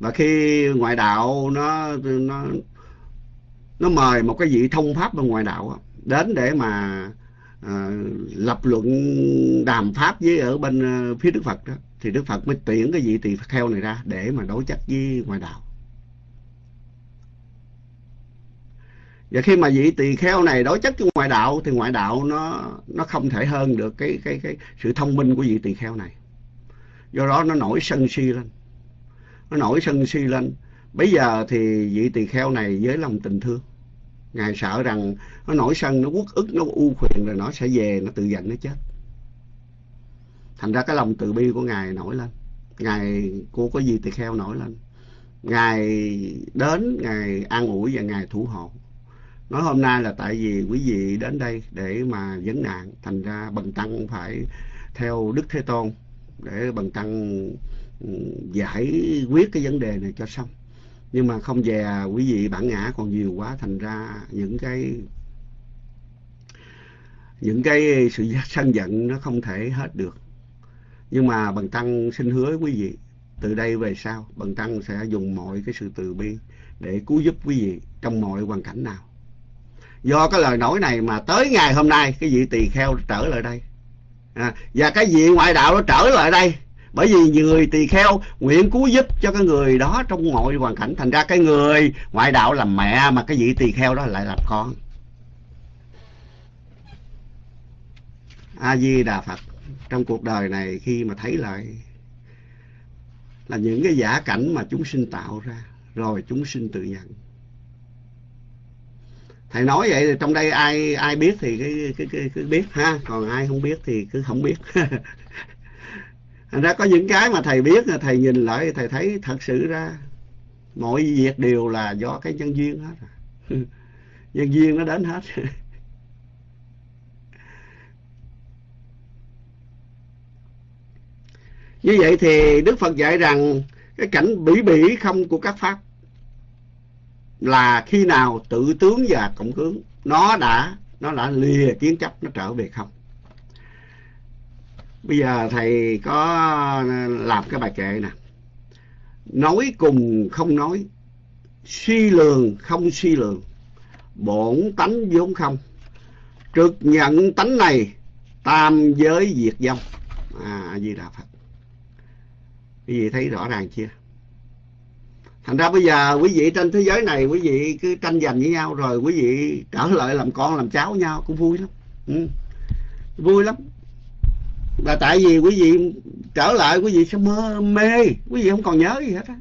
Và khi ngoại đạo nó nó nó mời một cái vị thông pháp bên ngoại đạo đó, đến để mà à, lập luận đàm pháp với ở bên à, phía Đức Phật đó thì Đức Phật mới tuyển cái vị tỳ kheo này ra để mà đối chất với ngoại đạo. Và khi mà vị tỳ kheo này đối chất với ngoại đạo thì ngoại đạo nó nó không thể hơn được cái cái cái sự thông minh của vị tỳ kheo này. Do đó nó nổi sân si lên. Nó nổi sân si lên. Bây giờ thì vị tỳ kheo này với lòng tình thương ngài sợ rằng nó nổi sân, nó uất ức, nó u phiền rồi nó sẽ về, nó tự giận nó chết. Thành ra cái lòng từ bi của ngài nổi lên. Ngài cô có gì tỳ kheo nổi lên. Ngài đến, ngài an ủi và ngài thủ hộ. Nói hôm nay là tại vì quý vị đến đây để mà vấn nạn, thành ra bần tăng phải theo đức thế tôn để bần tăng ừ, giải quyết cái vấn đề này cho xong nhưng mà không về quý vị bản ngã còn nhiều quá thành ra những cái những cái sự sân giận nó không thể hết được. Nhưng mà bằng tăng xin hứa quý vị từ đây về sau bằng tăng sẽ dùng mọi cái sự từ bi để cứu giúp quý vị trong mọi hoàn cảnh nào. Do cái lời nói này mà tới ngày hôm nay cái vị tỳ kheo trở lại đây. À, và cái vị ngoại đạo nó trở lại đây bởi vì người tỳ kheo nguyện cứu giúp cho cái người đó trong mọi hoàn cảnh. Thành ra cái người ngoại đạo làm mẹ mà cái vị tỳ kheo đó lại làm con. A di đà phật trong cuộc đời này khi mà thấy lại là những cái giả cảnh mà chúng sinh tạo ra rồi chúng sinh tự nhận. Thầy nói vậy thì trong đây ai ai biết thì cứ, cứ, cứ, cứ biết ha. Còn ai không biết thì cứ không biết. thành ra có những cái mà thầy biết là thầy nhìn lại, thầy thấy thật sự ra mọi việc đều là do cái nhân duyên hết nhân duyên nó đến hết. Như vậy thì đức phật dạy rằng cái cảnh bỉ bỉ không của các pháp là khi nào tự tướng và cộng hướng nó đã nó đã lìa kiến chấp, nó trở về không bây giờ thầy có ờ, làm cái bài kệ nè. Nói cùng không nói, suy lường không suy lường, bổn tánh vốn không. Trực nhận tánh này, tam giới diệt vong. À di đà phật. Quý vị thấy rõ ràng chưa? Thành ra bây giờ quý vị trên thế giới này, quý vị cứ tranh giành với nhau, rồi quý vị trở lại làm con, làm cháu nhau, cũng vui lắm. Ừ. vui lắm là tại vì quý vị trở lại quý vị sẽ mơ mê. Quý vị không còn nhớ gì hết á.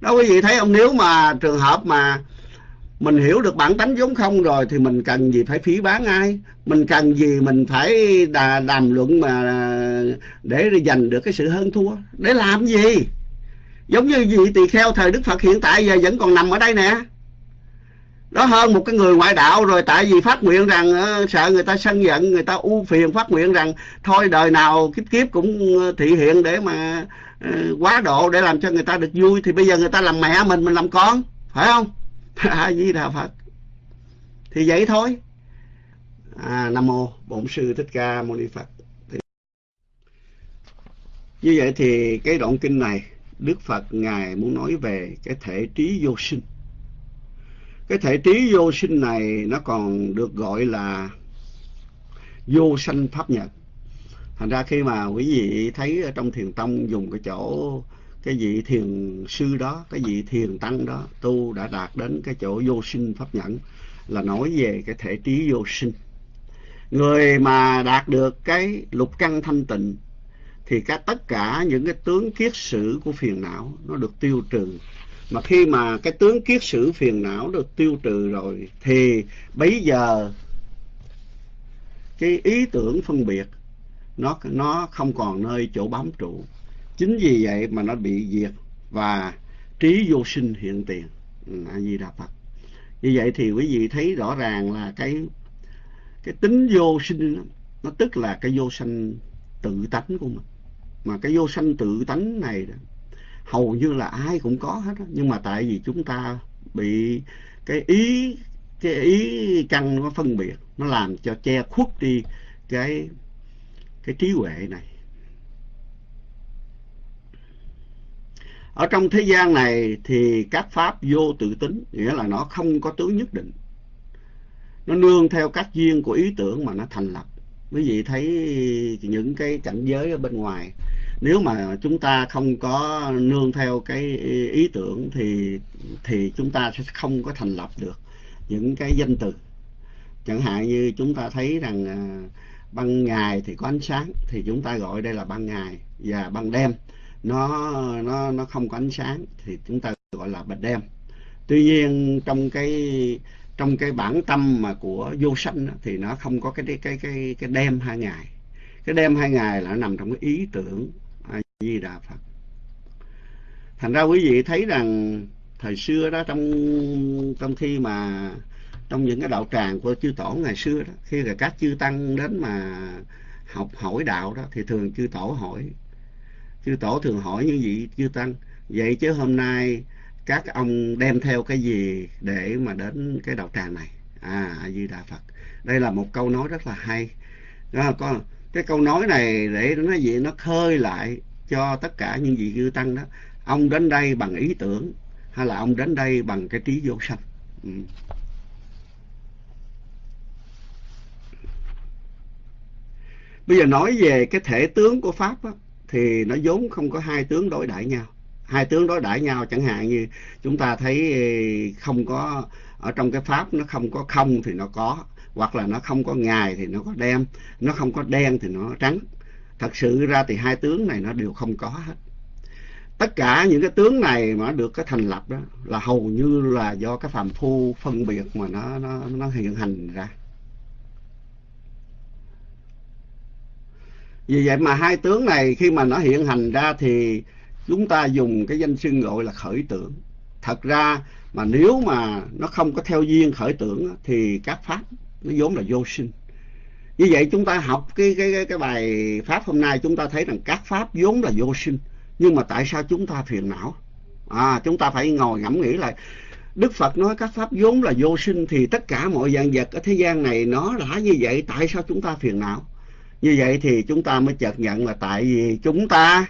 Đó quý vị thấy không? Nếu mà trường hợp mà mình hiểu được bản tánh vốn không rồi thì mình cần gì phải phí bán ai? Mình cần gì mình phải đà, đàm luận mà để giành được cái sự hơn thua? Để làm gì? Giống như vị tỳ kheo thời đức phật hiện tại giờ vẫn còn nằm ở đây nè đó hơn một cái người ngoại đạo rồi tại vì phát nguyện rằng ờ, sợ người ta sân giận người ta u phiền phát nguyện rằng thôi đời nào kiếp kiếp cũng ờ, thị hiện để mà ờ, quá độ để làm cho người ta được vui. Thì bây giờ người ta làm mẹ mình mình làm con phải không? A di đà phật. Thì vậy thôi. À, nam mô bổn sư thích ca mâu ni phật. Thì... như vậy thì cái đoạn kinh này đức phật ngài muốn nói về cái thể trí vô sinh cái thể trí vô sinh này nó còn được gọi là vô sanh pháp nhật. Thành ra khi mà quý vị thấy ở trong thiền tông dùng cái chỗ cái vị thiền sư đó, cái vị thiền tăng đó, tu đã đạt đến cái chỗ vô sinh pháp nhẫn là nói về cái thể trí vô sinh. Người mà đạt được cái lục căn thanh tịnh thì các tất cả những cái tướng kiết sử của phiền não nó được tiêu trừ mà khi mà cái tướng kiết sử phiền não được tiêu trừ rồi, thì bây giờ cái ý tưởng phân biệt nó nó không còn nơi chỗ bám trụ. Chính vì vậy mà nó bị diệt và trí vô sinh hiện tiền. Ừ, A di đà phật. Như vậy thì quý vị thấy rõ ràng là cái cái tính vô sinh nó tức là cái vô sanh tự tánh của mình. Mà cái vô sanh tự tánh này hầu như là ai cũng có hết đó. nhưng mà tại vì chúng ta bị cái ý cái ý căn nó phân biệt, nó làm cho che khuất đi cái cái trí huệ này. Ở trong thế gian này thì các pháp vô tự tính, nghĩa là nó không có tướng nhất định. Nó nương theo các duyên của ý tưởng mà nó thành lập. Quý vị thấy những cái cảnh giới ở bên ngoài nếu mà chúng ta không có nương theo cái ý tưởng thì thì chúng ta sẽ không có thành lập được những cái danh từ. Chẳng hạn như chúng ta thấy rằng à, ban ngày thì có ánh sáng thì chúng ta gọi đây là ban ngày và ban đêm. Nó nó nó không có ánh sáng thì chúng ta gọi là ban đêm. Tuy nhiên trong cái trong cái bản tâm mà của vô sanh thì nó không có cái cái cái cái đêm hai ngày. Cái đêm hai ngày là nó nằm trong cái ý tưởng di đà phật. Thành ra quý vị thấy rằng thời xưa đó trong trong khi mà trong những cái đạo tràng của chư tổ ngày xưa đó khi là các chư tăng đến mà học hỏi đạo đó thì thường chư tổ hỏi. Chư tổ thường hỏi như vậy chư tăng vậy chứ hôm nay các ông đem theo cái gì để mà đến cái đạo tràng này? À a di đà phật. Đây là một câu nói rất là hay. Đó, có cái câu nói này để nó gì? Nó khơi lại cho tất cả những vị cư tăng đó. Ông đến đây bằng ý tưởng hay là ông đến đây bằng cái trí vô sanh? Ừ. Bây giờ nói về cái thể tướng của pháp đó, thì nó vốn không có hai tướng đối đãi nhau. Hai tướng đối đãi nhau chẳng hạn như chúng ta thấy ừ, không có ở trong cái pháp nó không có không thì nó có hoặc là nó không có ngài thì nó có đêm nó không có đen thì nó trắng thật sự ra thì hai tướng này nó đều không có hết. Tất cả những cái tướng này mà được cái thành lập đó là hầu như là do cái phàm phu phân biệt mà nó nó nó hiện hành ra. Vì vậy mà hai tướng này khi mà nó hiện hành ra thì chúng ta dùng cái danh xưng gọi là khởi tưởng. Thật ra mà nếu mà nó không có theo duyên khởi tưởng thì các pháp nó vốn là vô sinh như vậy chúng ta học cái cái cái, cái bài pháp hôm nay chúng ta thấy rằng các pháp vốn là vô sinh nhưng mà tại sao chúng ta phiền não? À chúng ta phải ngồi ngẫm nghĩ lại. Đức Phật nói các pháp vốn là vô sinh thì tất cả mọi dạng vật ở thế gian này nó đã như vậy tại sao chúng ta phiền não? Như vậy thì chúng ta mới chợt nhận là tại vì chúng ta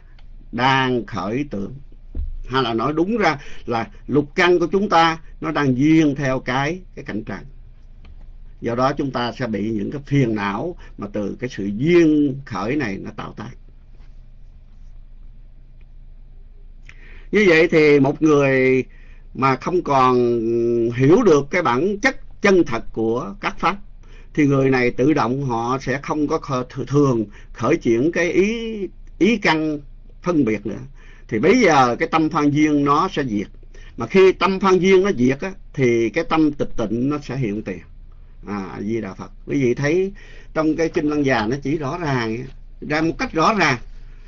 đang khởi tưởng. Hay là nói đúng ra là lục căn của chúng ta nó đang duyên theo cái cái cảnh trần do đó chúng ta sẽ bị những cái phiền não mà từ cái sự duyên khởi này nó tạo tác. Như vậy thì một người mà không còn hiểu được cái bản chất chân thật của các pháp thì người này tự động họ sẽ không có thường khởi chuyển cái ý ý căn phân biệt nữa. Thì bây giờ cái tâm phan duyên nó sẽ diệt. Mà khi tâm phan duyên nó diệt á, thì cái tâm tịch tịnh nó sẽ hiện tiền à di đà phật. Quý vị thấy trong cái kinh lăng già nó chỉ rõ ràng, ra một cách rõ ràng.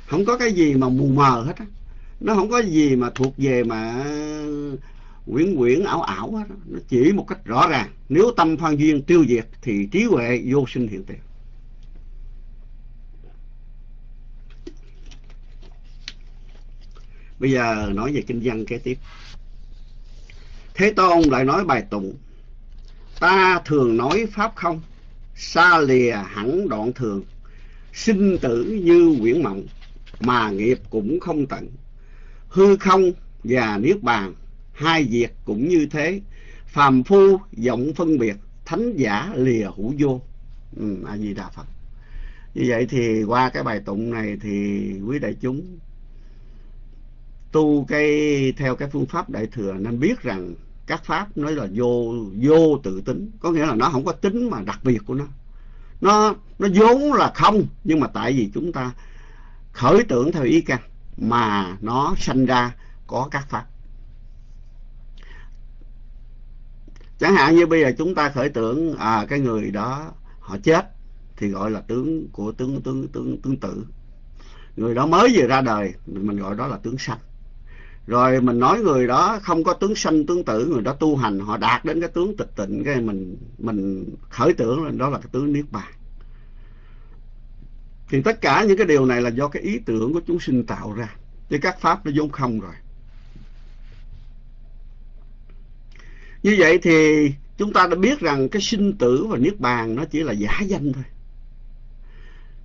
Không có cái gì mà mù mờ hết á. Nó không có gì mà thuộc về mà quyển quyển ảo ảo hết nó chỉ một cách rõ ràng. Nếu tâm phan duyên tiêu diệt thì trí huệ vô sinh hiện tiền. Bây giờ nói về kinh văn kế tiếp. Thế tôn lại nói bài tụng ta thường nói pháp không? Xa lìa hẳn đoạn thường. Sinh tử như quyển mộng mà nghiệp cũng không tận. Hư không và niết bàn hai việc cũng như thế. Phàm phu vọng phân biệt thánh giả lìa hữu vô. Ừ, a di đà phật. Như vậy thì qua cái bài tụng này thì quý đại chúng tu cái theo cái phương pháp đại thừa nên biết rằng các pháp nói là vô vô tự tính. Có nghĩa là nó không có tính mà đặc biệt của nó. Nó nó vốn là không, nhưng mà tại vì chúng ta khởi tưởng theo ý căn mà nó sanh ra có các pháp. Chẳng hạn như bây giờ chúng ta khởi tưởng à cái người đó, họ chết, thì gọi là tướng của tướng tướng tướng tướng tử. Người đó mới vừa ra đời, mình gọi đó là tướng sanh rồi mình nói người đó không có tướng sanh, tướng tử, người đó tu hành, họ đạt đến cái tướng tịch tịnh, cái mình mình khởi tưởng lên đó là cái tướng niết bàn. Thì tất cả những cái điều này là do cái ý tưởng của chúng sinh tạo ra. Chứ các pháp nó vốn không rồi. Như vậy thì chúng ta đã biết rằng cái sinh tử và niết bàn nó chỉ là giả danh thôi.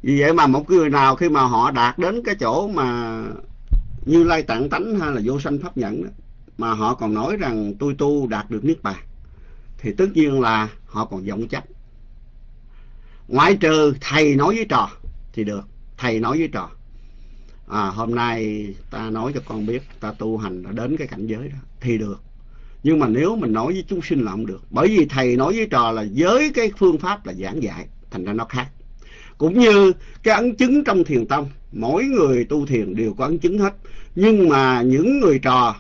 Vì vậy mà một người nào khi mà họ đạt đến cái chỗ mà như lai tạng tánh hay là vô sanh pháp nhẫn đó, mà họ còn nói rằng tôi tu đạt được niết bàn thì tất nhiên là họ còn vọng chấp. Ngoại trừ thầy nói với trò thì được thầy nói với trò. À hôm nay ta nói cho con biết ta tu hành đã đến cái cảnh giới đó thì được. Nhưng mà nếu mình nói với chúng sinh là không được bởi vì thầy nói với trò là với cái phương pháp là giảng dạy thành ra nó khác. Cũng như cái ấn chứng trong thiền tông mỗi người tu thiền đều có ấn chứng hết. Nhưng mà những người trò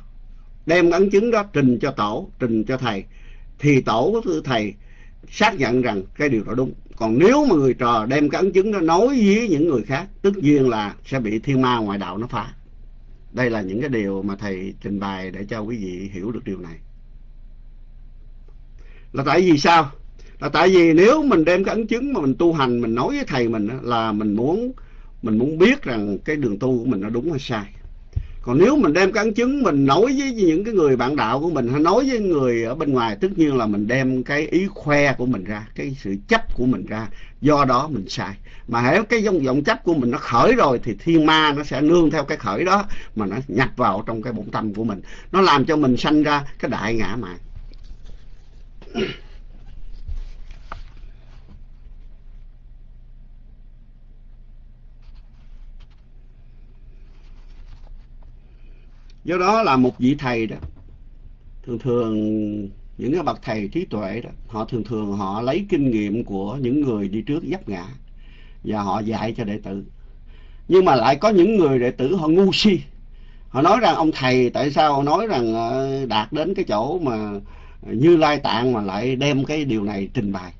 đem ấn chứng đó trình cho tổ, trình cho thầy. Thì tổ của thầy xác nhận rằng cái điều đó đúng. Còn nếu mà người trò đem cái ấn chứng đó nói với những người khác tất nhiên là sẽ bị thiên ma ngoại đạo nó phá. Đây là những cái điều mà thầy trình bày để cho quý vị hiểu được điều này. Là tại vì sao? Là tại vì nếu mình đem cái ấn chứng mà mình tu hành, mình nói với thầy mình là mình muốn mình muốn biết rằng cái đường tu của mình nó đúng hay sai. Còn nếu mình đem cái ấn chứng, mình nói với những cái người bạn đạo của mình, hay nói với người ở bên ngoài, tất nhiên là mình đem cái ý khoe của mình ra, cái sự chấp của mình ra, do đó mình sai. Mà hễ cái dòng vọng chấp của mình nó khởi rồi thì thiên ma nó sẽ nương theo cái khởi đó, mà nó nhập vào trong cái bổn tâm của mình. Nó làm cho mình sanh ra cái đại ngã mạn do đó là một vị thầy đó. Thường thường những cái bậc thầy trí tuệ đó, họ thường thường họ lấy kinh nghiệm của những người đi trước dấp ngã và họ dạy cho đệ tử. Nhưng mà lại có những người đệ tử họ ngu si. Họ nói rằng ông thầy tại sao nói rằng ờ, đạt đến cái chỗ mà như lai tạng mà lại đem cái điều này trình bày.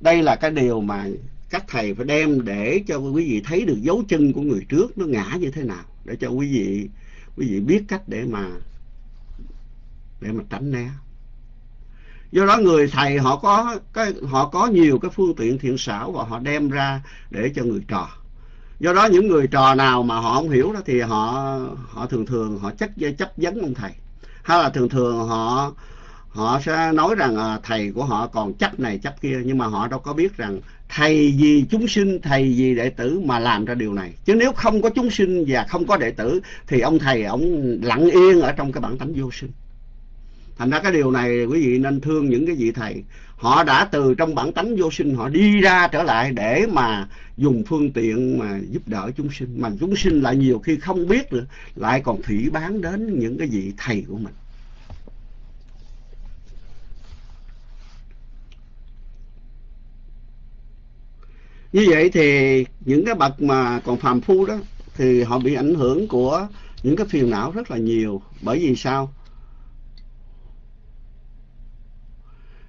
Đây là cái điều mà các thầy phải đem để cho quý vị thấy được dấu chân của người trước nó ngã như thế nào, để cho quý vị quý vị biết cách để mà để mà tránh né. Do đó người thầy họ có cái họ có nhiều cái phương tiện thiện xảo và họ đem ra để cho người trò. Do đó những người trò nào mà họ không hiểu đó thì họ họ thường thường họ chấp chấp vấn ông thầy. Hay là thường thường họ họ sẽ nói rằng à, thầy của họ còn chấp này chấp kia nhưng mà họ đâu có biết rằng thầy vì chúng sinh, thầy vì đệ tử mà làm ra điều này. Chứ nếu không có chúng sinh và không có đệ tử, thì ông thầy, ông lặng yên ở trong cái bản tánh vô sinh. Thành ra cái điều này, quý vị nên thương những cái vị thầy. Họ đã từ trong bản tánh vô sinh, họ đi ra trở lại để mà dùng phương tiện mà giúp đỡ chúng sinh. Mà chúng sinh lại nhiều khi không biết nữa lại còn phỉ bán đến những cái vị thầy của mình. Như vậy thì những cái bậc mà còn phàm phu đó, thì họ bị ảnh hưởng của những cái phiền não rất là nhiều. Bởi vì sao?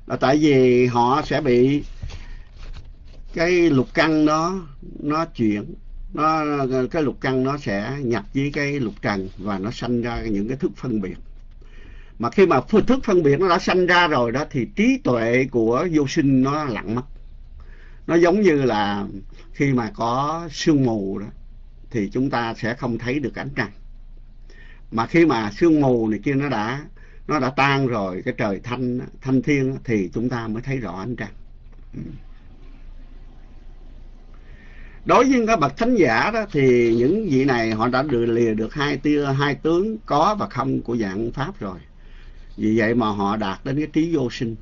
Là tại vì họ sẽ bị cái lục căn đó nó chuyển, nó, cái lục căn nó sẽ nhập với cái lục trần và nó sanh ra những cái thức phân biệt. Mà khi mà thức phân biệt nó đã sanh ra rồi đó, thì trí tuệ của vô sinh nó lặng mất nó giống như là khi mà có sương mù đó, thì chúng ta sẽ không thấy được ánh trăng. Mà khi mà sương mù này kia nó đã nó đã tan rồi, cái trời thanh thanh thiên thì chúng ta mới thấy rõ ánh trăng. Ừ. Đối với các bậc thánh giả đó, thì những vị này họ đã được lìa được hai tia, hai tướng có và không của dạng pháp rồi. Vì vậy mà họ đạt đến cái trí vô sinh.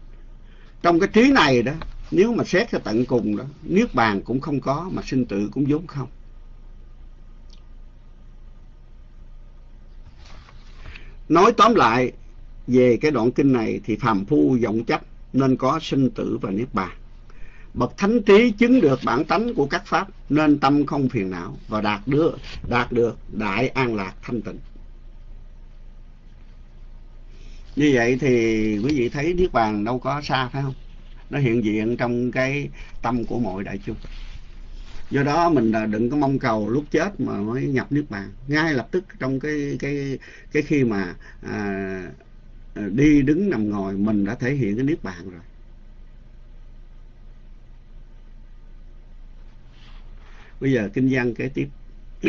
Trong cái trí này đó nếu mà xét cho tận cùng đó, niết bàn cũng không có mà sinh tử cũng vốn không. Nói tóm lại, về cái đoạn kinh này thì phàm phu vọng chấp nên có sinh tử và niết bàn. Bậc thánh trí chứng được bản tánh của các pháp nên tâm không phiền não và đạt được đạt được đại an lạc thanh tịnh. Như vậy thì quý vị thấy niết bàn đâu có xa, phải không? Nó hiện diện trong cái tâm của mọi đại chúng. Do đó mình đừng có mong cầu lúc chết mà mới nhập niết bàn. Ngay lập tức trong cái cái cái khi mà à, à đi đứng nằm ngồi mình đã thể hiện cái niết bàn rồi. Bây giờ kinh văn kế tiếp.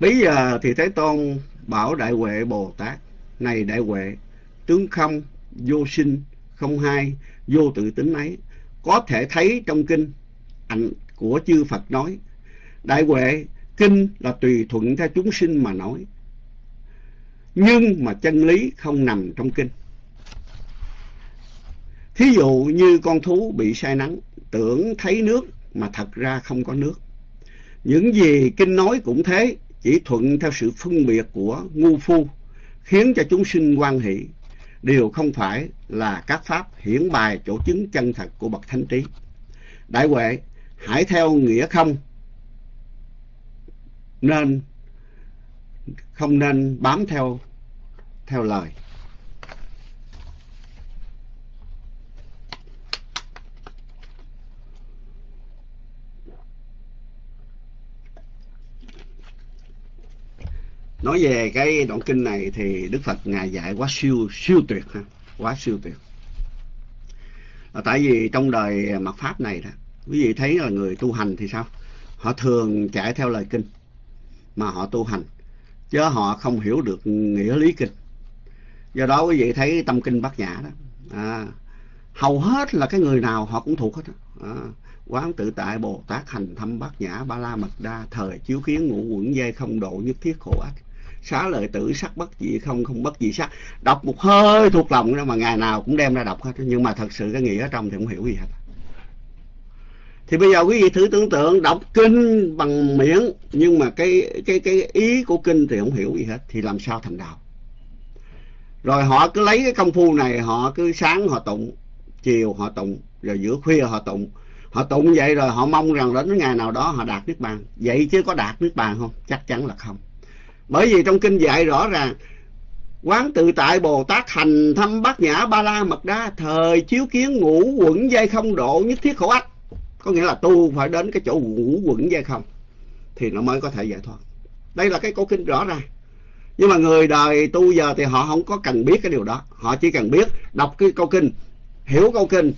Bây giờ thì thế tôn bảo đại huệ bồ tát này đại huệ tướng không vô sinh không hai, vô tự tính ấy. Có thể thấy trong kinh, ảnh của chư Phật nói, đại huệ, kinh là tùy thuận theo chúng sinh mà nói. Nhưng mà chân lý không nằm trong kinh. Thí dụ như con thú bị say nắng, tưởng thấy nước mà thật ra không có nước. Những gì kinh nói cũng thế, chỉ thuận theo sự phân biệt của ngu phu, khiến cho chúng sinh quan hỷ đều không phải là các pháp hiển bài chỗ chứng chân thật của bậc thánh trí. Đại huệ, hãy theo nghĩa không? Nên không nên bám theo theo lời. Nói về cái đoạn kinh này thì đức phật ngài dạy quá siêu siêu tuyệt ha quá siêu tuyệt. Là tại vì trong đời mặt pháp này đó quý vị thấy là người tu hành thì sao? Họ thường chạy theo lời kinh mà họ tu hành chứ họ không hiểu được nghĩa lý kinh. Do đó quý vị thấy tâm kinh bát nhã đó à, hầu hết là cái người nào họ cũng thuộc hết đó. À, quán tự tại bồ tát hành thâm bát nhã ba la mật đa thời chiếu kiến ngũ quẩn dây không độ nhất thiết khổ ách xá lợi tử, sắc bất dị, không không bất dị sắc. Đọc một hơi thuộc lòng đó mà ngày nào cũng đem ra đọc hết. Nhưng mà thật sự cái nghĩa ở trong thì không hiểu gì hết. Thì bây giờ quý vị thử tưởng tượng, đọc kinh bằng miệng, nhưng mà cái cái cái ý của kinh thì không hiểu gì hết. Thì làm sao thành đạo? Rồi họ cứ lấy cái công phu này, họ cứ sáng họ tụng, chiều họ tụng, rồi giữa khuya họ tụng. Họ tụng vậy rồi họ mong rằng đến ngày nào đó họ đạt nước bàn. Vậy chứ có đạt nước bàn không? Chắc chắn là không bởi vì trong kinh dạy rõ ràng, quán tự tại bồ tát hành thâm bát nhã ba la mật đa, thời chiếu kiến ngũ quẩn dây không độ nhất thiết khổ ách. Có nghĩa là tu phải đến cái chỗ ngũ quẩn dây không, thì nó mới có thể giải thoát. Đây là cái câu kinh rõ ràng. Nhưng mà người đời tu giờ thì họ không có cần biết cái điều đó. Họ chỉ cần biết đọc cái câu kinh, hiểu câu kinh,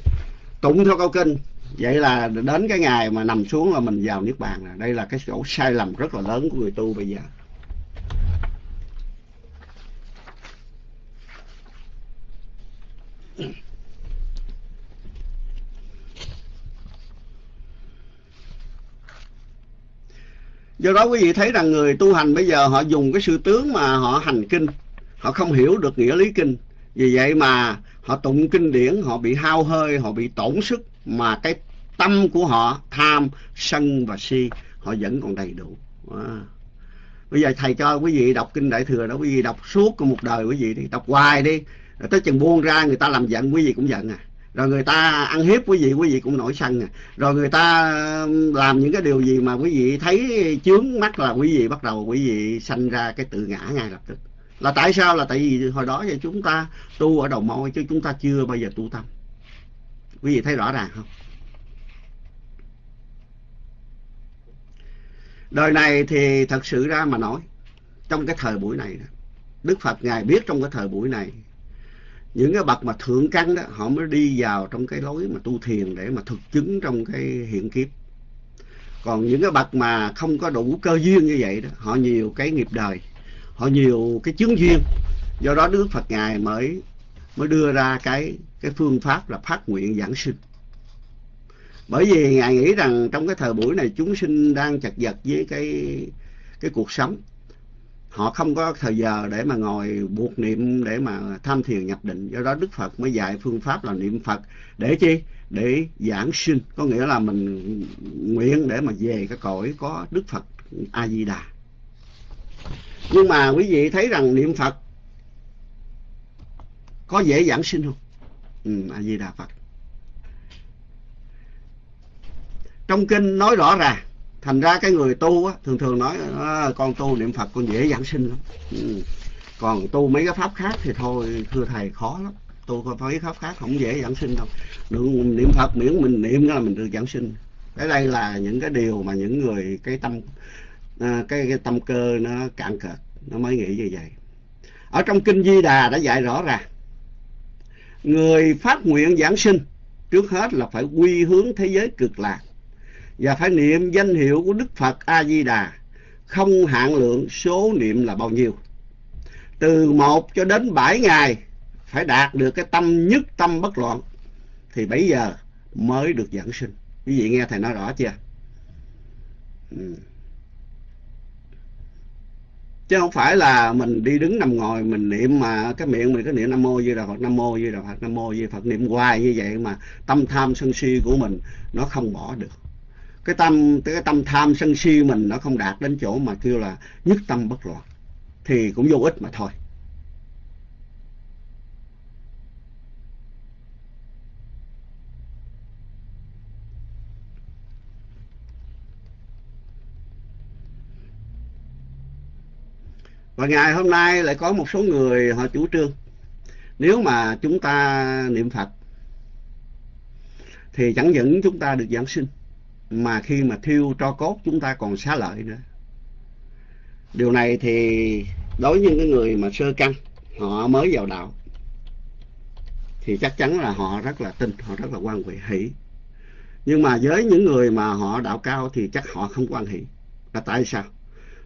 tụng theo câu kinh. Vậy là đến cái ngày mà nằm xuống là mình vào niết bàn rồi đây là cái chỗ sai lầm rất là lớn của người tu bây giờ. Do đó quý vị thấy rằng người tu hành bây giờ họ dùng cái sự tướng mà họ hành kinh. Họ không hiểu được nghĩa lý kinh. Vì vậy mà họ tụng kinh điển, họ bị hao hơi, họ bị tổn sức mà cái tâm của họ tham, sân và si, họ vẫn còn đầy đủ. Wow. bây giờ thầy cho quý vị đọc kinh đại thừa đó, quý vị đọc suốt một đời quý vị đi, đọc hoài đi rồi tới chừng buông ra, người ta làm giận, quý vị cũng giận à. Rồi người ta ăn hiếp quý vị quý vị cũng nổi sân à. Rồi người ta làm những cái điều gì mà quý vị thấy chướng mắt là quý vị bắt đầu quý vị sanh ra cái tự ngã ngay lập tức. Là tại sao? Là tại vì hồi đó giờ chúng ta tu ở đầu môi chứ chúng ta chưa bao giờ tu tâm. Quý vị thấy rõ ràng không? Đời này thì thật sự ra mà nói, trong cái thời buổi này đức phật ngài biết trong cái thời buổi này những cái bậc mà thượng căn đó, họ mới đi vào trong cái lối mà tu thiền để mà thực chứng trong cái hiện kiếp. Còn những cái bậc mà không có đủ cơ duyên như vậy đó, họ nhiều cái nghiệp đời, họ nhiều cái chướng duyên. Do đó đức phật ngài mới mới đưa ra cái cái phương pháp là phát nguyện giảng sinh. Bởi vì ngài nghĩ rằng trong cái thời buổi này chúng sinh đang chật vật với cái cái cuộc sống họ không có thời giờ để mà ngồi buộc niệm để mà tham thiền nhập định. Do đó đức phật mới dạy phương pháp là niệm phật để chi? Để giảng sinh. Có nghĩa là mình nguyện để mà về cái cõi có đức phật a di đà nhưng mà quý vị thấy rằng niệm phật có dễ giảng sinh không? Ừ, a di đà phật. Trong kinh nói rõ ràng thành ra cái người tu á, thường thường nói à, con tu niệm phật con dễ giảng sinh lắm. Ừ. còn tu mấy cái pháp khác thì thôi thưa thầy khó lắm. Tu có mấy pháp khác không dễ giảng sinh đâu. Niệm, niệm phật miễn mình niệm là mình được giảng sinh. Cái đây là những cái điều mà những người cái tâm à, cái, cái tâm cơ nó cạn cợt nó mới nghĩ như vậy. Ở trong kinh di đà đã dạy rõ ràng người phát nguyện giảng sinh trước hết là phải quy hướng thế giới cực lạc và phải niệm danh hiệu của Đức Phật A Di Đà không hạn lượng số niệm là bao nhiêu. Từ một cho đến bảy ngày phải đạt được cái tâm nhất tâm bất loạn, thì bây giờ mới được giảng sinh. Quý vị nghe thầy nói rõ chưa? Ừ. chứ không phải là mình đi đứng nằm ngồi, mình niệm mà cái miệng mình có niệm nam mô như là phật, nam mô như là phật, nam mô như phật. Niệm hoài như vậy mà tâm tham sân si của mình nó không bỏ được cái tâm cái tâm tham sân si mình nó không đạt đến chỗ mà kêu là nhất tâm bất loạn. Thì cũng vô ích mà thôi. Và ngày hôm nay lại có một số người họ chủ trương. Nếu mà chúng ta niệm phật, thì chẳng những chúng ta được giảng sinh mà khi mà thiêu tro cốt chúng ta còn xá lợi nữa. Điều này thì đối với những người mà sơ căn, họ mới vào đạo, thì chắc chắn là họ rất là tin, họ rất là quan hệ hỷ. Nhưng mà với những người mà họ đạo cao thì chắc họ không quan hệ là tại sao?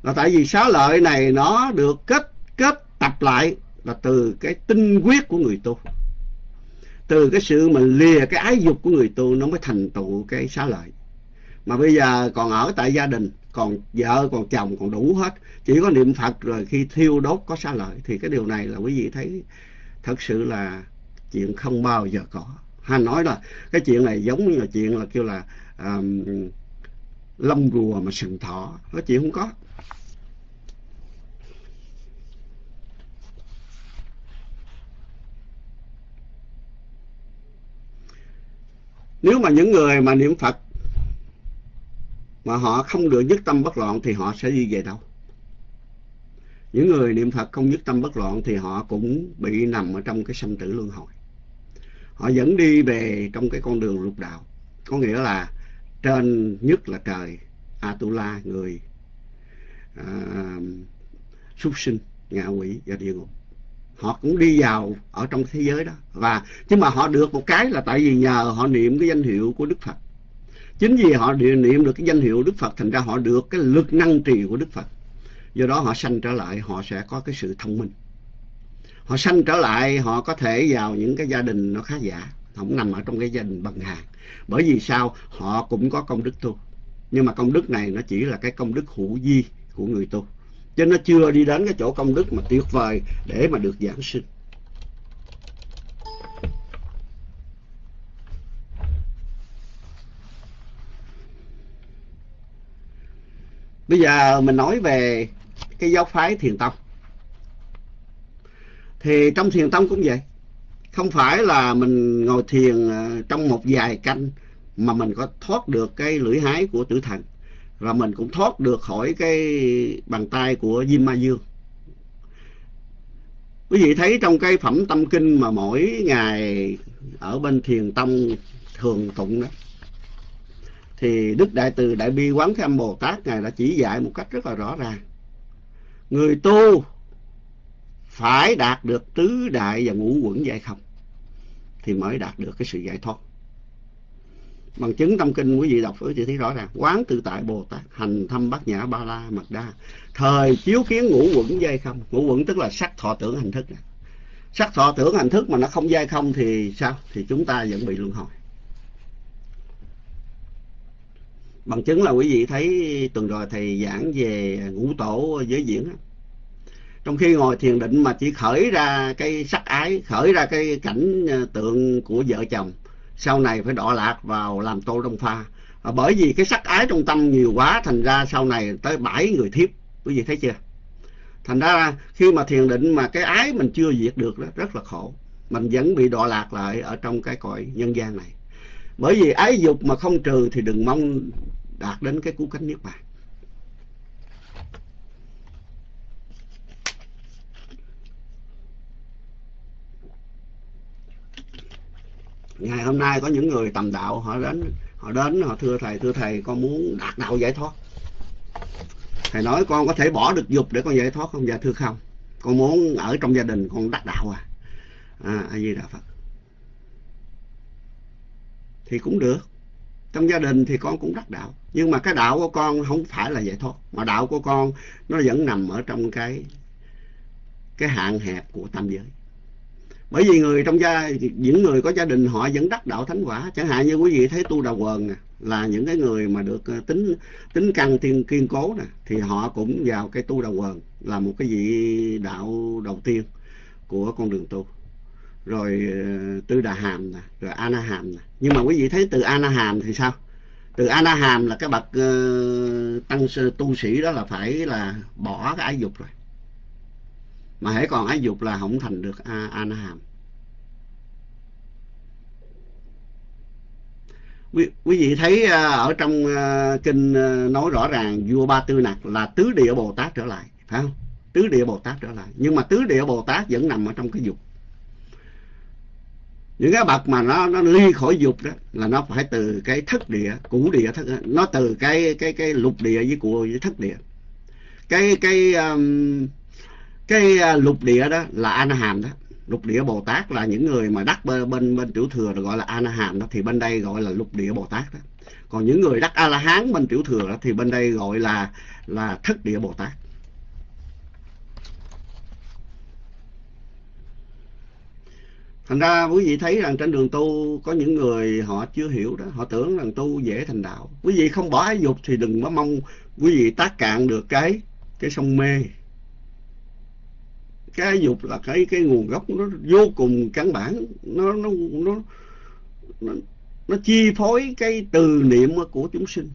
Là tại vì xá lợi này nó được kết kết tập lại là từ cái tinh quyết của người tu. Từ cái sự mà lìa cái ái dục của người tu nó mới thành tựu cái xá lợi mà bây giờ còn ở tại gia đình còn vợ còn chồng còn đủ hết. Chỉ có niệm phật rồi khi thiêu đốt có xá lợi. Thì cái điều này là quý vị thấy thật sự là chuyện không bao giờ có. Hay nói là cái chuyện này giống như là chuyện là kêu là um, lông rùa mà sừng thỏ, nó chỉ không có. Nếu mà những người mà niệm phật mà họ không được nhất tâm bất loạn thì họ sẽ đi về đâu? Những người niệm phật không nhất tâm bất loạn thì họ cũng bị nằm ở trong cái sanh tử luân hồi. Họ vẫn đi về trong cái con đường lục đạo. Có nghĩa là trên nhất là trời Atula người à, súc sinh ngạ quỷ và địa ngục. Họ cũng đi vào ở trong thế giới đó. Và nhưng mà họ được một cái là tại vì nhờ họ niệm cái danh hiệu của Đức Phật chính vì họ niệm được cái danh hiệu Đức Phật, thành ra họ được cái lực năng trì của Đức Phật. Do đó họ sanh trở lại, họ sẽ có cái sự thông minh. Họ sanh trở lại, họ có thể vào những cái gia đình nó khá giả, không nằm ở trong cái gia đình bằng hàng bởi vì sao? Họ cũng có công đức tu. Nhưng mà công đức này nó chỉ là cái công đức hữu di của người tu. Cho nó chưa đi đến cái chỗ công đức mà tuyệt vời để mà được giảng sinh. Bây giờ mình nói về cái giáo phái thiền tông. Thì trong thiền tông cũng vậy. Không phải là mình ngồi thiền à, trong một vài canh mà mình có thoát được cái lưỡi hái của tử thần. Và mình cũng thoát được khỏi cái bàn tay của Diêm Ma Dương. Quý vị thấy trong cái phẩm tâm kinh mà mỗi ngày ở bên thiền tông thường tụng đó thì Đức Đại Từ Đại Bi Quán Thế Âm Bồ Tát, Ngài đã chỉ dạy một cách rất là rõ ràng. Người tu phải đạt được tứ đại và ngũ quẩn giải không thì mới đạt được cái sự giải thoát. Bằng chứng tâm kinh quý vị đọc quý vị thấy rõ ràng, quán tự tại bồ tát, hành thâm bát nhã ba la mật đa, thời chiếu kiến ngũ quẩn dây không. Ngũ quẩn tức là sắc thọ tưởng hành thức sắc thọ tưởng hành thức mà nó không dây không thì sao? Thì chúng ta vẫn bị luân hồi. Bằng chứng là quý vị thấy tuần rồi thầy giảng về ngũ tổ giới diễn trong khi ngồi thiền định mà chỉ khởi ra cái sắc ái khởi ra cái cảnh ờ, tượng của vợ chồng sau này phải đọa lạc vào làm tô đông pha. À, bởi vì cái sắc ái trong tâm nhiều quá thành ra sau này tới bảy người thiếp quý vị thấy chưa? Thành ra khi mà thiền định mà cái ái mình chưa diệt được đó rất là khổ. Mình vẫn bị đọa lạc lại ở trong cái cõi nhân gian này. Bởi vì ái dục mà không trừ thì đừng mong đạt đến cái cú cánh niết bàn. Ngày hôm nay có những người tầm đạo họ đến họ đến, họ thưa thầy thưa thầy, con muốn đạt đạo giải thoát. Thầy nói con có thể bỏ được dục để con giải thoát không? Dạ thưa không. Con muốn ở trong gia đình, con đắc đạo à. À a di đà phật. Thì cũng được trong gia đình thì con cũng đắc đạo. Nhưng mà cái đạo của con không phải là vậy thôi. Mà đạo của con, nó vẫn nằm ở trong cái cái hạn hẹp của tam giới. Bởi vì người trong gia, những người có gia đình họ vẫn đắc đạo thánh quả. Chẳng hạn như quý vị thấy tu đà quần nè, là những cái người mà được ờ, tính tính căn tiên kiên cố nè, thì họ cũng vào cái tu đà quần là một cái vị đạo đầu tiên của con đường tu rồi ờ, tư đà hàm nè rồi ana hàm nè. Nhưng mà quý vị thấy từ ana hàm thì sao? Từ ana hàm là cái bậc uh, tăng tu sĩ đó là phải là bỏ cái ái dục rồi. Mà hãy còn ái dục là không thành được a, na hàm. Quý, quý vị thấy uh, ở trong uh, kinh uh, nói rõ ràng vua ba tư nặc là tứ địa bồ tát trở lại phải không? Tứ địa bồ tát trở lại. Nhưng mà tứ địa bồ tát vẫn nằm ở trong cái dục những cái bậc mà nó nó ly khỏi dục đó là nó phải từ cái thất địa cũ địa thất nó từ cái cái cái lục địa với cụ với thất địa. Cái cái um, cái à, lục địa đó là a hàm đó. Lục địa bồ tát là những người mà đắc bên bên, bên tiểu thừa gọi là a hàm đó thì bên đây gọi là lục địa bồ tát đó. Còn những người đắc a la hán bên tiểu thừa đó thì bên đây gọi là là thất địa bồ tát. Thành ra quý vị thấy rằng trên đường tu có những người họ chưa hiểu đó họ tưởng rằng tu dễ thành đạo. Quý vị không bỏ ái dục thì đừng có mong quý vị tác cạn được cái cái sông mê. Cái dục là cái cái nguồn gốc nó vô cùng căn bản. Nó nó nó nó, nó chi phối cái từ niệm của chúng sinh.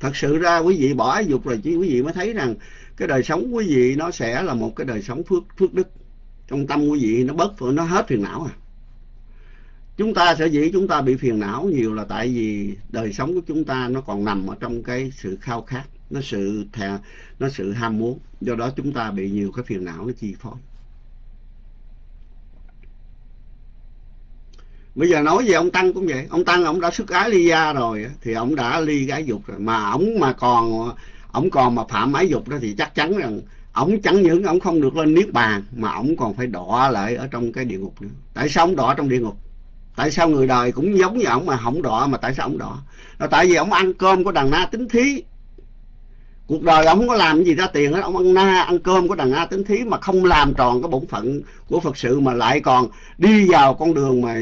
Thật sự ra quý vị bỏ ái dục rồi chứ quý vị mới thấy rằng cái đời sống quý vị nó sẽ là một cái đời sống phước phước đức. Trong tâm quý vị nó bớt nó hết phiền não à chúng ta sẽ dĩ chúng ta bị phiền não nhiều là tại vì đời sống của chúng ta nó còn nằm ở trong cái sự khao khát, nó sự thè, nó sự ham muốn. Do đó chúng ta bị nhiều cái phiền não nó chi phối. Bây giờ nói về ông tăng cũng vậy. Ông tăng ông đã xuất ái ly gia rồi, thì ông đã ly cái dục rồi. Mà ông mà còn, ông còn mà phạm ái dục đó thì chắc chắn rằng ông chẳng những ông không được lên niết bàn, mà ông còn phải đọa lại ở trong cái địa ngục nữa. Tại sao ông đọa trong địa ngục? Tại sao người đời cũng giống như ông mà không đọa mà tại sao ông đọa? Là tại vì ông ăn cơm của đàn na tính thí. Cuộc đời ông không có làm gì ra tiền hết, ông ăn na, ăn cơm của đàn na tính thí mà không làm tròn cái bổn phận của phật sự mà lại còn đi vào con đường mà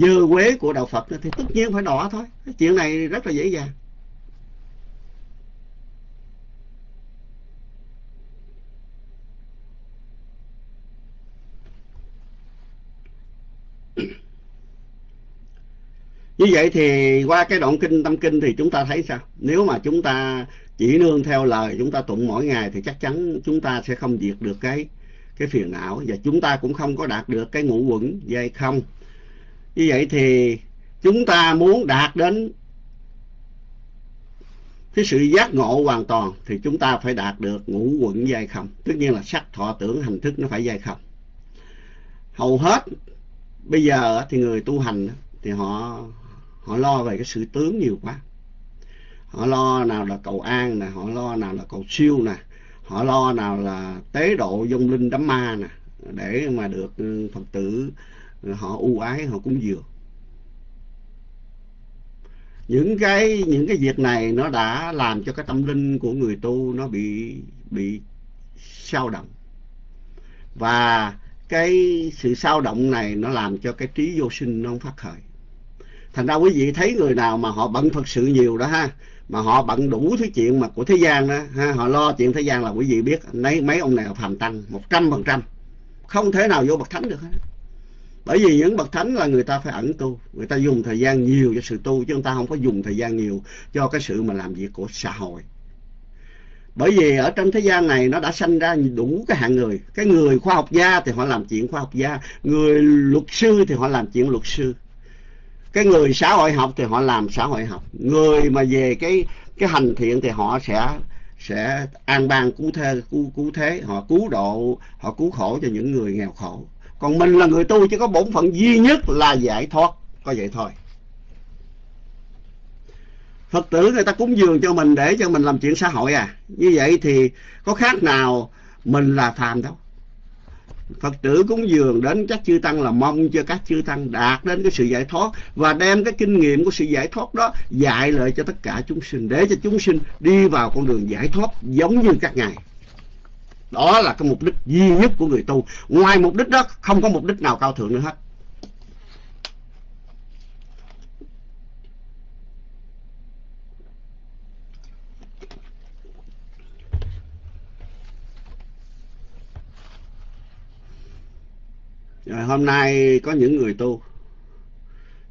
dơ quế của đạo phật thì tất nhiên phải đọa thôi. Cái chuyện này rất là dễ dàng. Như vậy thì qua cái đoạn kinh, tâm kinh thì chúng ta thấy sao? Nếu mà chúng ta chỉ nương theo lời chúng ta tụng mỗi ngày thì chắc chắn chúng ta sẽ không diệt được cái cái phiền não. Và chúng ta cũng không có đạt được cái ngũ quẩn dây không. Như vậy thì chúng ta muốn đạt đến cái sự giác ngộ hoàn toàn thì chúng ta phải đạt được ngũ quẩn dây không. Tất nhiên là sắc, thọ, tưởng, hành thức nó phải dây không. Hầu hết bây giờ thì người tu hành thì họ họ lo về cái sự tướng nhiều quá. Họ lo nào là cầu an nè, họ lo nào là cầu siêu nè, họ lo nào là tế độ dông linh đám ma nè, để mà được ừ, phật tử ừ, họ ưu ái, họ cúng dường. Những cái những cái việc này nó đã làm cho cái tâm linh của người tu nó bị bị sao động. Và cái sự sao động này nó làm cho cái trí vô sinh nó không phát khởi thành ra quý vị thấy người nào mà họ bận phật sự nhiều đó ha, mà họ bận đủ thứ chuyện mà của thế gian đó ha, họ lo chuyện thế gian là quý vị biết mấy mấy ông này là phàm tăng, một trăm phần trăm. Không thể nào vô bậc thánh được hết. Bởi vì những bậc thánh là người ta phải ẩn tu, người ta dùng thời gian nhiều cho sự tu, chứ người ta không có dùng thời gian nhiều cho cái sự mà làm việc của xã hội. Bởi vì ở trong thế gian này nó đã sanh ra đủ cái hạng người. Cái người khoa học gia thì họ làm chuyện khoa học gia, người luật sư thì họ làm chuyện luật sư cái người xã hội học thì họ làm xã hội học. Người mà về cái cái hành thiện thì họ sẽ sẽ an ban cứu thế cứu, cứu thế. Họ cứu độ họ cứu khổ cho những người nghèo khổ. Còn mình là người tu chỉ có bổn phận duy nhất là giải thoát có vậy thôi. Phật tử người ta cúng dường cho mình để cho mình làm chuyện xã hội à. Như vậy thì có khác nào mình là phàm đâu. Phật tử cúng dường đến các chư tăng là mong cho các chư tăng đạt đến cái sự giải thoát và đem cái kinh nghiệm của sự giải thoát đó dạy lại cho tất cả chúng sinh, để cho chúng sinh đi vào con đường giải thoát giống như các ngài. Đó là cái mục đích duy nhất của người tu. Ngoài mục đích đó, không có mục đích nào cao thượng nữa hết. Rồi hôm nay có những người tu.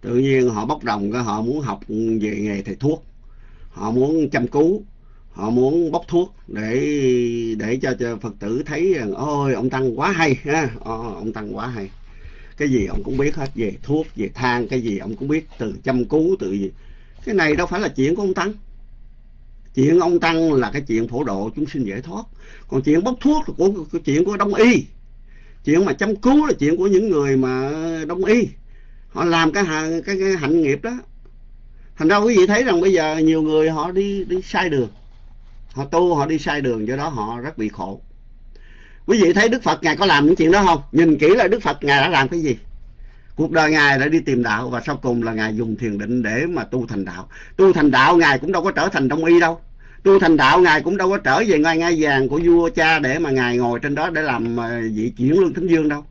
Tự nhiên họ bốc đồng cái họ muốn học về nghề thầy thuốc. Họ muốn chăm cứu. Họ muốn bốc thuốc để để cho, cho phật tử thấy rằng ôi ông tăng quá hay ha. Ờ, ông tăng quá hay. Cái gì ông cũng biết hết về thuốc về thang cái gì ông cũng biết từ chăm cứu từ gì. Cái này đâu phải là chuyện của ông tăng. Chuyện ông tăng là cái chuyện phổ độ chúng sinh giải thoát. Còn chuyện bốc thuốc là của, của chuyện của đông y chuyện mà chăm cứu là chuyện của những người mà đông y. Họ làm cái cái, cái hạnh nghiệp đó. Thành ra quý vị thấy rằng bây giờ nhiều người họ đi đi sai đường. Họ tu họ đi sai đường do đó họ rất bị khổ. Quý vị thấy đức phật ngài có làm những chuyện đó không? Nhìn kỹ là đức phật ngài đã làm cái gì? Cuộc đời ngài đã đi tìm đạo và sau cùng là ngài dùng thiền định để mà tu thành đạo. Tu thành đạo ngài cũng đâu có trở thành đông y đâu tu thành đạo ngài cũng đâu có trở về ngai ngai vàng của vua cha để mà ngài ngồi trên đó để làm ờ, vị chuyển lương thánh dương đâu.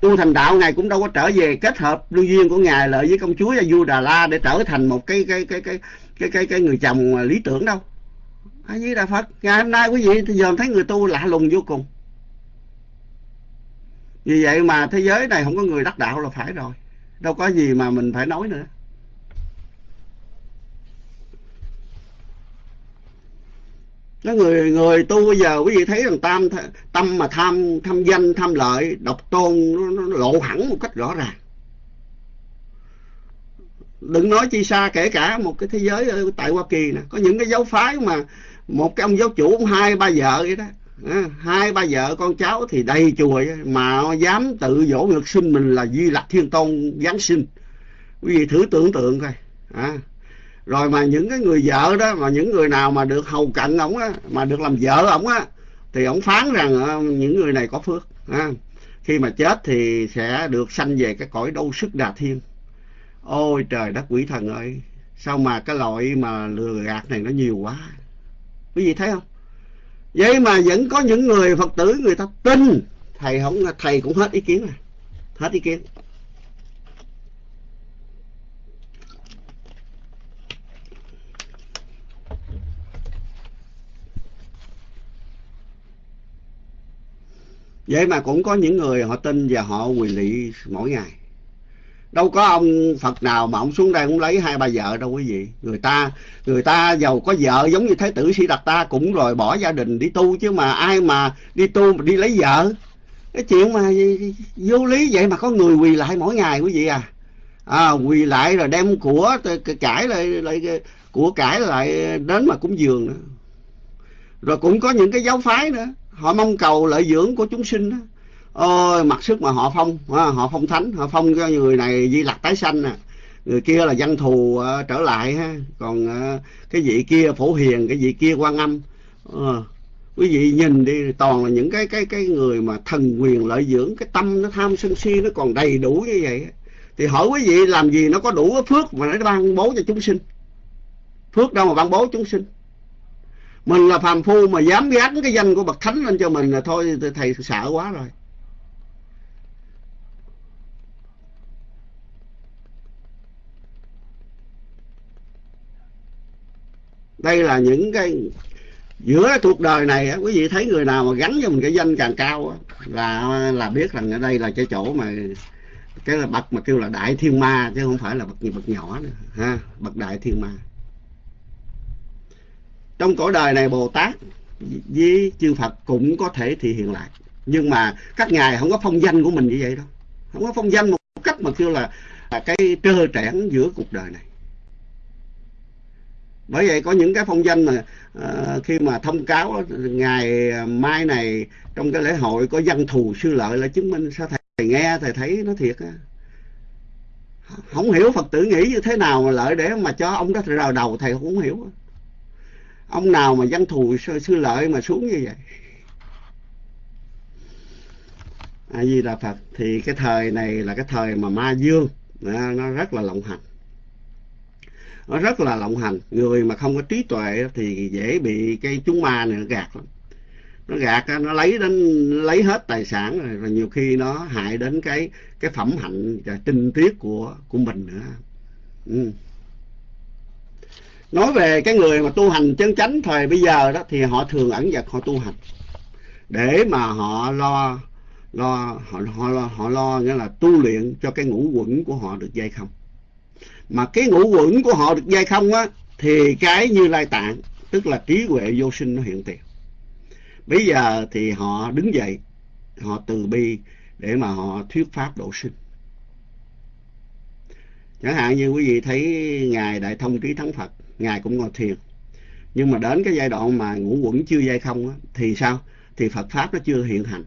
Tu thành đạo ngài cũng đâu có trở về kết hợp lương duyên của ngài lợi với công chúa và vua đà la để trở thành một cái cái cái cái cái cái, cái người chồng ờ, lý tưởng đâu. A di đà phật ngày hôm nay quý vị thì giờ thấy người tu lạ lùng vô cùng. Vì vậy mà thế giới này không có người đắc đạo là phải rồi. Đâu có gì mà mình phải nói nữa. Cái người người tu bây giờ quý vị thấy rằng tam tâm mà tham tham danh tham lợi độc tôn nó, nó lộ hẳn một cách rõ ràng. Đừng nói chi xa kể cả một cái thế giới ở tại Hoa Kỳ nè. Có những cái giáo phái mà một cái ông giáo chủ ông hai ba vợ vậy đó. À, hai ba vợ con cháu thì đầy chùa mà dám tự dỗ ngược sinh mình là Di lạc Thiên Tôn Giáng sinh quý vị thử tưởng tượng coi. À, rồi mà những cái người vợ đó, mà những người nào mà được hầu cận ổng á, mà được làm vợ ổng á, thì ổng phán rằng ờ, những người này có phước. Ha. khi mà chết thì sẽ được sanh về cái cõi đâu sức đà thiên. Ôi trời đất quỷ thần ơi, sao mà cái loại mà lừa gạt này nó nhiều quá. Quý vị thấy không? Vậy mà vẫn có những người phật tử người ta tin, thầy không, thầy cũng hết ý kiến rồi. Hết ý kiến. Vậy mà cũng có những người họ tin và họ quỳ lị mỗi ngày. Đâu có ông phật nào mà ông xuống đây cũng lấy hai ba vợ đâu quý vị. Người ta người ta giàu có vợ giống như thái tử sĩ đạt ta cũng rồi bỏ gia đình đi tu chứ mà ai mà đi tu mà đi lấy vợ. Cái chuyện mà vô lý vậy mà có người quỳ lại mỗi ngày quý vị à. À quỳ lại rồi đem của cải lại lại, của cải lại đến mà cúng dường nữa. Rồi cũng có những cái giáo phái nữa họ mong cầu lợi dưỡng của chúng sinh đó. Ôi mặc sức mà họ phong họ phong thánh họ phong cho người này di lặc tái sanh à người kia là dân thù uh, trở lại ha. Còn uh, cái vị kia phổ hiền cái vị kia quan âm. Uh, quý vị nhìn đi toàn là những cái cái cái người mà thần quyền lợi dưỡng cái tâm nó tham sân si nó còn đầy đủ như vậy thì hỏi quý vị làm gì nó có đủ phước mà nó ban bố cho chúng sinh? Phước đâu mà ban bố chúng sinh? Mình là phàm phu mà dám gán cái danh của bậc thánh lên cho mình là thôi thầy sợ quá rồi. Đây là những cái, giữa cuộc đời này quý vị thấy người nào mà gắn cho mình cái danh càng cao là là biết rằng ở đây là cái chỗ mà, cái là bậc mà kêu là đại thiên ma, chứ không phải là bậc bậc nhỏ nữa, ha, bậc đại thiên ma trong cõi đời này bồ tát với chư phật cũng có thể thị hiện lại. Nhưng mà các ngài không có phong danh của mình như vậy đâu. Không có phong danh một cách mà kêu là, là cái trơ trẽn giữa cuộc đời này. Bởi vậy có những cái phong danh mà uh, khi mà thông cáo ngày mai này trong cái lễ hội có dân thù sư lợi là chứng minh sao thầy, thầy nghe thầy thấy nó thiệt á. Không hiểu phật tử nghĩ như thế nào mà lợi để mà cho ông đó rào đầu thầy không hiểu ông nào mà dân thù sư, sư lợi mà xuống như vậy? A di đà phật. Thì cái thời này là cái thời mà ma dương. Nó rất là lộng hành. Nó rất là lộng hành. Người mà không có trí tuệ thì dễ bị cái chúng ma này nó gạt lắm. Nó gạt nó lấy đến lấy hết tài sản rồi, rồi nhiều khi nó hại đến cái cái phẩm hạnh và tinh tiết của của mình nữa. Ừ nói về cái người mà tu hành chân chánh thời bây giờ đó, thì họ thường ẩn dật, họ tu hành. Để mà họ lo lo, họ họ lo họ lo, nghĩa là tu luyện cho cái ngũ quẩn của họ được dây không. Mà cái ngũ quẩn của họ được dây không á, thì cái như lai tạng, tức là trí huệ vô sinh nó hiện tiền. Bây giờ thì họ đứng dậy, họ từ bi để mà họ thuyết pháp độ sinh. Chẳng hạn như quý vị thấy ngài đại thông trí thắng phật ngài cũng ngồi thiền. Nhưng mà đến cái giai đoạn mà ngũ quẩn chưa dây không á, thì sao? Thì phật pháp nó chưa hiện hành.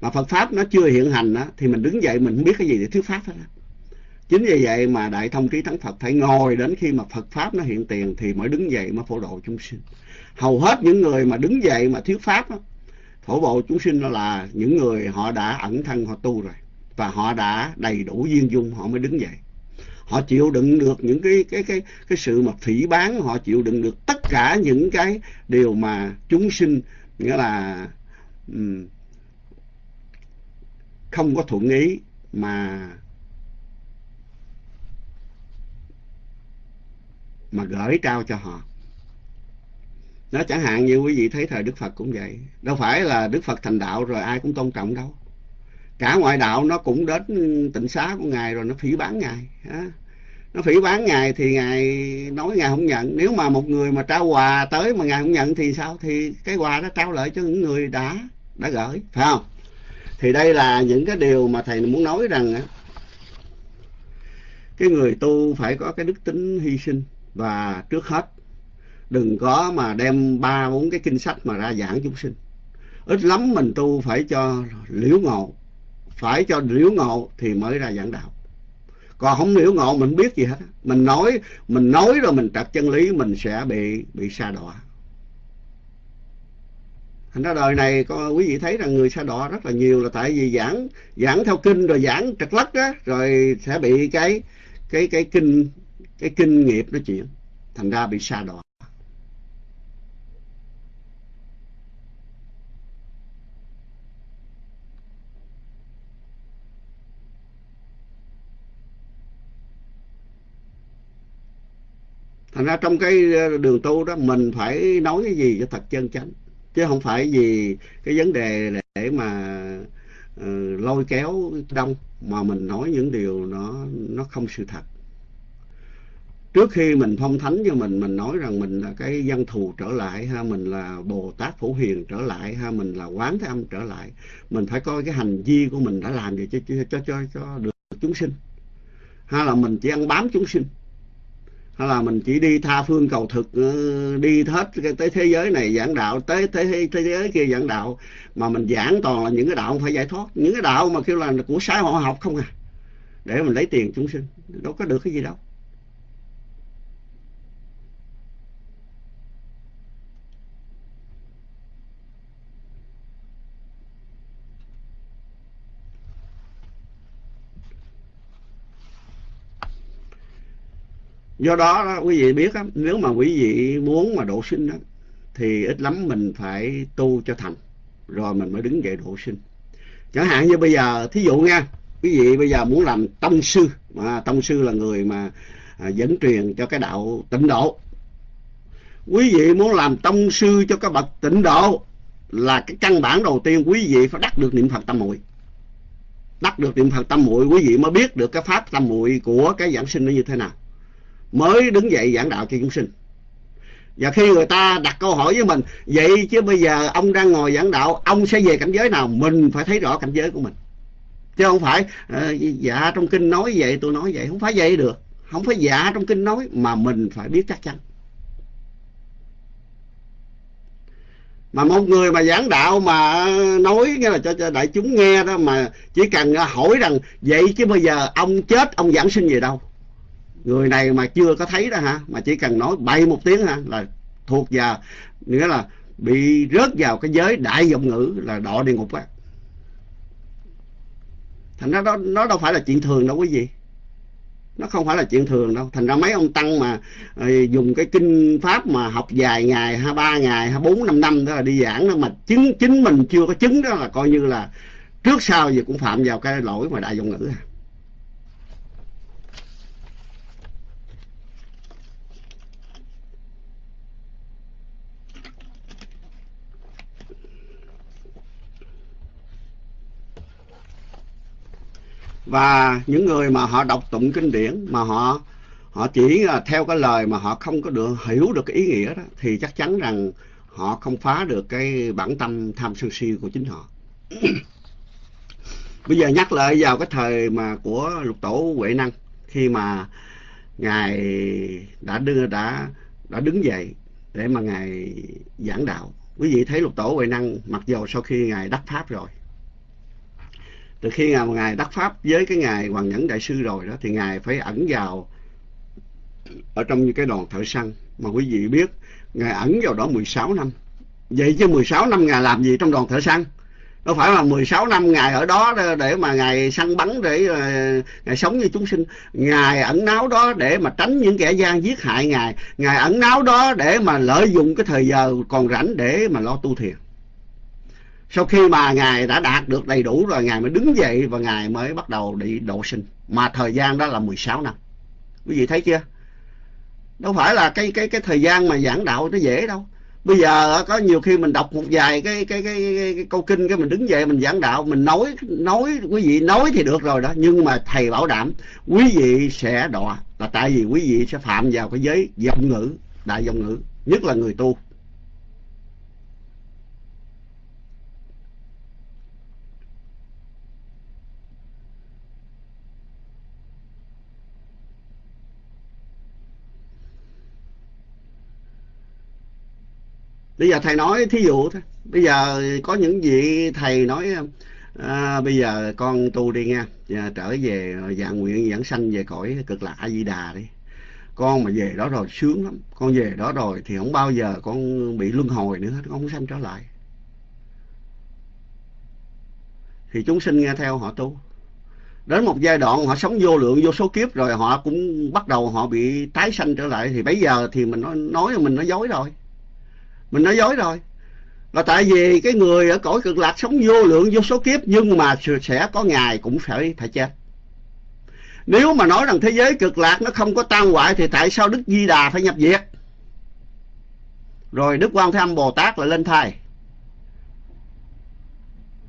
Mà phật pháp nó chưa hiện hành á, thì mình đứng dậy mình không biết cái gì để thuyết pháp hết á. Chính vì vậy mà đại thông trí thắng phật phải ngồi đến khi mà phật pháp nó hiện tiền thì mới đứng dậy mà phổ độ chúng sinh. Hầu hết những người mà đứng dậy mà thuyết pháp á, phổ độ chúng sinh đó là những người họ đã ẩn thân họ tu rồi. Và họ đã đầy đủ duyên dung họ mới đứng dậy họ chịu đựng được những cái cái cái cái sự mà phỉ bán họ chịu đựng được tất cả những cái điều mà chúng sinh nghĩa là um, không có thuận ý mà mà gửi trao cho họ. Nó chẳng hạn như quý vị thấy thời Đức Phật cũng vậy. Đâu phải là Đức Phật thành đạo rồi ai cũng tôn trọng đâu. Cả ngoại đạo nó cũng đến tịnh xá của ngài rồi nó phỉ bán ngài nó phỉ bán ngài thì ngài nói ngài không nhận. Nếu mà một người mà trao quà tới mà ngài không nhận thì sao? Thì cái quà đó trao lại cho những người đã đã gửi, phải không? Thì đây là những cái điều mà thầy muốn nói rằng cái người tu phải có cái đức tính hy sinh và trước hết đừng có mà đem ba, bốn cái kinh sách mà ra giảng chúng sinh. Ít lắm mình tu phải cho liễu ngộ, phải cho liễu ngộ thì mới ra giảng đạo còn không hiểu ngộ, mình biết gì hết mình nói mình nói rồi mình trật chân lý, mình sẽ bị bị xa đọa. Thành ra đời này, có quý vị thấy rằng người xa đọa rất là nhiều là tại vì giảng giảng theo kinh rồi giảng trật lất á, rồi sẽ bị cái cái cái kinh cái kinh nghiệp nó chuyển. Thành ra bị xa đọa. Thành ra trong cái ờ, đường tu đó mình phải nói cái gì cho thật chân chánh chứ không phải vì cái vấn đề để mà uh, lôi kéo đông mà mình nói những điều nó nó không sự thật. Trước khi mình phong thánh cho mình mình nói rằng mình là cái dân thù trở lại ha mình là bồ tát phổ hiền trở lại ha mình là quán thế âm trở lại mình phải coi cái hành vi của mình đã làm gì cho cho cho cho được chúng sinh. Hay là mình chỉ ăn bám chúng sinh hay là mình chỉ đi tha phương cầu thực ờ, đi hết tới thế giới này giảng đạo tới thế, thế giới kia giảng đạo. Mà mình giảng toàn là những cái đạo không phải giải thoát. Những cái đạo mà kêu là của sái họ học không à. Để mình lấy tiền chúng sinh. Đâu có được cái gì đâu. Do đó, đó quý vị biết đó, nếu mà quý vị muốn mà độ sinh đó, thì ít lắm mình phải tu cho thành rồi mình mới đứng dậy độ sinh. Chẳng hạn như bây giờ thí dụ nha quý vị bây giờ muốn làm tông sư mà tông sư là người mà à, dẫn truyền cho cái đạo tịnh độ. Quý vị muốn làm tông sư cho các bậc tịnh độ là cái căn bản đầu tiên quý vị phải đắc được niệm phật tâm muội. Đắc được niệm phật tâm muội quý vị mới biết được cái pháp tâm muội của cái giảng sinh nó như thế nào mới đứng dậy giảng đạo cho chúng sinh. Và khi người ta đặt câu hỏi với mình vậy chứ bây giờ ông đang ngồi giảng đạo ông sẽ về cảnh giới nào? Mình phải thấy rõ cảnh giới của mình. Chứ không phải uh, dạ trong kinh nói vậy tôi nói vậy. Không phải vậy được. Không phải dạ trong kinh nói mà mình phải biết chắc chắn. Mà một người mà giảng đạo mà nói nghĩa là cho, cho đại chúng nghe đó mà chỉ cần hỏi rằng vậy chứ bây giờ ông chết ông giảng sinh về đâu? Người này mà chưa có thấy đó hả? Mà chỉ cần nói bay một tiếng hả? Là thuộc vào, nghĩa là bị rớt vào cái giới đại vọng ngữ là đọa địa ngục á. Thành ra đó, nó đâu phải là chuyện thường đâu quý vị. Nó không phải là chuyện thường đâu. Thành ra mấy ông tăng mà ờ, dùng cái kinh pháp mà học vài ngày, hai ba ngày, hai bốn năm năm đó là đi giảng đó, mà chứng, chính mình chưa có chứng đó là coi như là trước sau gì cũng phạm vào cái lỗi mà đại giọng ngữ. à và những người mà họ đọc tụng kinh điển, mà họ họ chỉ theo cái lời mà họ không có được, hiểu được cái ý nghĩa đó, thì chắc chắn rằng họ không phá được cái bản tâm tham sân si của chính họ. Bây giờ nhắc lại vào cái thời mà của lục tổ huệ năng, khi mà ngài đã đưa, đã đã đứng dậy để mà ngài giảng đạo. Quý vị thấy lục tổ huệ năng mặc dầu sau khi ngài đắc pháp rồi từ khi ngài, ngài đắc pháp với cái ngài hoàng nhẫn đại sư rồi đó thì ngài phải ẩn vào ở trong những cái đoàn thợ săn. Mà quý vị biết ngài ẩn vào đó 16 năm. Vậy chứ 16 năm ngài làm gì trong đoàn thợ săn? Đâu phải là 16 năm ngài ở đó để mà ngài săn bắn để ờ, ngài sống như chúng sinh. Ngài ẩn náu đó để mà tránh những kẻ gian giết hại ngài. Ngài ẩn náu đó để mà lợi dụng cái thời giờ còn rảnh để mà lo tu thiền sau khi mà ngài đã đạt được đầy đủ rồi ngài mới đứng dậy và ngài mới bắt đầu đi độ sinh. Mà thời gian đó là 16 năm. Quý vị thấy chưa? Đâu phải là cái cái cái thời gian mà giảng đạo nó dễ đâu. Bây giờ có nhiều khi mình đọc một vài cái cái cái, cái, cái câu kinh cái mình đứng dậy mình giảng đạo mình nói nói quý vị nói thì được rồi đó. Nhưng mà thầy bảo đảm quý vị sẽ đọa. Là tại vì quý vị sẽ phạm vào cái giới dòng ngữ đại dòng ngữ nhất là người tu. Bây giờ thầy nói thí dụ thôi. Bây giờ có những vị thầy nói à, bây giờ con tu đi nha à, trở về dạng nguyện giảng sanh về cõi cực lạc a di đà đi. Con mà về đó rồi sướng lắm. Con về đó rồi thì không bao giờ con bị luân hồi nữa hết. Con không sanh trở lại. Thì chúng sinh nghe theo họ tu. Đến một giai đoạn họ sống vô lượng vô số kiếp rồi họ cũng bắt đầu họ bị tái sanh trở lại. Thì bây giờ thì mình nói, nói mình nói dối rồi mình nói dối rồi. Và tại vì cái người ở cõi cực lạc sống vô lượng vô số kiếp nhưng mà sẽ có ngày cũng phải phải chết. Nếu mà nói rằng thế giới cực lạc nó không có tan hoại thì tại sao đức di đà phải nhập diệt? Rồi đức quan thế âm bồ tát lại lên thai.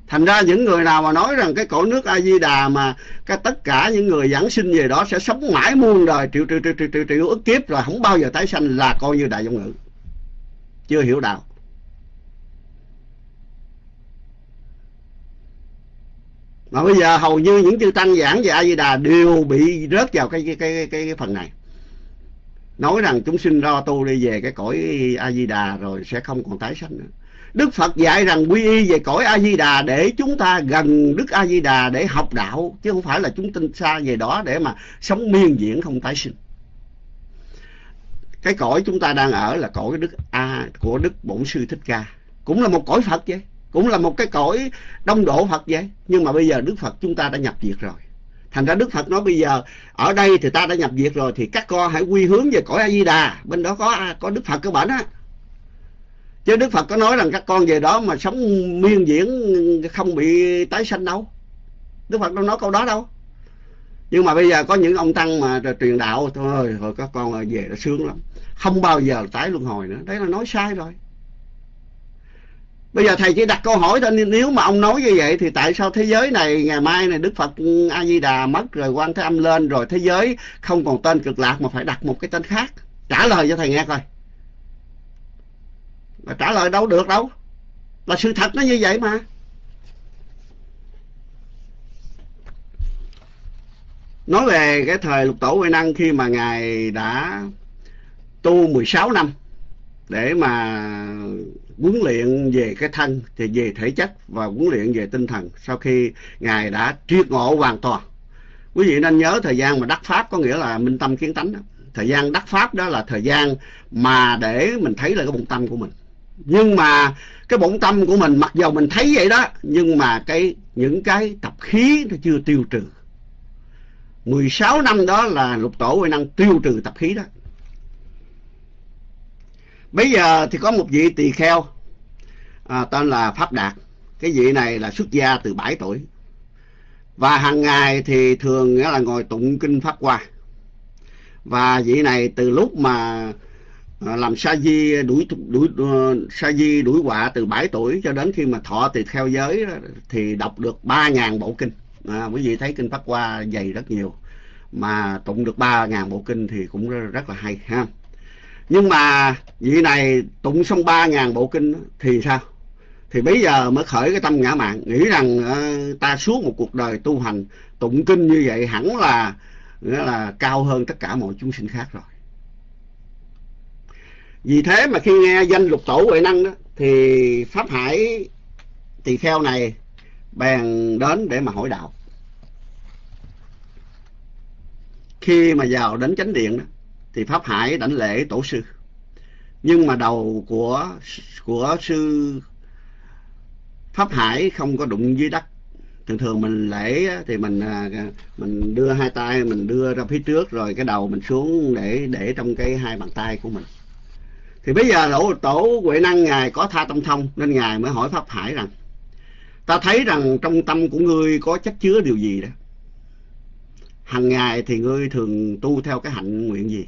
Thành ra những người nào mà nói rằng cái cõi nước a di đà mà cái tất cả những người giảng sinh về đó sẽ sống mãi muôn đời triệu triệu triệu triệu triệu, triệu ức kiếp rồi không bao giờ tái sanh là coi như đại dòng ngữ chưa hiểu đạo. Mà bây giờ hầu như những chư tăng giảng về a di đà đều bị rớt vào cái cái cái cái, cái phần này. Nói rằng chúng sinh lo tu đi về cái cõi a di đà rồi sẽ không còn tái sanh nữa. Đức phật dạy rằng quy y về cõi a di đà để chúng ta gần đức a di đà để học đạo chứ không phải là chúng tinh xa về đó để mà sống miên diễn không tái sinh cái cõi chúng ta đang ở là cõi đức a của đức bổn sư thích ca. Cũng là một cõi phật vậy, cũng là một cái cõi đông độ phật vậy. Nhưng mà bây giờ đức phật chúng ta đã nhập diệt rồi. Thành ra đức phật nói bây giờ, ở đây thì ta đã nhập diệt rồi, thì các con hãy quy hướng về cõi a di đà bên đó có có đức phật cơ bản á. Chứ đức phật có nói rằng các con về đó mà sống miên diễn, không bị tái sanh đâu. Đức phật đâu nói câu đó đâu. Nhưng mà bây giờ có những ông tăng mà truyền đạo, thôi rồi các con về nó sướng lắm không bao giờ tái luân hồi nữa. Đấy là nói sai rồi. Bây giờ thầy chỉ đặt câu hỏi thôi. Nếu mà ông nói như vậy thì tại sao thế giới này, ngày mai này đức phật ừ, a di đà mất rồi quan thế âm lên rồi thế giới không còn tên cực lạc mà phải đặt một cái tên khác? Trả lời cho thầy nghe coi. Mà trả lời đâu được đâu. Là sự thật nó như vậy mà. Nói về cái thời lục tổ huệ năng khi mà ngài đã tu 16 năm để mà huấn luyện về cái thân, thì về thể chất và huấn luyện về tinh thần sau khi ngài đã triệt ngộ hoàn toàn. Quý vị nên nhớ thời gian mà đắc pháp, có nghĩa là minh tâm kiến tánh đó. thời gian đắc pháp đó là thời gian mà để mình thấy là cái bụng tâm của mình. Nhưng mà cái bụng tâm của mình, mặc dầu mình thấy vậy đó, nhưng mà cái, những cái tập khí nó chưa tiêu trừ. 16 năm đó là lục tổ huệ năng tiêu trừ tập khí đó bây giờ thì có một vị tỳ kheo à, tên là pháp đạt. Cái vị này là xuất gia từ 7 tuổi. Và hàng ngày thì thường nghĩa là ngồi tụng kinh pháp hoa. Và vị này từ lúc mà à, làm sa di đuổi đuổi ờ, sa di đuổi họa từ 7 tuổi cho đến khi mà thọ tỳ kheo giới thì đọc được ba ngàn bộ kinh. À, quý vị thấy kinh pháp hoa dày rất nhiều mà tụng được ba ngàn bộ kinh thì cũng rất là hay ha nhưng mà vị này tụng xong ba ngàn bộ kinh thì sao? Thì bây giờ mới khởi cái tâm ngã mạng nghĩ rằng uh, ta suốt một cuộc đời tu hành tụng kinh như vậy hẳn là nghĩa là cao hơn tất cả mọi chúng sinh khác rồi. Vì thế mà khi nghe danh lục tổ huệ năng đó thì pháp hải tỳ kheo này bèn đến để mà hỏi đạo. Khi mà vào đến chánh điện đó thì pháp hải đảnh lễ tổ sư. Nhưng mà đầu của của sư pháp hải không có đụng dưới đất. Thường thường mình lễ thì mình à, à, mình đưa hai tay, mình đưa ra phía trước, rồi cái đầu mình xuống để để trong cái hai bàn tay của mình. Thì bây giờ tổ tổ huệ năng ngài có tha tâm thông, nên ngài mới hỏi pháp hải rằng, ta thấy rằng trong tâm của ngươi có chất chứa điều gì đó? Hàng ngày thì ngươi thường tu theo cái hạnh nguyện gì?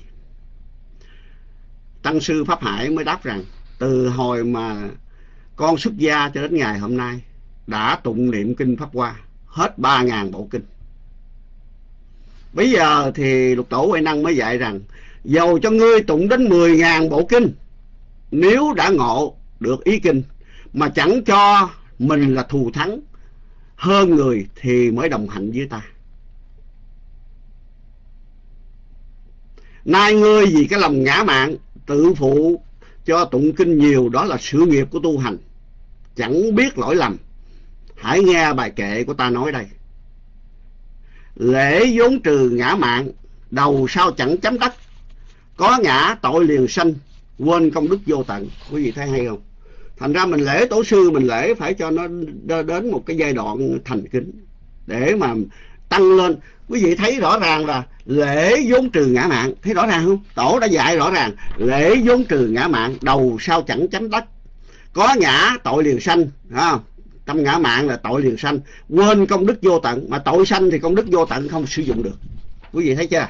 Tăng sư pháp hải mới đáp rằng, từ hồi mà con xuất gia cho đến ngày hôm nay, đã tụng niệm kinh Pháp Hoa, hết ba ngàn bộ kinh. Bây giờ thì lục tổ Huệ Năng mới dạy rằng, dầu cho ngươi tụng đến mười ngàn bộ kinh, nếu đã ngộ được ý kinh, mà chẳng cho mình là thù thắng, hơn người thì mới đồng hành với ta. Nay ngươi vì cái lòng ngã mạng tự phụ cho tụng kinh nhiều đó là sự nghiệp của tu hành. Chẳng biết lỗi lầm. Hãy nghe bài kệ của ta nói đây. Lễ vốn trừ ngã mạng, đầu sao chẳng chấm đất. Có ngã tội liền sanh, quên công đức vô tận. Quý vị thấy hay không? Thành ra mình lễ tổ sư, mình lễ phải cho nó đến một cái giai đoạn thành kính. Để mà tăng lên. Quý vị thấy rõ ràng là lễ vốn trừ ngã mạng. Thấy rõ ràng không? Tổ đã dạy rõ ràng. Lễ vốn trừ ngã mạng, đầu sau chẳng chấm đất. Có ngã tội liền sanh. Không? tâm ngã mạng là tội liền sanh quên công đức vô tận mà tội sanh thì công đức vô tận không sử dụng được quý vị thấy chưa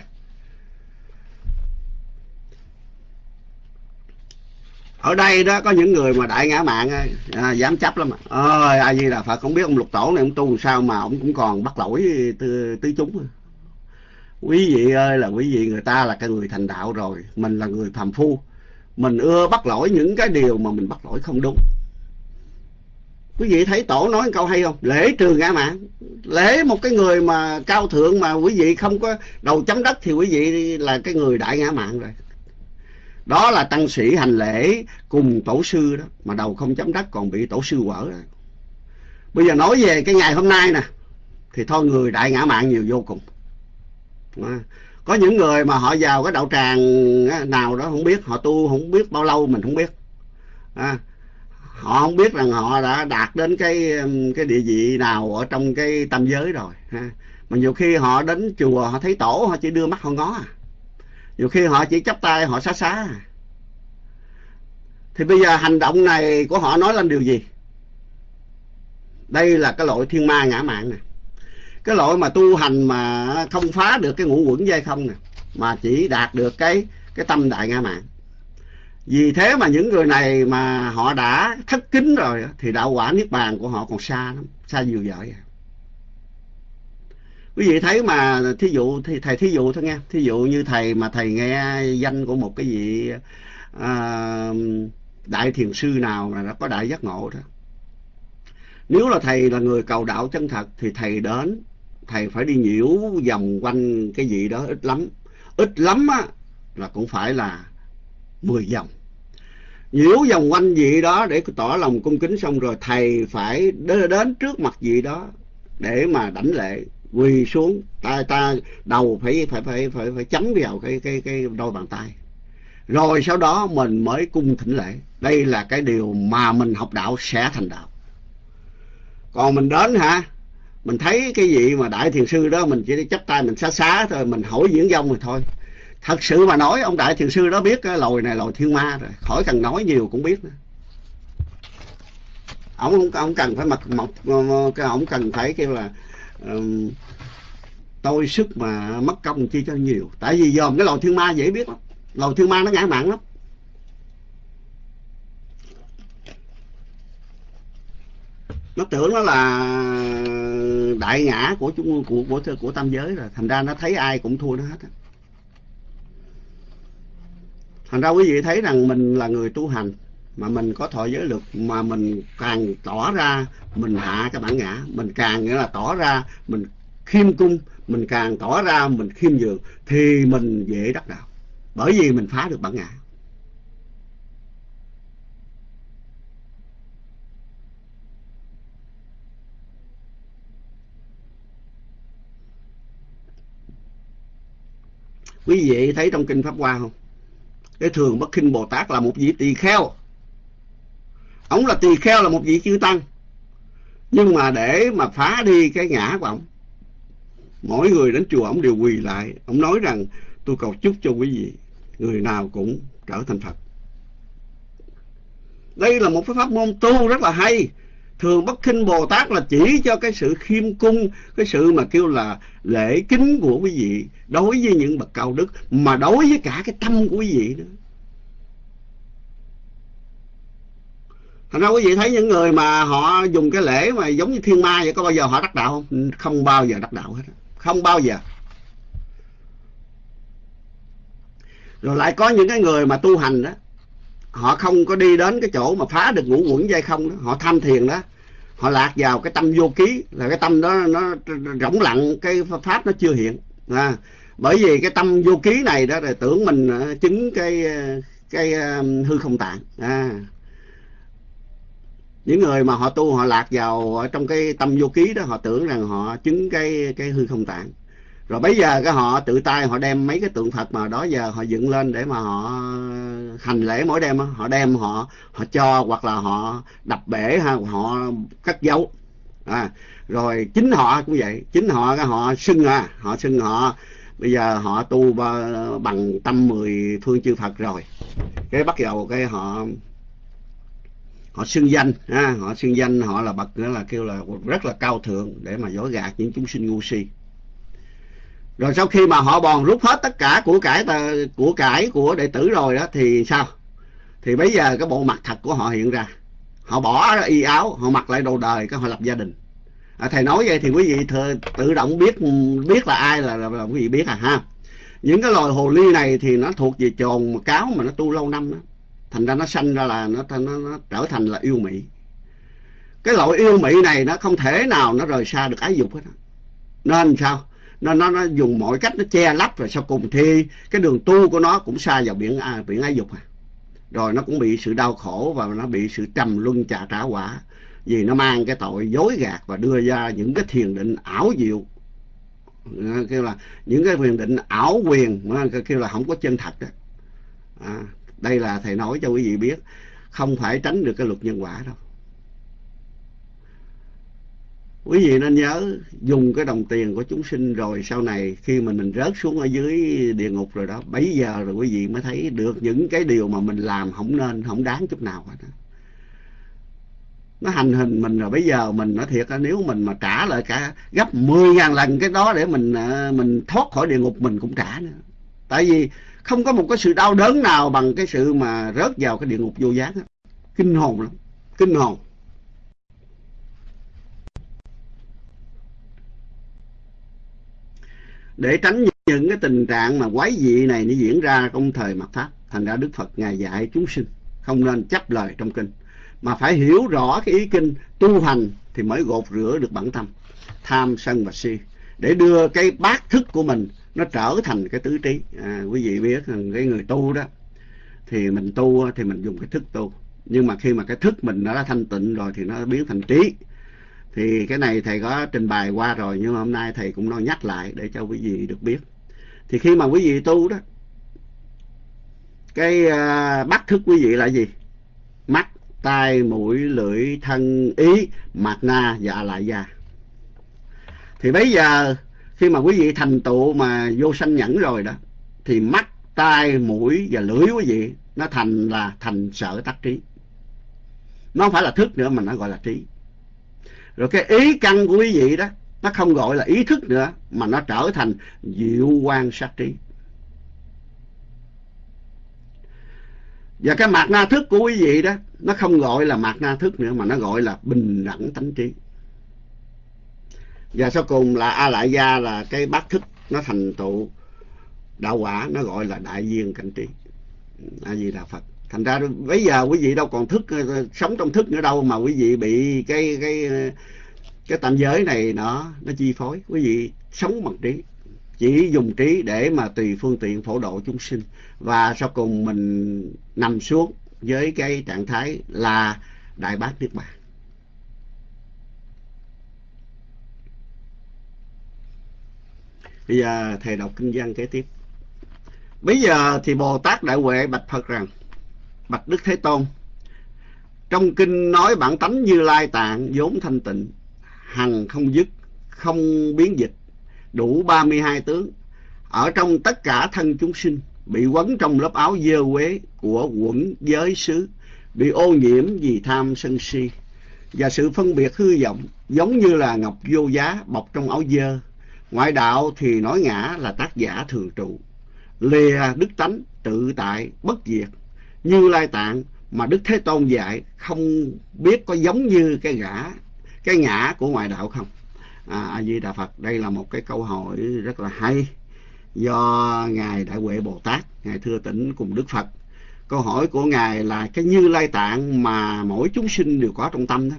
ở đây đó có những người mà đại ngã mạng à, dám chấp lắm à. ơi ai như là phật không biết ông lục tổ này ông tu sao mà ông cũng còn bắt lỗi tứ, tứ chúng quý vị ơi, là quý vị người ta là cái người thành đạo rồi. Mình là người phàm phu. Mình ưa bắt lỗi những cái điều mà mình bắt lỗi không đúng. Quý vị thấy tổ nói câu hay không? Lễ trừ ngã mạng. Lễ một cái người mà cao thượng mà quý vị không có đầu chấm đất thì quý vị là cái người đại ngã mạng rồi. Đó là tăng sĩ hành lễ cùng tổ sư đó, mà đầu không chấm đất còn bị tổ sư quở. Đó bây giờ nói về cái ngày hôm nay nè, thì thôi người đại ngã mạng nhiều vô cùng có những người mà họ vào cái đạo tràng nào đó không biết họ tu không biết bao lâu mình không biết à, họ không biết rằng họ đã đạt đến cái cái địa vị nào ở trong cái tâm giới rồi ha. mà nhiều khi họ đến chùa họ thấy tổ họ chỉ đưa mắt họ ngó à nhiều khi họ chỉ chắp tay họ xá xá à. thì bây giờ hành động này của họ nói lên điều gì đây là cái loại thiên ma ngã mạng này cái loại mà tu hành mà không phá được cái ngũ quẩn dây không nè mà chỉ đạt được cái cái tâm đại ngã mạng. Vì thế mà những người này mà họ đã thất kính rồi thì đạo quả niết bàn của họ còn xa lắm xa nhiều vời à. quý vị thấy mà thí dụ thì thầy thí dụ thôi nghe. Thí dụ như thầy mà thầy nghe danh của một cái vị à, đại thiền sư nào là đã có đại giác ngộ đó. Nếu là thầy là người cầu đạo chân thật thì thầy đến thầy phải đi nhiễu vòng quanh cái gì đó ít lắm. Ít lắm á, là cũng phải là 10 vòng. Nhiễu vòng quanh vị đó để tỏ lòng cung kính xong rồi thầy phải đến trước mặt vị đó để mà đảnh lễ, quỳ xuống ta ta, đầu phải phải phải phải phải chấm vào cái cái cái đôi bàn tay. Rồi sau đó mình mới cung thỉnh lễ. Đây là cái điều mà mình học đạo sẽ thành đạo. Còn mình đến hả? Mình thấy cái gì mà đại thiền sư đó mình chỉ chắp tay mình xá xá thôi mình hỏi diễn dông rồi thôi. Thật sự mà nói ông đại thiền sư đó biết cái lồi này lồi thiên ma rồi khỏi cần nói nhiều cũng biết nữa. Ông ông cần phải mặc mộc cái ông cần phải kêu là um, tôi sức mà mất công chi cho nhiều. Tại vì dòm cái lồi thiên ma dễ biết lắm. Lồi thiên ma nó ngã mạng lắm. Nó tưởng nó là đại ngã của chúng của của của, của tam giới rồi. Thành ra nó thấy ai cũng thua nó hết thành ra quý vị thấy rằng mình là người tu hành mà mình có thọ giới lực mà mình càng tỏ ra mình hạ cái bản ngã mình càng nghĩa là tỏ ra mình khiêm cung mình càng tỏ ra mình khiêm nhường thì mình dễ đắc đạo. Bởi vì mình phá được bản ngã. Quý vị thấy trong kinh pháp hoa không? Cái thường bất khinh bồ tát là một vị tỳ kheo. Ông là tỳ kheo là một vị chư tăng. Nhưng mà để mà phá đi cái ngã của ông, mỗi người đến chùa ông đều quỳ lại. Ông nói rằng, tôi cầu chúc cho quý vị, người nào cũng trở thành phật. Đây là một cái pháp môn tu rất là hay thường bất khinh bồ tát là chỉ cho cái sự khiêm cung, cái sự mà kêu là lễ kính của quý vị đối với những bậc cao đức, mà đối với cả cái tâm của quý vị nữa. Thành ra quý vị thấy những người mà họ dùng cái lễ mà giống như thiên ma vậy, có bao giờ họ đắc đạo không? Ừ, không bao giờ đắc đạo hết không bao giờ. Rồi lại có những cái người mà tu hành đó họ không có đi đến cái chỗ mà phá được ngũ quẩn dây không đó. Họ tham thiền đó. Họ lạc vào cái tâm vô ký là cái tâm đó nó rỗng lặng cái pháp nó chưa hiện. À, bởi vì cái tâm vô ký này đó là tưởng mình à, chứng cái à, cái à, hư không tạng. À. những người mà họ tu họ lạc vào ở trong cái tâm vô ký đó họ tưởng rằng họ chứng cái cái hư không tạng rồi bây giờ cái họ tự tay họ đem mấy cái tượng phật mà đó giờ họ dựng lên để mà họ hành lễ mỗi đêm họ đem họ họ cho hoặc là họ đập bể ha họ cất giấu. À, rồi chính họ cũng vậy. Chính họ cái họ xưng à họ xưng họ. Bây giờ họ tu bằng tâm mười phương chư phật rồi. Cái bắt đầu cái họ họ xưng danh ha họ xưng danh họ là bậc nữa là kêu là rất là cao thượng để mà dối gạt những chúng sinh ngu si rồi sau khi mà họ bòn rút hết tất cả của cải của cải của đệ tử rồi đó thì sao? Thì bây giờ cái bộ mặt thật của họ hiện ra. Họ bỏ y áo họ mặc lại đồ đời cái họ lập gia đình. À, thầy nói vậy thì quý vị thờ, tự động biết biết là ai là, là, là quý vị biết à ha? Những cái loài hồ ly này thì nó thuộc về chồn mà cáo mà nó tu lâu năm đó. Thành ra nó sanh ra là nó, nó, nó trở thành là yêu mỹ cái loại yêu mỹ này nó không thể nào nó rời xa được ái dục hết nên sao? Nó nó nó dùng mọi cách nó che lấp rồi sau cùng thì cái đường tu của nó cũng xa vào biển à, biển ái dục à. Rồi nó cũng bị sự đau khổ và nó bị sự trầm luân trả trả quả vì nó mang cái tội dối gạt và đưa ra những cái thiền định ảo diệu. Ờ, kêu là những cái thiền định ảo quyền ờ, kêu là không có chân thật đó à, đây là thầy nói cho quý vị biết không phải tránh được cái luật nhân quả đâu quý vị nên nhớ dùng cái đồng tiền của chúng sinh rồi sau này khi mà mình rớt xuống ở dưới địa ngục rồi đó, bấy giờ rồi quý vị mới thấy được những cái điều mà mình làm không nên, không đáng chút nào hết nó hành hình mình rồi bây giờ mình nói thiệt nếu mình mà trả lại cả gấp 10 ngàn lần cái đó để mình à, mình thoát khỏi địa ngục mình cũng trả nữa. Tại vì không có một cái sự đau đớn nào bằng cái sự mà rớt vào cái địa ngục vô gián kinh hồn lắm, kinh hồn. Để tránh những cái tình trạng mà quái dị này nó diễn ra trong thời mặt pháp thành ra đức phật ngài dạy chúng sinh không nên chấp lời trong kinh. Mà phải hiểu rõ cái ý kinh tu hành thì mới gột rửa được bản tâm tham sân và si. Để đưa cái bát thức của mình nó trở thành cái tứ trí. À, quý vị biết rằng cái người tu đó thì mình tu thì mình dùng cái thức tu. Nhưng mà khi mà cái thức mình đã thanh tịnh rồi thì nó biến thành trí thì cái này thầy có trình bày qua rồi nhưng mà hôm nay thầy cũng nói nhắc lại để cho quý vị được biết. Thì khi mà quý vị tu đó cái uh, bắt thức quý vị là gì? Mắt tai mũi lưỡi thân ý mặt na và lại da thì bây giờ khi mà quý vị thành tựu mà vô sanh nhẫn rồi đó thì mắt tai mũi và lưỡi quý vị nó thành là thành sở tác trí. Nó không phải là thức nữa mà nó gọi là trí rồi cái ý căn của quý vị đó, nó không gọi là ý thức nữa, mà nó trở thành diệu quan sát trí. Và cái mạt na thức của quý vị đó, nó không gọi là mạt na thức nữa, mà nó gọi là bình đẳng tánh trí. Và sau cùng là a lại gia là cái bát thức, nó thành tựu đạo quả, nó gọi là đại viên cảnh trí. A di đà phật thành ra bây giờ quý vị đâu còn thức ờ, ờ, sống trong thức nữa đâu mà quý vị bị cái cái ờ, cái tam giới này nó nó chi phối. Quý vị sống bằng trí, chỉ dùng trí để mà tùy phương tiện phổ độ chúng sinh. Và sau cùng mình nằm xuống với cái trạng thái là đại bác niết bàn. Bây giờ thầy đọc kinh văn kế tiếp. Bây giờ thì bồ tát đại huệ bạch phật rằng bạch đức thế tôn. Trong kinh nói bản tánh như lai tạng vốn thanh tịnh, hằng không dứt, không biến dịch, đủ ba mươi hai tướng. Ở trong tất cả thân chúng sinh, bị quấn trong lớp áo dơ quế của quẩn giới xứ, bị ô nhiễm vì tham sân si. Và sự phân biệt hư vọng, giống như là ngọc vô giá bọc trong áo dơ ngoại đạo thì nói ngã là tác giả thường trụ. Lìa đức tánh tự tại bất diệt như lai tạng mà Đức Thế Tôn dạy không biết có giống như cái gã cái ngã của ngoại đạo không? À, a di đà phật đây là một cái câu hỏi rất là hay do ngài đại huệ bồ tát ngài thưa tỉnh cùng đức phật. Câu hỏi của ngài là cái như lai tạng mà mỗi chúng sinh đều có trong tâm đó.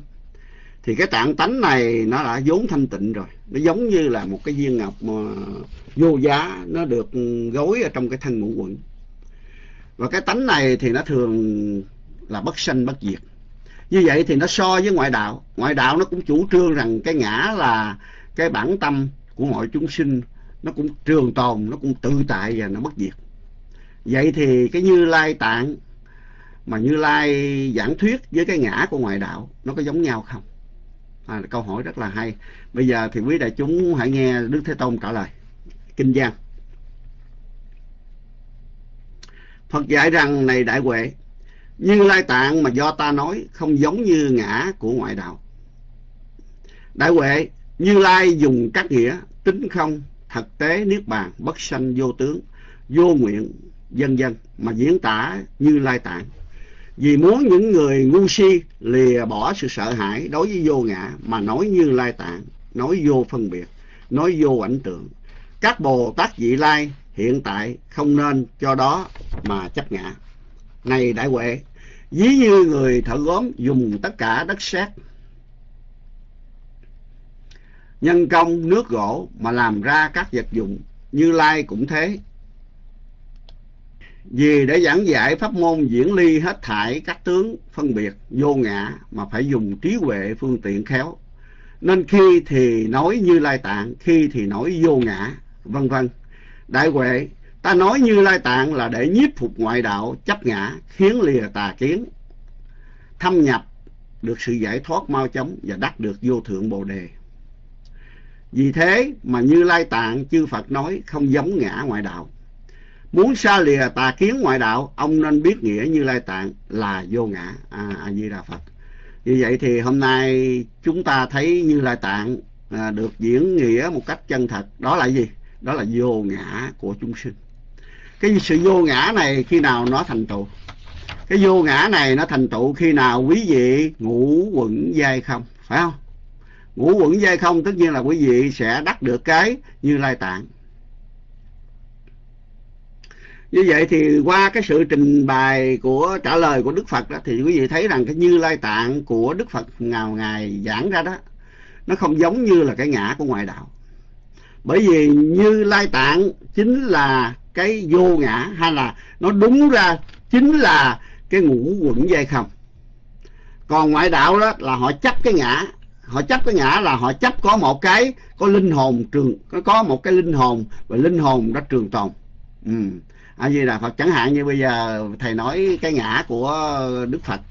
Thì cái tạng tánh này nó đã vốn thanh tịnh rồi. Nó giống như là một cái viên ngọc mà vô giá nó được gối ở trong cái thân ngũ quận và cái tánh này thì nó thường là bất sanh bất diệt. Như vậy thì nó so với ngoại đạo. Ngoại đạo nó cũng chủ trương rằng cái ngã là cái bản tâm của mọi chúng sinh. Nó cũng trường tồn nó cũng tự tại và nó bất diệt. Vậy thì cái như lai tạng mà như lai giảng thuyết với cái ngã của ngoại đạo nó có giống nhau không? À, câu hỏi rất là hay. Bây giờ thì quý đại chúng hãy nghe đức thế tôn trả lời. Kinh giang. Phật dạy rằng này đại huệ, như lai tạng mà do ta nói không giống như ngã của ngoại đạo. Đại huệ, như lai dùng các nghĩa tính không, thực tế niết bàn, bất sanh vô tướng, vô nguyện dân dân mà diễn tả như lai tạng. Vì muốn những người ngu si lìa bỏ sự sợ hãi đối với vô ngã, mà nói như lai tạng, nói vô phân biệt, nói vô ảnh tượng. Các bồ tát vị lai hiện tại không nên cho đó mà chấp ngã. Này đại huệ, ví như người thợ gốm dùng tất cả đất sét, nhân công nước gỗ mà làm ra các vật dụng như lai cũng thế. Vì để giảng dạy pháp môn diễn ly hết thải các tướng phân biệt vô ngã mà phải dùng trí huệ phương tiện khéo, nên khi thì nói như lai tạng, khi thì nói vô ngã, vân vân đại huệ ta nói như lai tạng là để nhiếp phục ngoại đạo chấp ngã khiến lìa tà kiến thâm nhập được sự giải thoát mau chóng và đắc được vô thượng bồ đề. Vì thế mà như lai tạng chư phật nói không giống ngã ngoại đạo. Muốn xa lìa tà kiến ngoại đạo ông nên biết nghĩa như lai tạng là vô ngã. A à, di đà phật. Như vậy thì hôm nay chúng ta thấy như lai tạng à, được diễn nghĩa một cách chân thật. Đó là gì? Đó là vô ngã của chúng sinh. Cái sự vô ngã này khi nào nó thành tựu? Cái vô ngã này nó thành tựu khi nào quý vị ngủ quẩn dai không? Phải không? Ngủ quẩn dai không tất nhiên là quý vị sẽ đắc được cái như lai tạng. Như vậy thì qua cái sự trình bày của trả lời của đức phật đó, thì quý vị thấy rằng cái như lai tạng của đức phật ngào ngài giảng ra đó, nó không giống như là cái ngã của ngoại đạo bởi vì như lai tạng chính là cái vô ngã hay là nó đúng ra chính là cái ngũ quẩn dây không. Còn ngoại đạo đó là họ chấp cái ngã họ chấp cái ngã là họ chấp có một cái có linh hồn trường có một cái linh hồn và linh hồn đó trường tồn. Ừ. à, như là phật chẳng hạn như bây giờ thầy nói cái ngã của đức phật.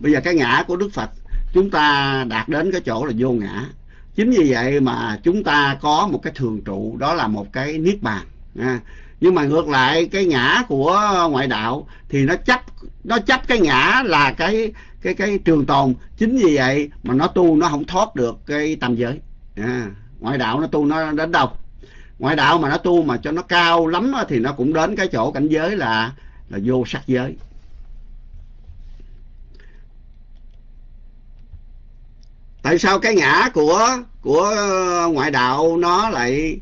Bây giờ cái ngã của đức phật chúng ta đạt đến cái chỗ là vô ngã chính vì vậy mà chúng ta có một cái thường trụ đó là một cái niết bàn à, nhưng mà ngược lại cái ngã của ngoại đạo thì nó chấp nó chấp cái ngã là cái cái cái trường tồn. Chính vì vậy mà nó tu nó không thoát được cái tam giới à, ngoại đạo nó tu nó đến đâu? Ngoại đạo mà nó tu mà cho nó cao lắm thì nó cũng đến cái chỗ cảnh giới là là vô sắc giới. Tại sao cái ngã của của ờ, ngoại đạo nó lại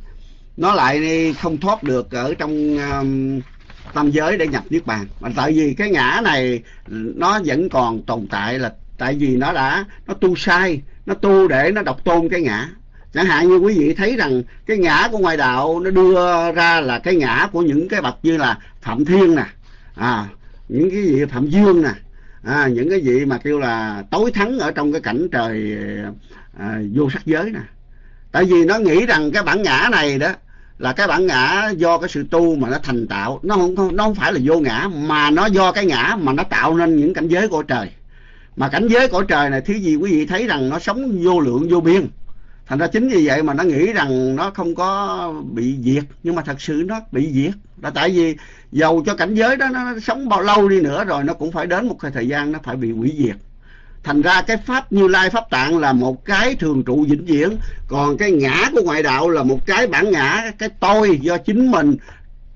nó lại không thoát được ở trong um, tâm giới để nhập niết bàn? Mà tại vì cái ngã này nó vẫn còn tồn tại là tại vì nó đã nó tu sai nó tu để nó độc tôn cái ngã. Chẳng hạn như quý vị thấy rằng cái ngã của ngoại đạo nó đưa ra là cái ngã của những cái bậc như là phạm thiên nè à những cái gì phạm dương nè à, những cái gì mà kêu là tối thắng ở trong cái cảnh trời à, vô sắc giới nè. Tại vì nó nghĩ rằng cái bản ngã này đó là cái bản ngã do cái sự tu mà nó thành tạo. Nó không nó không phải là vô ngã mà nó do cái ngã mà nó tạo nên những cảnh giới của trời. Mà cảnh giới của trời này thứ gì quý vị thấy rằng nó sống vô lượng vô biên thành ra chính vì vậy mà nó nghĩ rằng nó không có bị diệt, nhưng mà thật sự nó bị diệt. Là tại vì dầu cho cảnh giới đó nó sống bao lâu đi nữa rồi, nó cũng phải đến một thời gian nó phải bị hủy diệt. Thành ra cái pháp như lai, pháp tạng là một cái thường trụ vĩnh viễn, còn cái ngã của ngoại đạo là một cái bản ngã, cái tôi do chính mình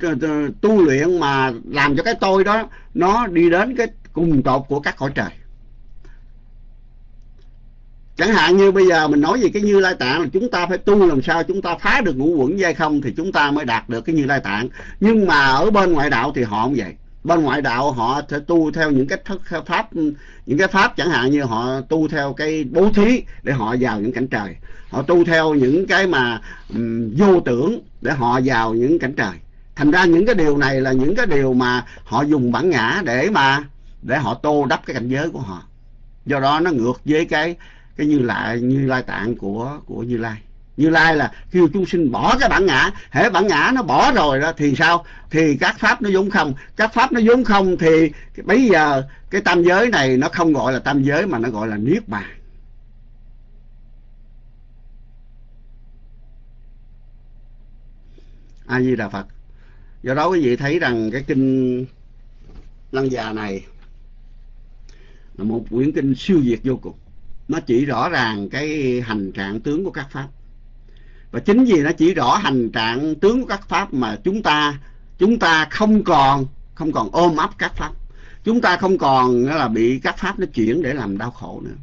ờ, ờ, tu luyện mà làm cho cái tôi đó nó đi đến cái cùng tột của các cõi trời chẳng hạn như bây giờ mình nói về cái như lai tạng là chúng ta phải tu làm sao chúng ta phá được ngũ quẩn dây không thì chúng ta mới đạt được cái như lai tạng. Nhưng mà ở bên ngoại đạo thì họ không vậy. Bên ngoại đạo họ sẽ tu theo những cái pháp những cái pháp chẳng hạn như họ tu theo cái bố thí để họ vào những cảnh trời. Họ tu theo những cái mà um, vô tưởng để họ vào những cảnh trời. Thành ra những cái điều này là những cái điều mà họ dùng bản ngã để mà để họ tô đắp cái cảnh giới của họ. Do đó nó ngược với cái cái như lại như lai tạng của của như lai. Như lai là kêu chúng sinh bỏ cái bản ngã. Hễ bản ngã nó bỏ rồi đó thì sao? Thì các pháp nó vốn không. Các pháp nó vốn không thì bây giờ cái tam giới này nó không gọi là tam giới mà nó gọi là niết bàn. A di đà phật. Do đó quý vị thấy rằng cái kinh lăng già này là một quyển kinh siêu việt vô cùng nó chỉ rõ ràng cái hành trạng tướng của các pháp và chính vì nó chỉ rõ hành trạng tướng của các pháp mà chúng ta chúng ta không còn không còn ôm ấp các pháp chúng ta không còn là bị các pháp nó chuyển để làm đau khổ nữa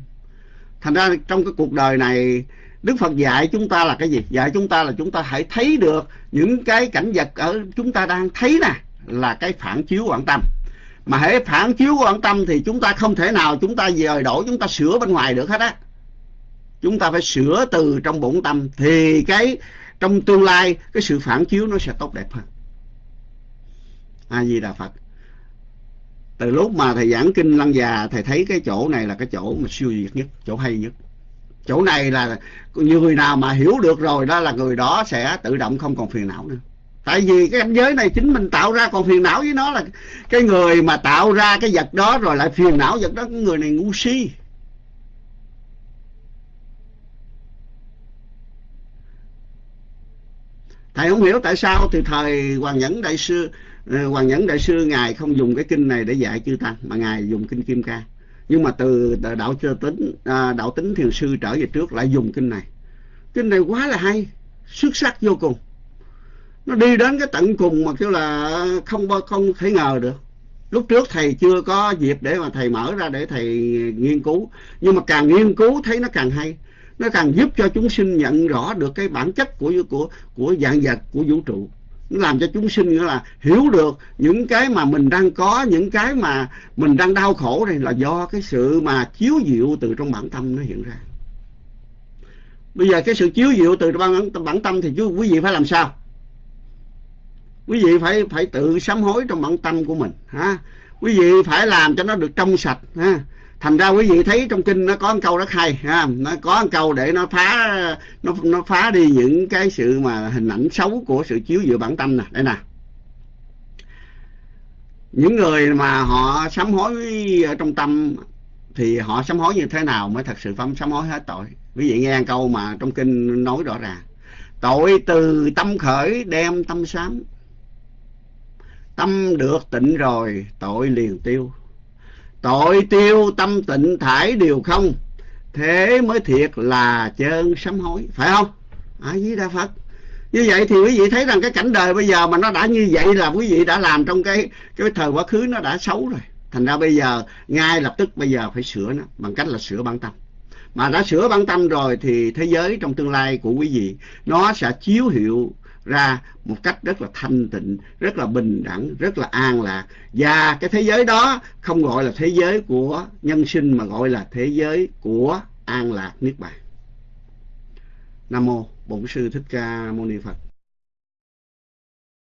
thành ra trong cái cuộc đời này, Đức Phật dạy chúng ta là cái gì? Dạy chúng ta là chúng ta hãy thấy được những cái cảnh vật ở chúng ta đang thấy nè, là cái phản chiếu quảng tâm. Mà hãy phản chiếu của tâm thì chúng ta không thể nào chúng ta dời đổ chúng ta sửa bên ngoài được hết á. Chúng ta phải sửa từ trong bổn tâm thì cái trong tương lai cái sự phản chiếu nó sẽ tốt đẹp hơn. A Di Đà Phật. Từ lúc mà thầy giảng kinh Lăng già thầy thấy cái chỗ này là cái chỗ mà siêu việt nhất, chỗ hay nhất chỗ này là người nào mà hiểu được rồi đó là người đó sẽ tự động không còn phiền não nữa tại vì cái cảnh giới này chính mình tạo ra, còn phiền não với nó là cái người mà tạo ra cái vật đó rồi lại phiền não vật đó người này ngu si. Thầy không hiểu tại sao từ thời hoàng nhẫn đại sư ờ, hoàng nhẫn đại sư ngài không dùng cái kinh này để dạy chư tăng mà ngài dùng kinh kim ca. Nhưng mà từ đạo chưa tính à, đạo tính thiền sư trở về trước lại dùng kinh này. Kinh này quá là hay, xuất sắc vô cùng nó đi đến cái tận cùng mà kêu là không không thể ngờ được. Lúc trước thầy chưa có dịp để mà thầy mở ra để thầy nghiên cứu. Nhưng mà càng nghiên cứu thấy nó càng hay. Nó càng giúp cho chúng sinh nhận rõ được cái bản chất của của của dạng vật, của vũ trụ. Nó làm cho chúng sinh nghĩa là hiểu được những cái mà mình đang có, những cái mà mình đang đau khổ này là do cái sự mà chiếu diệu từ trong bản tâm nó hiện ra. Bây giờ cái sự chiếu diệu từ trong bản tâm thì chú quý vị phải làm sao? Quý vị phải phải tự sám hối trong bản tâm của mình, ha? Quý vị phải làm cho nó được trong sạch, ha? Thành ra quý vị thấy trong kinh nó có một câu rất hay, ha? Nó có một câu để nó phá, nó nó phá đi những cái sự mà hình ảnh xấu của sự chiếu dựa bản tâm nè. Đây nè. Những người mà họ sám hối ở trong tâm thì họ sám hối như thế nào mới thật sự phẩm sám hối hết tội? Quý vị nghe câu mà trong kinh nói rõ ràng. Tội từ tâm khởi đem tâm sám tâm được tịnh rồi, tội liền tiêu. Tội tiêu tâm tịnh thải điều không, thế mới thiệt là chân sám hối, phải không? À di đà phật. Như vậy thì quý vị thấy rằng cái cảnh đời bây giờ mà nó đã như vậy là quý vị đã làm trong cái cái thời quá khứ nó đã xấu rồi. Thành ra bây giờ, ngay lập tức bây giờ phải sửa nó, bằng cách là sửa bản tâm. Mà đã sửa bản tâm rồi thì thế giới trong tương lai của quý vị, nó sẽ chiếu hiệu ra một cách rất là thanh tịnh, rất là bình đẳng, rất là an lạc. Và cái thế giới đó không gọi là thế giới của nhân sinh mà gọi là thế giới của an lạc Niết Bàn. Nam Mô Bổn Sư Thích Ca Mâu Ni Phật.